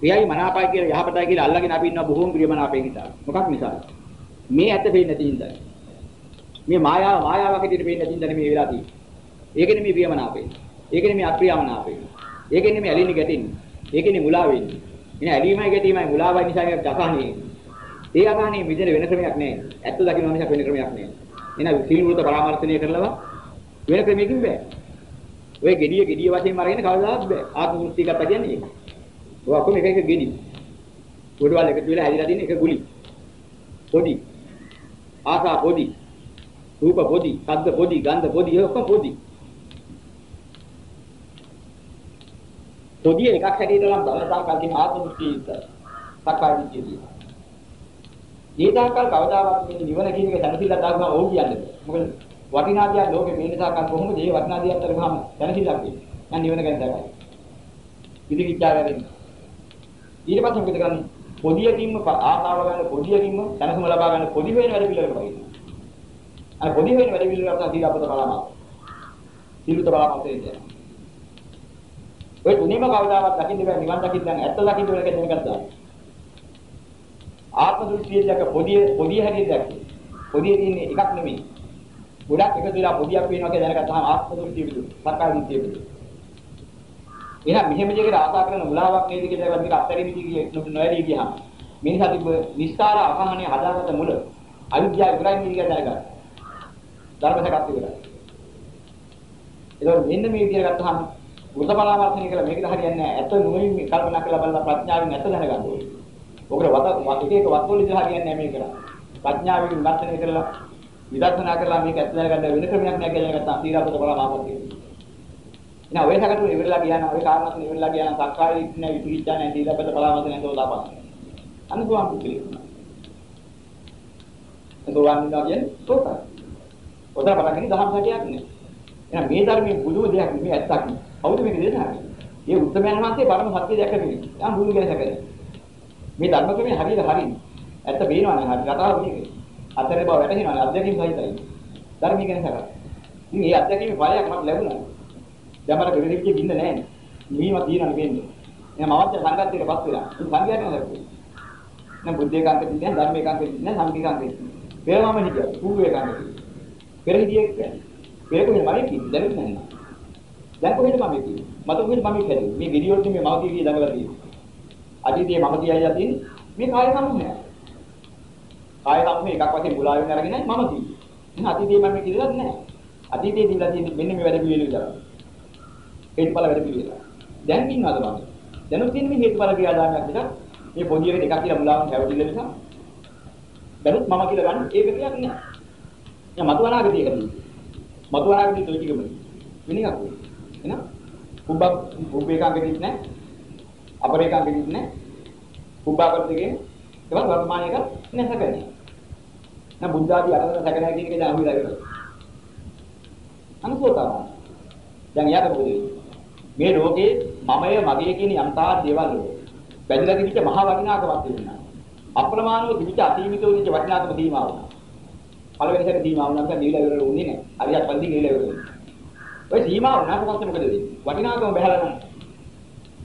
ප්‍රියයි මනාපයි කියලා යහපතයි කියලා අල්ලගෙන අපි ඉන්නවා බොහෝම ප්‍රියමනාපයෙන් හිතා. මොකක් නිසාද? මේ ඇත්ත පේන්නේ නැති හින්දා. මේ මායාව මායාවක් හැටියට පේන්නේ නැති හින්දා මේ වෙලා තියෙන්නේ. ඒකනේ මේ ප්‍රියමනාපේ. ඒකනේ මේ අප්‍රියමනාපේ. ඒකෙන්නේ මේ ඇලින්නේ ගැටෙන්නේ. ඒකෙන්නේ මුලා වෙන්නේ. එන ඇලීමයි ගැටීමයි මුලාවයි නිසා මේක අසහනේ. ඒ අසහනේ මිදෙන වෙන ක්‍රමයක් නැහැ. ඇත්ත දකින්න මිසක් වෙන ක්‍රමයක් නැහැ. එන සිල් වෘත පරාමර්ශනය කරලව වෙන ක්‍රමයකින් බෑ. ඔය gediya gediya වශයෙන් අරගෙන කවදාවත් බෑ. ආත්ම වෘත්ති ගත්තා කියන්නේ ඒක. ඔය ඔක්කොම එක එක ගෙඩි. පොඩවල් එකතු වෙලා හැදිලා තියෙන එක ගුලි. පොඩි. ආසා පොඩි. රූප පොඩි, ශබ්ද පොඩි, ගන්ධ පොඩි, ඔක්කොම පොඩි. පොඩි එකක් හැටියට නම් බලසාකල් කියන ආත්ම දෘෂ්ටිය ඉස්සර. සක්කාය දිට්ඨිය තියෙනවා. මේ දාකල් කවදාවත් මේ නිවන කියන එක දැනසිලා දාගම ඕක කියන්නේ. මොකද වටිනා දියන් ලෝකේ මේ නිසාකල් කොහොමද මේ වටිනා දියන් අතර ගහම දැනසිලා කියන්නේ. මම නිවන ගැන දකයි. ඉතින් විචාරයෙන්. ඊට පස්සේ මොකද කරන්නේ? පොදියකින්ම ආසාව ගන්න පොදියකින්ම දැනසම ලබා ගන්න පොදි වෙන වැඩ පිළිවෙලකට වගේ. අර පොදි වෙන වැඩ පිළිවෙලකට තමයි අපිට බලama. සිල්ුත බලama තේරෙන්නේ. ඔය තුනේම කවදාවත් දකින්න බෑ නිවන් දකින්න දැන් ඇත්ත දකින්න වෙන එක දැනගත්තා. ආත්ම දෘෂ්ටිය දැක පොදිය පොදිය හැටියට දැක්කේ. පොදිය තියෙන්නේ එකක් නෙමෙයි. ගොඩක් එකතු වෙලා පොදියක් වෙනවා කියලා දැනගත්තාම ආත්ම දෘෂ්ටිය විදු. සක්කාය දිට්ඨිය විදු. එහෙනම් මෙහෙම දෙයකට ආසා කරන මුලාවක් නේද කියලා ඒවත් මේක අත්හැරීම කිය නොයරී ගියාම මිනිසා තිබ්බ නිස්සාර අසහනය හදාගත්ත මුල අවිද්‍යාව ඉවරයි නේද කියලා දැනගන්න. ධර්මසකත් ඉවරයි. ඒක මෙන්න මේ විදිහට ගත්තාම බුද්ධ පරාමර්ශනය කළා මේකද හරියන්නේ නැහැ. ඇත්ත නුවණින් කල්පනා කරලා බලලා ප්‍රඥාවෙන් ඇත්ත දැනගන්න ඕනේ. ඔකට වත එක එක වත්වල ඉඳලා හරියන්නේ නැහැ මේක කරා. ප්‍රඥාවෙන් විමර්ශනය කරලා විදර්ශනා කරලා මේක ඇත්ත දැනගන්න වෙන ක්‍රමයක් නැහැ කියලා ගත්තා. තීරාපත පරාමර්ශනය. එහෙනම් ඔය සකට ඉවරලා ගියා නම් ඔය කාරණාත් ඉවරලා ගියා නම් සක්කාය ඉන්නේ විචිකිච්ඡා නැහැ තීරාපත පරාමර්ශනය සෝදාපන්න. අනුගමන පුදුලි. අනුගමන කියන්නේ සෝතා. ඔතන බලන්නේ දහම් සැටියක් නේ. එහෙනම් මේ ධර්මයේ බුදුම දෙයක් නෙමෙයි ඇත්තක් නේ. කවුද මේක දේශනා කරන්නේ? මේ උත්තමයන් වහන්සේ පරම සත්‍ය දැකගෙන. යම් බුදු ගැන සැකද. මේ ධර්ම ක්‍රමයේ හරියට හරියි. ඇත්ත පේනවනේ හරි කතාව මේක. අතරේ බව වැටහෙනවනේ අධ්‍යක්ෂින් සහිතයි. ධර්මී ගැන සැකද. ඉතින් මේ අධ්‍යක්ෂින් ඵලයක් මට ලැබුණා. දැන් මට බෙදෙවිච්ච බින්ද නැහැ. නිවීම තියෙනවනේ වෙන්නේ. එහෙනම් අවශ්‍ය සංගතයට පස් වෙලා. ඉතින් සංගයයට නේද? නම් බුද්ධ ඒකාන්ත දෙන්නේ ධර්ම ඒකාන්ත දෙන්නේ සංඝ ඒකාන්ත දෙන්නේ. පෙරමම හිටියා. පූර්ව ඒකාන්ත දෙන්නේ. පෙර හිටියේ කියන්නේ. පෙර කොහෙද මම කියන්නේ? දැනෙන්නේ නැහැ. දැන් කොහෙද මම කියන්නේ? මට කොහෙද මම කියන්නේ? මේ විදියෝත් මේ මම කිය දඟලලා තියෙන්නේ. අතීතයේ මම කියයිලා තියෙන්නේ මේ කාය සම්මුහය. කාය සම්මුහය එකක් වශයෙන් මුලාවෙන් අරගෙන මම කිව්වේ. එහෙනම් අතීතයේ මම කියලාත් නැහැ. අතීතයේ දීලා තියෙන්නේ මෙන්න මේ වැඩ පිළිවෙල විතරයි. හේතුඵල වැඩ පිළිවෙල. දැන් ඉන්නවද මම? දැනුත් තියෙන්නේ මේ හේතුඵල ක්‍රියාදාමයක් දෙක. මේ පොඩි එක දෙකක් කියලා මුලාවෙන් හැවටිල්ල නිසා. දැනුත් මම කියලා ගන්න ඒක දෙයක් නෑ. දැන් මතු අනාගතයකදී. මතු අනාගතයේ toy ටිකම. වෙන එකක් වෙයි. එහෙනම් කුබ්බ කුබ්බ එකකෙදිත් නැහැ. අපර එකකෙදිත් නැහැ. කුබ්බාකර දෙකේ ඒවත් වර්තමානයක නැසකන්නේ. නම් බුද්ධ ආදී අරගෙන සැකනයි කියන එක දැන් අහුවිලා ඉවරයි. අනුසෝතාව. දැන් යාට මොකද මේ ලෝකේ මමය මගේ කියන යම්තා දේවල් වල බැඳලා තිබිච්ච මහා වටිනාකමක් තිබුණා. අප්‍රමාණව තිබිච්ච අසීමිතව තිබිච්ච වටිනාකම තීමා වුණා. පළවෙනි සැරේ සීමාව වුණාම ගිහිලා ඉවර වෙන්නේ නැහැ. හරියට පල්ලි ගිහිලා ඉවර වෙන්නේ. ඔය සීමාව වුණාට පස්සේ මොකද වෙන්නේ? වටිනාකම බහැලා නැහැ.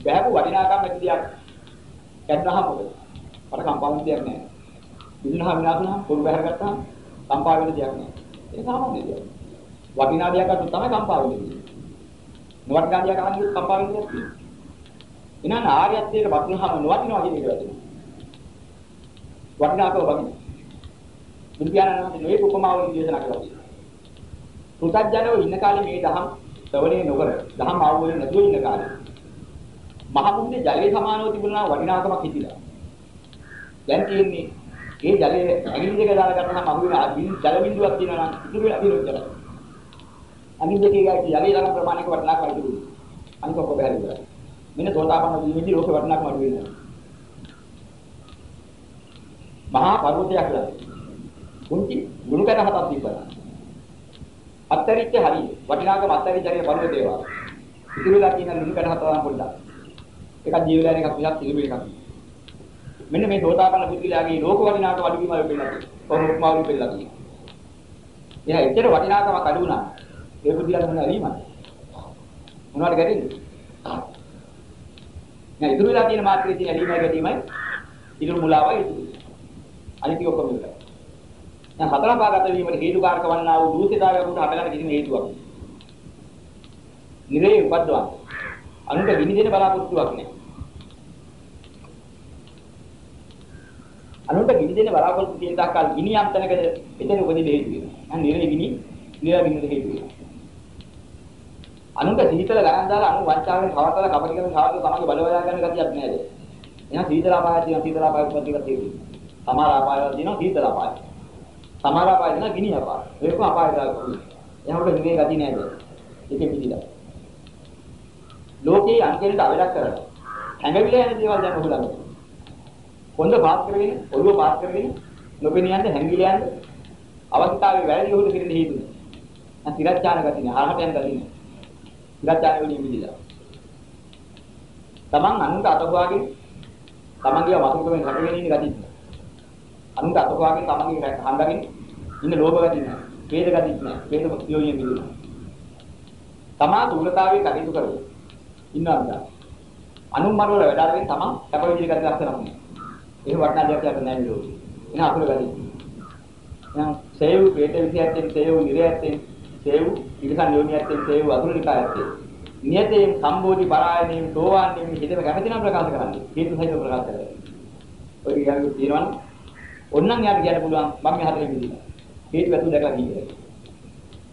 බහැපු වටිනාකම නැති දෙයක් ගැටනහම මොකද? අර කම්පාවන් දෙයක් නැහැ. විදුනහම විනාශ වුණාම පොරු බහැරගත්තාම කම්පා වෙන දෙයක් නැහැ. ඒක සාමාන්‍ය දෙයක්. වටිනා දෙයක් අතට තමයි කම්පා වෙන්නේ. නොවටිනා දෙයක් අරන් කම්පා වෙන්නේ නැහැ. එහෙනම් ආර්යත්වයට වටිනහම නොවටිනවා කියන එක වැදගත්. වටිනාකම වගේ. බුදු පියාණන් වහන්සේ මේ උපමාවලින් දේශනා කළා. පුතත්ජනව ඉන්න කාලේ මේ දහම් ශ්‍රවණය නොකර දහම් අවබෝධ නැතුව ඉන්න කාලේ මහ මුහුදේ ජලයේ සමානව තිබුණා වටිනාකමක් හිතිලා. දැන් තියෙන්නේ ඒ ජලයේ ඇඟිලි දෙක දාලා ගත්තාම අහු වෙන ජල බිඳුවක් තියෙනවා නම් ඉතුරු වෙලා තියෙනවා. අනිත් දෙකේ ගායි ජලයේ තරම් ප්‍රමාණයක වටිනාකමක් තිබුණා. අනික ඔක්කොම බැහැ ඉවරයි. මෙන්න තෝතාපන්න වීමේදී ලෝක වටිනාකම අඩු වෙනවා. මහා පර්වතයක් ලද. කුංචි ගුණ කර හතක් තිබ්බා. අත්තරිච්ච හරිය. වටිනාකම අත්තරිච්ච හරිය පර්වත දේවා. ඉතුරු වෙලා තියෙන ලුණු කර හතක් පොඩ්ඩක්. එකක් ජීවිතයන එකක් විසක් තිබු එකක්. මෙන්න මේ සෝතාපන්න පුද්ගලයාගේ ලෝක වටිනාකම අඩු වීම වෙලා තියෙනවා. කොහොම උපමාවලින් වෙලා තියෙනවා. එයා එච්චර වටිනාකමක් අඩු වුණා. ඒ පුද්ගලයාට මොන ඇලීමක්ද? මොනවද ගැටෙන්නේ? නෑ ඉතුරු වෙලා තියෙන මාත්‍රයේ තියෙන ඇලීමයි ගැටීමයි ඉතුරු මුලාවයි ඉතුරු. අනිත් ටික ඔක්කොම ඉවරයි. දැන් හතර පාගත වීමට හේතුකාරක වන්නා වූ දූෂිතාවය උන්ට හටගන්න කිසිම හේතුවක් නෑ. නිරේ උපද්දවන්න. අනුන්ට ගිනි දෙන බලාපොරොත්තුවක් නෑ. අනුන්ට ගිනි දෙන බලාපොරොත්තු තියෙන තාක්කල් ගිනි යම් තැනකද එතන උපදින හේතු වෙනවා. දැන් නිරේ ගිනි නිරා ගිනිද හේතු වෙනවා. අනුන්ට සීතල ගණන් දාලා අනු වංචාවෙන් කවතල කපටි කරන සාධක තමයි බලවලා ගන්න ගතියක් නෑ ඒක. එහෙනම් සීතල අපාය තියෙනවා සීතල අපාය උපදින තියෙනවා. සමහර අපායවල තියෙනවා සීතල අපාය. සමහර අපාය තියෙනවා ගිනි අපාය. ඒක අපාය දාලා. එහෙනම් උඩ නිවේ ගති නෑද? ඒකෙ පිළිලා. ලෝකේ අන්තිමට අවලක් කරලා හැඟවිලා යන දේවල් දැන් ඔහු ළඟ. කොන්ද පාත් කරගෙන, ඔළුව පාත් කරගෙන නොපෙනිය යන්න හැංගිලා යන්න අවස්ථාවේ වැරදි උහුද කිරෙන්න හේතුනේ. අන් තිරච්ඡාන ගති නෑ, හරහට යන ගති නෑ. තිරච්ඡාන වලින් මිදිලා. තමන් අනුන්ට අතපුවාගෙන තමන්ගේ වතුරුකමෙන් රැකගෙන ඉන්න ගතිය. අනුන්ට අතපුවාගෙන තමන්ගේ හංගගෙන ඉන්න ලෝභ ගතිය නෑ. වේද ගතිය නෑ. වේද යෝනිය මිදිලා. තමා දුර්ලතාවයේ කටයුතු කරලා ඉන්නවා නේද? අනුමරවල වැඩ අරගෙන තමන් කැප විදිහට කරලා ලක්ෂණක් නෑ. එහෙම වටනා දෙයක් යට නෑ නේද? එන අතුරු ගතිය. එහෙනම් සේව් වේද විදිහට සේව් නිරයයෙන් සේව් ඉරිසන් යෝනියයෙන් සේව් අතුරුනිකායයෙන් නියතයෙන් සම්බෝධි පරායනයෙන් සෝවාන්යෙන් හිතේ කැමැති නම් ප්‍රකාශ කරන්නේ. හේතු සහිතව ප්‍රකාශ කරන්නේ. ඔය කියන්නේ තියෙනවනේ. ඔන්නම් යාට කියන්න පුළුවන් මම මේ හතරෙන් මිදිලා. හේතු වැතු දැකලා කියන්නේ.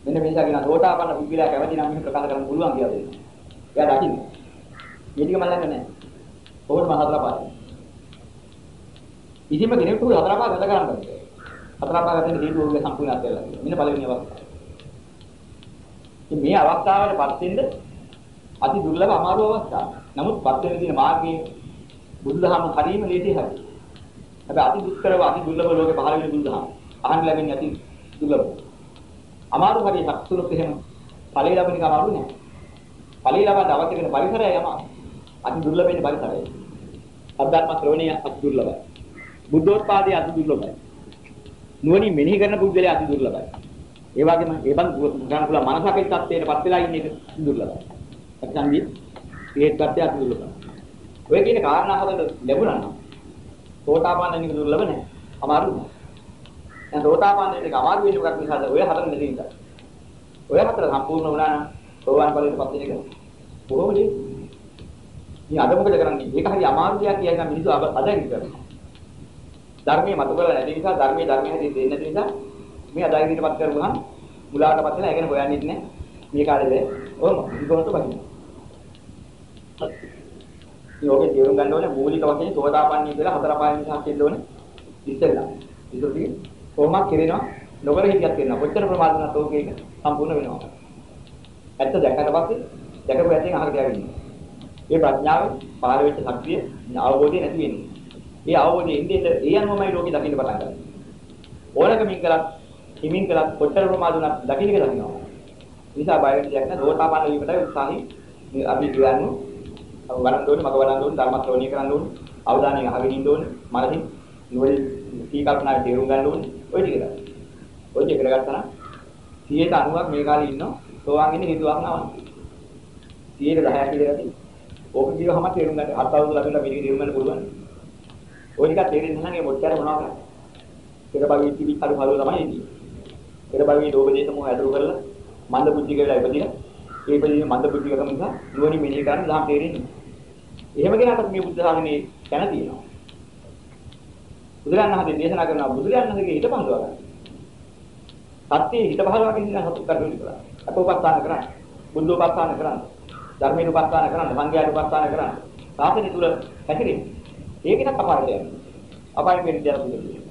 මෙන්න මේ නිසා කියන සෝතාපන්න පුද්ගලයා කැමැති නම් මේ ප්‍රකාශ කරන්න පුළුවන් කියලා දෙනවා. එයා දකින්න. මේ ටික මම ළඟ නැහැ. කොහොමද මම හතර පාරේ. කිසිම කෙනෙකුට හතර පාර ගත කරන්න බෑ. හතර පාර ගතේ හේතු ඔය සම්පූර්ණ අත්දැකලා. මෙන්න පළවෙනි අවස්ථාව. මේ අවස්ථාවට පත් වෙන්න අති දුර්ලභ අමාරු අවස්ථාවක්. නමුත් පත් වෙන දින මාර්ගයේ බුදුදහම හරීම ලේසි හරි. හැබැයි අති දුෂ්කරව අති දුර්ලභ ලෝකේ පහළ වෙන බුදුදහම. අහන්න ලැබෙන්නේ අති දුර්ලභ. අමාරු හරිය සක්සුලොත් එහෙම ඵලෙ ලැබෙන එක අමාරු නෑ. ඵලෙ ලබන අවශ්‍ය වෙන පරිසරය යම අති දුර්ලභ වෙන පරිසරය. අධ්‍යාත්ම ශ්‍රවණීය අති දුර්ලභයි. බුද්ධෝත්පාදයේ අති දුර්ලභයි. නුවණින් මෙනෙහි කරන පුද්ගලයා අති දුර්ලභයි. ඒ වගේම ඒ බඳ ගන්න පුළුවන් මනසකේ තත්ත්වයටපත් වෙලා ඉන්න එක දුර්ලභයි. ප්‍රතිසන්දි ඒත් පැත්තේ අති දුර්ලභයි. ඔය කියන කාරණා හතර ලැබුණා නම් සෝතාපන්න නික දුර්ලභ නැහැ. අමාරු නෑ. දැන් සෝතාපන්න වෙන එක අමාරු වෙන එකක් නිසාද ඔය හතර නෙදී ඉඳලා. ඔය හතර සම්පූර්ණ වුණා නම් සෝවාන් ඵලයටපත් වෙන එක බොහොම ලේසි. මේ අද මොකද කරන්නේ? මේක හරි අමාරු දෙයක් කියනවා මිනිස්සු අදින් කරනවා. ධර්මයේ මත කරලා නැති නිසා ධර්මයේ ධර්මයේ හැටි දෙන්නේ නැති නිසා මේ අදායිරීටපත් කරුවාම මුලාවටපත් වෙලා ඒකනේ හොයන්නේ නැහැ. මේ කාලේද ඔහොම විගොනට බහිනවා. යෝගේ තේරුම් ගන්න ඕනේ මූලික වශයෙන් සෝදාපන්නී කියලා හතර පහෙන් නිසා කියන්න ඕනේ. ඉස්සෙල්ලා. ඉතින් කොහොමද කෙරෙනවා? නොකර හිතියක් කරනවා. කොච්චර ප්‍රමාද වුණත් ඕක ඒක සම්පූර්ණ වෙනවා. ඇත්ත දැක්කට පස්සේ දැකපු ඇත්තෙන් අහකට යවින්නේ. මේ ප්‍රඥාව පහළ වෙච්ච ශක්තිය අවබෝධය නැති වෙන්නේ. ඒ අවබෝධය ඉන්නේ ඒ අනුවමයි ලෝකෙ දකින්න පටන් ගන්නේ. ඕනකමින් කළත් හිමින් කළත් කොච්චර ප්‍රමාද වුණත් දකින්න එක දකින්නවා. නිසා බය වෙන්න දෙයක් නැහැ. දෝතාපන්න වීමටයි උත්සාහي අපි කියන්නේ. වඩන්න ඕනේ, මග වඩන්න ඕනේ, ධර්ම ශ්‍රවණය කරන්න ඕනේ, අවධානයෙන් අහගෙන ඉන්න ඕනේ, මනසින් නුවණින් සී කල්පනා තේරුම් ගන්න ඕනේ. ඔය ටික තමයි. ඔය දෙක කරගත්තා නම් 90ක් මේ කාලේ ඉන්නවා. සෝවාන් ඉන්නේ හිතුවක් නවන්න. 10ක් කියලා තියෙනවා. ඕක කියවහම තේරුම් ගන්න අත් අවුරුදු ළඟට මේක තේරුම් ගන්න පුළුවන්. ඔය ටික තේරෙන්න නම් ඒ මොච්චර මොනවා කරන්නේ. පෙර භවී තිබි කරු හලුව තමයි ඉන්නේ. පෙර භවී ලෝභ දේශ මොහ ඇතුළු කරලා මන්ද බුද්ධි කියලා ඉපදිලා ඒ ඉපදීම මන්ද බුද්ධිකම නිසා නුවණින් මෙනෙහි කරන දහම් තේරෙන්නේ. එහෙම කෙනාට මේ බුද්ධ ශාසනයේ දැන තියෙනවා. බුදුරජාණන් වහන්සේ දේශනා කරනවා බුදුරජාණන් වහන්සේගේ හිත පහදවා ගන්න. සත්‍යයේ හිත පහදවා ගැනීම හතු කරුණු කරා. අපෝපස්ථාන කරා. බුද්ධෝපස්ථාන කරා. ධර්මීනුපස්ථාන කරා. සංඝයානුපස්ථාන කරා. සාසනය තුල හැසිරෙන්න. ඒකෙනත් අපාරට යනවා. අපායෙන් වෙන්න දෙයක් නෙවෙයි.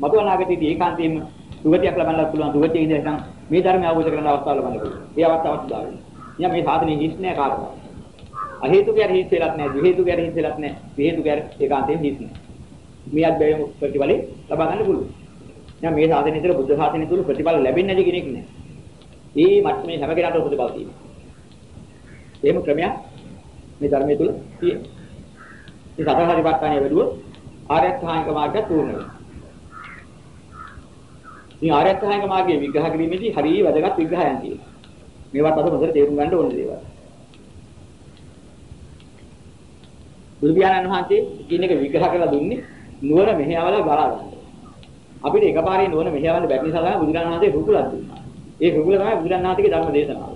මතු අනාගතයේදී ඒකාන්තයෙන්ම සුගතියක් ලබන්නත් පුළුවන් සුගතියේ ඉඳන් නැත්නම් මේ ධර්මය අවබෝධ කරගන්න අවස්ථාව ලබන්න පුළුවන්. ඒ අවස්ථාවත් උදා වෙනවා. එහෙනම් මේ සාධනෙ හිස් නෑ කාටවත්. අ හේතුකයර හිස් වෙලත් නෑ, දි හේතුකයර හිස් වෙලත් නෑ, දි හේතුකයර ඒකාන්තයෙන් හිස් නෑ. මියත් බැවිම ප්‍රතිඵල ලබා ගන්න පුළුවන්. දැන් මේ සාධනෙ තුළ බුද්ධ ශාසනය තුළ ප්‍රතිඵල ලැබෙන්නේ නැති කෙනෙක් නෑ. මේ මට්ටමේ හැම කෙනාටම ප්‍රතිඵල තියෙනවා. එහෙම ක්‍රමයක් මේ ධර්මයේ තුල තියෙනවා. මේ සතර හරිපත්තානේ වැඩුවොත් ආර්ය අෂ්ටාංගික මාර්ගය පූර්ණ වෙනවා. ඉතින් ආර්ය අෂ්ටාංගික මාර්ගයේ විග්‍රහ කිරීමේදී හරිය වැදගත් විග්‍රහයන් තියෙනවා. මේවත් අද හොඳට තේරුම් ගන්න ඕන දේවල්. බුදු පියාණන් වහන්සේ කියන එක විග්‍රහ කරලා දුන්නේ නුවණ මෙහෙයවලා බලා ගන්න. අපිට එකපාරේ නුවණ මෙහෙයවන්න බැරි නිසා තමයි බුදුරජාණන් වහන්සේ රුකුලක් දුන්නා. ඒ රුකුල තමයි බුදුරජාණන් වහන්සේගේ ධර්ම දේශනාව.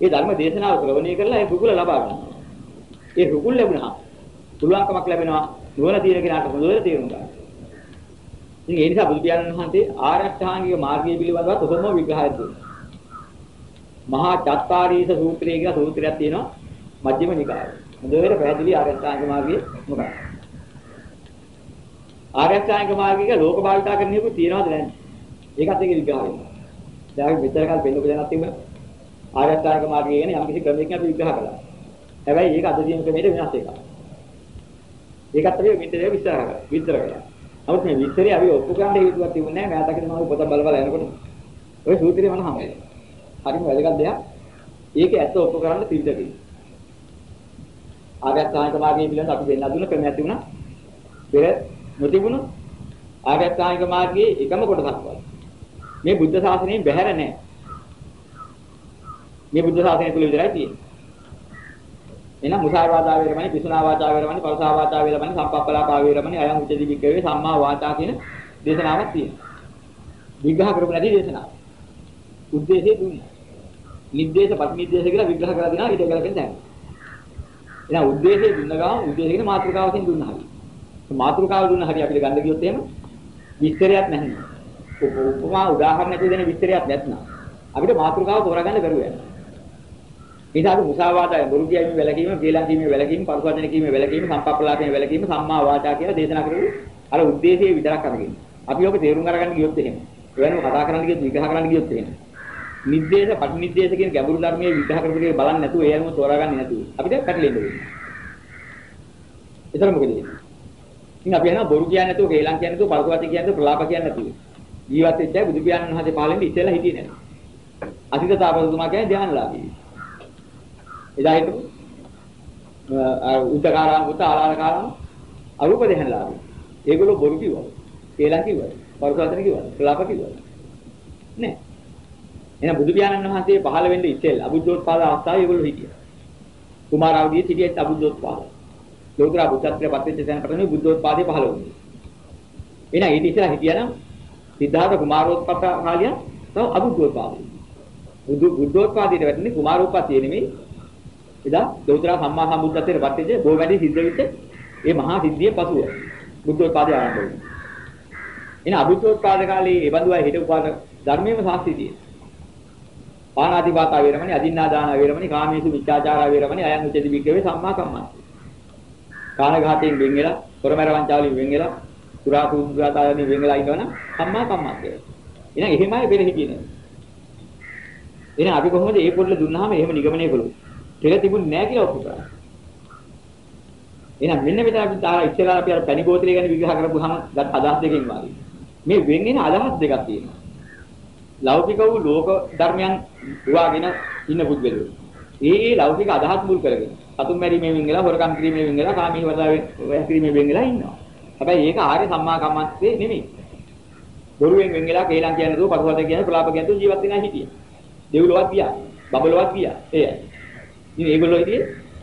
ඒ ධර්ම දේශනාව ශ්‍රවණය කරලා ඒ රුකුල ලබා ගන්නවා. ඒ රුකුල් ලැබුණා. පුළුවන්කමක් ලැබෙනවා නුවණ තියෙන කෙනාට හොඳට තේරුම් ගන්න. ඉතින් ඒ නිසා බුදු පියාණන් වහන්සේ ආරක්ෂාංගික මාර්ගය පිළිබඳව තොතම විග්‍රහයක් දුන්නා. මහා චත්තාරීස සූත්‍රය කියලා සූත්‍රයක් තියෙනවා මජ්ක්‍ධිම නිකායේ. හොඳට පැහැදිලි ආරක්ෂාංගික මාර්ගය මොකක්ද? ආරක්ෂාංගික මාර්ගික ලෝක භාවිතා කරන එක තියෙනවද නැද්ද? ඒකත් එක විග්‍රහ වෙනවා. දැන් අපි මෙතන කල් පෙන්නු දෙනක් තිබුණා. ආරක්ෂාංගික මාර්ගය ගැන යම් කිසි ක්‍රමයකින් අපි විග්‍රහ කළා. හැබැයි ඒක අද තියෙන ක්‍රමයට වෙනස් එකක්. ඒකත් අපි මෙතන විස්තර කරා. විස්තර කළා. නමුත් මේ විස්තරය අපි ඔප්පු ගන්න හේතුවක් තිබුණේ නැහැ. මෑතකදී මම පොත බල බල යනකොට ඔය සූත්‍රය මම හම්බෙලා. හරිම වැදගත් දෙයක්. ඒක ඇත්ත ඔප්පු කරන්න තිබ්බකි. ආගත්තානික මාර්ගය පිළිබඳ අපි දෙන්න දුන්න ක්‍රමයක් තිබුණා. පෙර නොතිබුණු ආගත්තානික මාර්ගයේ එකම කොටසක්වත්. මේ බුද්ධ ශාසනයෙන් බැහැර නැහැ. මේ බුද්ධ ශාසනය තුල විතරයි තියෙන්නේ. එහෙනම් මුසාවාදා වේරමණි, පිසුනා වාචා වේරමණි, පරසා වාචා වේරමණි, සම්පප්පලාපා වේරමණි, අයං උච්චති වික්කවේ සම්මා වාචා කියන දේශනාවක් තියෙනවා. විග්‍රහ කරපු නැති දේශනාවක්. උද්දේශය දුන්නා. නිද්දේශ පටිනිද්දේශ කියලා විග්‍රහ කරලා දෙනවා ඊට ගලපෙන් දැන්. එහෙනම් උද්දේශය දුන්න ගාම උද්දේශය කියන මාතෘකාවකින් දුන්නා හරි. මාතෘකාව දුන්න හරි අපිට ගන්න ගියොත් එහෙම විස්තරයක් නැහැ. උපමා උදාහරණයක් දෙන විස්තරයක් නැත්නම් අපිට මාතෘකාව තෝරාගන්න බැරුව යනවා. ඊට මුසාවාදය බොරු කියීමේ වැලකීම, කේලම් කීමේ වැලකීම, පරිවර්තන කීමේ වැලකීම, සම්පප්පලාපයේ වැලකීම, සම්මා වාචා කියලා දේශනා කරලා අර උද්දේශයේ විතරක් අරගෙන. අපි ඔබ තේරුම් අරගන්න ගියොත් එහෙම. එවැනිම කතා කරන්න ගියොත් විග්‍රහ කරන්න ගියොත් එහෙම. නිද්දේශ, පටිනිද්දේශ කියන ගැඹුරු ධර්මයේ විග්‍රහ කරපු දේ බලන්නේ නැතුව ඒ අනුව තෝරාගන්නේ නැතුව අපිට පැටලෙන්න වෙනවා. ඒතර මොකද වෙන්නේ? ඉතින් අපි යනවා බොරු කියන්නේ නැතුව, කේලම් කියන්නේ නැතුව, පරිවර්තන කියන්නේ නැතුව, ප්‍රලාප කියන්නේ නැතුව. ජීවත් වෙච්ච අය බුදු පියාණන් වහන්සේ පහළෙන් ඉස්සෙල්ලා හිටියේ නැහැ. අසිත තාපසතුමා කියන්නේ ධ්‍යානලාභී. එදා හිටපු උත්තකාරාම උත්ත ආලාරකාරාම අරූප දෙහනලාභී. ඒගොල්ලෝ බොරු කිව්වා. කේලම් කිව්වා. පරුසවචන කිව්වා. ප්‍රලාප කිව්වා. නෑ. එහෙනම් බුදු පියාණන් වහන්සේ පහළ වෙන්න ඉස්සෙල්ලා අබුද්ධෝත්පාද අවස්ථාවේ ඒගොල්ලෝ හිටියා. කුමාරාවදී සිටියේ අබුද්ධෝත්පාද. ලෝතර බුද්ධත්වයට පත් වෙච්ච තැන පටන් බුද්ධෝත්පාදේ පහළ වුණේ. එහෙනම් ඊට ඉස්සෙල්ලා හිටියානම් සිද්ධාර්ථ කුමාරෝත්පත්ත කාලිය තව අබුද්ධෝත්පාදේ. බුදු බුද්ධෝත්පාදයට වැටෙන්නේ කුමාරෝත්පත්තිය නෙමෙයි එදා ලෞතර සම්මා සම්බුද්ධත්වයට පත් වෙච්ච බොහෝ වැඩි සිද්ධ වෙච්ච ඒ මහා සිද්ධිය පසුව බුද්ධෝත්පාදය ආරම්භ වුණා. එන අභිත්‍යෝත්පාද කාලේ ඒ බඳු අය හිටපු පාද ධර්මයේම සාස්ත්‍රිතිය. පාණාති වාතා වේරමණි, අදින්නා දාන වේරමණි, කාමේසු මිච්ඡාචාර වේරමණි, අයං උච්චති බික්කවේ සම්මා කම්මන්ත. කාණඝාතයෙන් වෙන් වෙලා, පොරමර වංචාවලින් වෙන් වෙලා, සුරා කුදුරාතාවලින් වෙන් වෙලා ඉන්නවනම් සම්මා කම්මන්තය. එහෙනම් එහෙමයි බෙර හිටියේ. එහෙනම් අපි කොහොමද මේ පොඩ්ඩ දුන්නාම එහෙම නිගමනය කළොත්? පෙර තිබුණ නැහැ කියලා ඔප්පු කරා. එහෙනම් මෙන්න මෙතන අපි තාර ඉස්සෙල්ලා අපි අර පැණි බෝතලය ගැන විග්‍රහ කරපුවාම ගත් අදහස් දෙකකින් වාගේ. මේ වෙන් වෙන අදහස් දෙකක් තියෙනවා. ලෞකික වූ ලෝක ධර්මයන් හොවාගෙන ඉන්න පුද්ගලයෝ. ඒ ඒ ලෞකික අදහස් මුල් කරගෙන සතුන් මැරීමෙන් වෙන් වෙලා හොරකම් කිරීමෙන් වෙන් වෙලා කාමී වර්ධාවෙන් කිරීමෙන් වෙන් වෙලා ඉන්නවා. හැබැයි ඒක ආර්ය සම්මා කම්මන්තේ නෙමෙයි. බොරුවෙන් වෙන් වෙලා කේලම් කියන දෝ පටවද කියන ප්‍රලාප කියන දෝ ජීවත් වෙනා හිටියා. දෙව්ලොවත් ගියා. බබලොවත් ගියා. එයයි. ඉතින් ඒගොල්ලෝ ඉතින්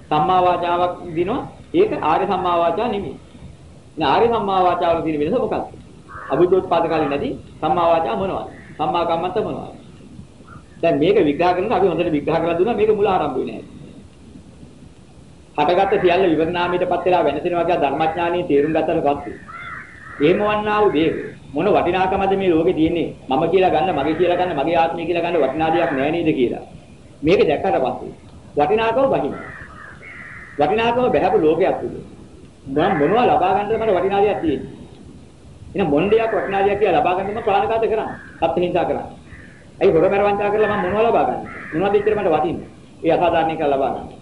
සම්මා වාචාවක් දිනවා. ඒක ආර්ය සම්මා වාචා නෙමෙයි. ඉතින් ආර්ය සම්මා වාචාවල තියෙන වෙනස මොකක්ද? අභිද්දෝත්පාද කාලේ නැති සම්මා වාචා මොනවද? සම්මා කම්මන්ත මොනවද? දැන් මේක විග්‍රහ කරනකොට අපි හොඳට විග්‍රහ කරලා දුන්නා මේක මුල ආරම්භ වෙන්නේ නැහැ. හටගත්ත සියල්ල විවරණාමයටපත් වෙලා වෙනසෙනවා කියලා ධර්මඥානීය තේරුම් ගත්තට පස්සේ එහෙම වන්නා වූ දේ මොන වටිනාකමද මේ ලෝකේ තියෙන්නේ? මම කියලා ගන්න මගේ කියලා ගන්න මගේ ආත්මය කියලා ගන්න වටිනා දෙයක් නෑ නේද කියලා. මේක දැක්කට පස්සේ වටිනාකම බහින්න වටිනාකම බහැපු ලෝකයක් තුල මම මොනවා ලබා ගන්නද මට වටිනා දෙයක් තියෙන්නේ. එහෙනම් මොන දෙයක් වටිනා දෙයක් කියලා ලබා ගන්නද මම ප්‍රාණඝාත කරන්නේ සත්‍ය හිංසා කරන්නේ ඇයි හොර මරවංචා කරලා මම මොනවා ලබා ගන්නේ? මොනවද ඉතින් මට වටින්නේ? ඒ අසාධාරණ එක ලබා ගන්න.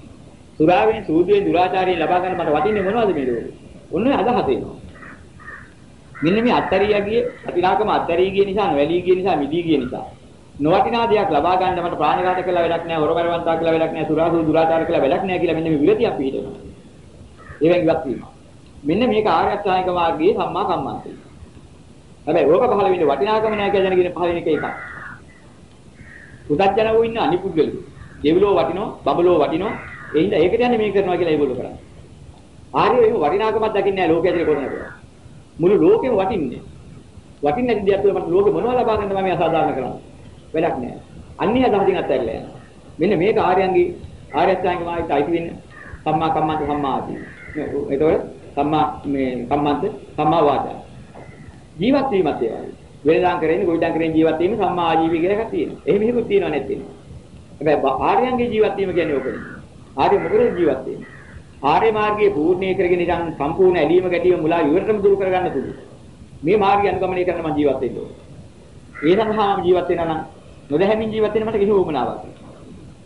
සුරාවෙන් සූදුවෙන් දුරාචාරයෙන් ලබා ගන්න මට වටින්නේ මොනවද මේ ලෝකේ ඔන්න අදහස එනවා මෙන්න මේ අත්තරියා ගියේ අතිරාකම අත්තරිය ගිය නිසා නොවැළී ගිය නිසා මිදී ගිය නිසා නොවටිනා දෙයක් ලබා ගන්න මට ප්‍රාණඝාත කළා වැඩක් නැහැ හොරවරවන්තා කියලා වැඩක් නැහැ සුරාසු දුරාචාර කළා වැඩක් නැහැ කියලා මෙන්න මේ විරතිය අපි හිතනවා. ඒවෙන් ඉවත් වීම. මෙන්න මේක ආර්ය අෂ්ටාංගික මාර්ගයේ සම්මා කම්මන්තය. හැබැයි ඕක පහළ වෙන්නේ වටිනාකම නැහැ කියලා දැනගෙන පහළ වෙන එක එකක්. උදච්චන වූ ඉන්න අනිපුද්ගලු. දෙවිලෝ වටිනෝ, බබලෝ වටිනෝ. ඒ හින්දා ඒකට යන්නේ මේ කරනවා කියලා ඒගොල්ලෝ කරන්නේ. ආර්යෝ එහෙම වටිනාකමක් දකින්නේ නැහැ ලෝකයේ ඇතුලේ කොහොමද? මුළු ලෝකෙම වටින්නේ. වටින්නේ නැති දෙයක් තුළ මට ලෝකෙ මොනවද ලබා ගන්නද මම අසාධාරණ කරන්නේ. වැඩක් නැහැ. අන්නේ අදහසින් අත්හැරලා යනවා. මෙන්න මේක ආර්යයන්ගේ ආර්ය අෂ්ටාංග මාර්ගයට අයිති වෙන සම්මා කම්මන්ත සම්මා ආදී. ඒතකොට සම්මා මේ කම්මන්ත සම්මා වාචා. ජීවත් වීමත් ඒ වගේ. වෙනදාම් කරන්නේ ගොවිතැන් කරගෙන ජීවත් වීම සම්මා ආජීවී කියලා එකක් තියෙනවා. එහෙම හිකුත් තියෙනව නැත්නම්. හැබැයි ආර්යයන්ගේ ජීවත් වීම කියන්නේ ඕකනේ. ආර්ය මොකද ජීවත් වෙන්නේ? ආර්ය මාර්ගයේ පූර්ණේ කරගෙන ඉඳන් සම්පූර්ණ ඇලීම ගැටීම මුලා ඉවරටම දුරු කරගන්න පුළුවන්. මේ මාර්ගය අනුගමනය කරන මම ජීවත් වෙන්න ඕනේ. ඒ සඳහා මම ජීවත් වෙනවා නම් නොදැහැමින් ජීවත් වෙන්න මට කිසි උවමනාවක්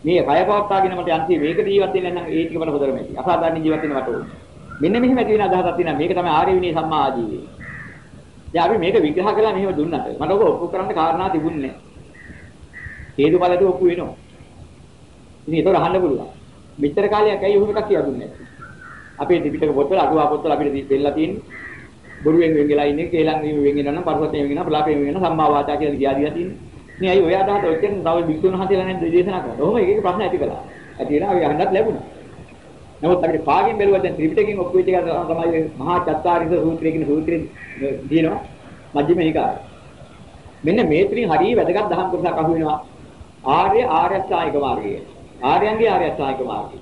මේ කය පවත්වාගෙන මට යන්ති මේකට ජීවත් වෙන්න නම් ඒ ටික මට හොදරම ඇති. අසාධාරණ ජීවත් වෙන්න මට ඕනේ. මෙන්න මෙහෙම ඇති වෙන අදහසක් තියෙනවා. මේක තමයි ආර්ය විනය සම්මා ආජීවය. දැන් අපි මේක විග්‍රහ කළා මෙහෙම දුන්නට මට ඔක ඔප්පු කරන්න කාරණා තිබුණේ නැහැ. හේතුඵලට ඔප්පු වෙනවා. ඉතින් ඒක අහන්න පුළුවන්. මෙච්චර කාලයක් ඇයි ඔහොම එකක් කියලා දුන්නේ නැත්තේ? අපේ ත්‍රිපිටක පොත්වල අටුවා පොත්වල අපිට දෙන්නලා තියෙන්නේ බොරුවෙන් වෙන් වෙලා ඉන්නේ කේලම් වීම වෙන් වෙනවා නම් පරසතයෙන් වෙන් වෙනවා ප්‍රලාපයෙන් වෙන් වෙනවා සම්මා වාචා කියලා කියා දීලා තියෙන්නේ. මේ අය ඔය අදහස ඔච්චර තව වික්ෂුන් වහන්සේලා නැද්ද දේශනා කරන්නේ. ඔහොම එක එක ප්‍රශ්න ඇති කළා. ඇති වෙනවා අපි අහන්නත් ලැබුණා. නමුත් අපිට කාගෙන් බැලුවත් දැන් ත්‍රිපිටකයෙන් ඔක්කො වෙච්ච එක තමයි මහා චත්තාරිස සූත්‍රය කියන සූත්‍රය තියෙනවා. මජ්ක්‍ධිම නිකාය. මෙන්න මේ ත්‍රින් හරිය වැදගත් දහම් කොටසක් අහු වෙනවා. ආර්ය ආර්ය අෂ්ටාංගික මාර්ගය. ආර්යයන්ගේ ආර්ය අෂ්ටාංගික මාර්ගය.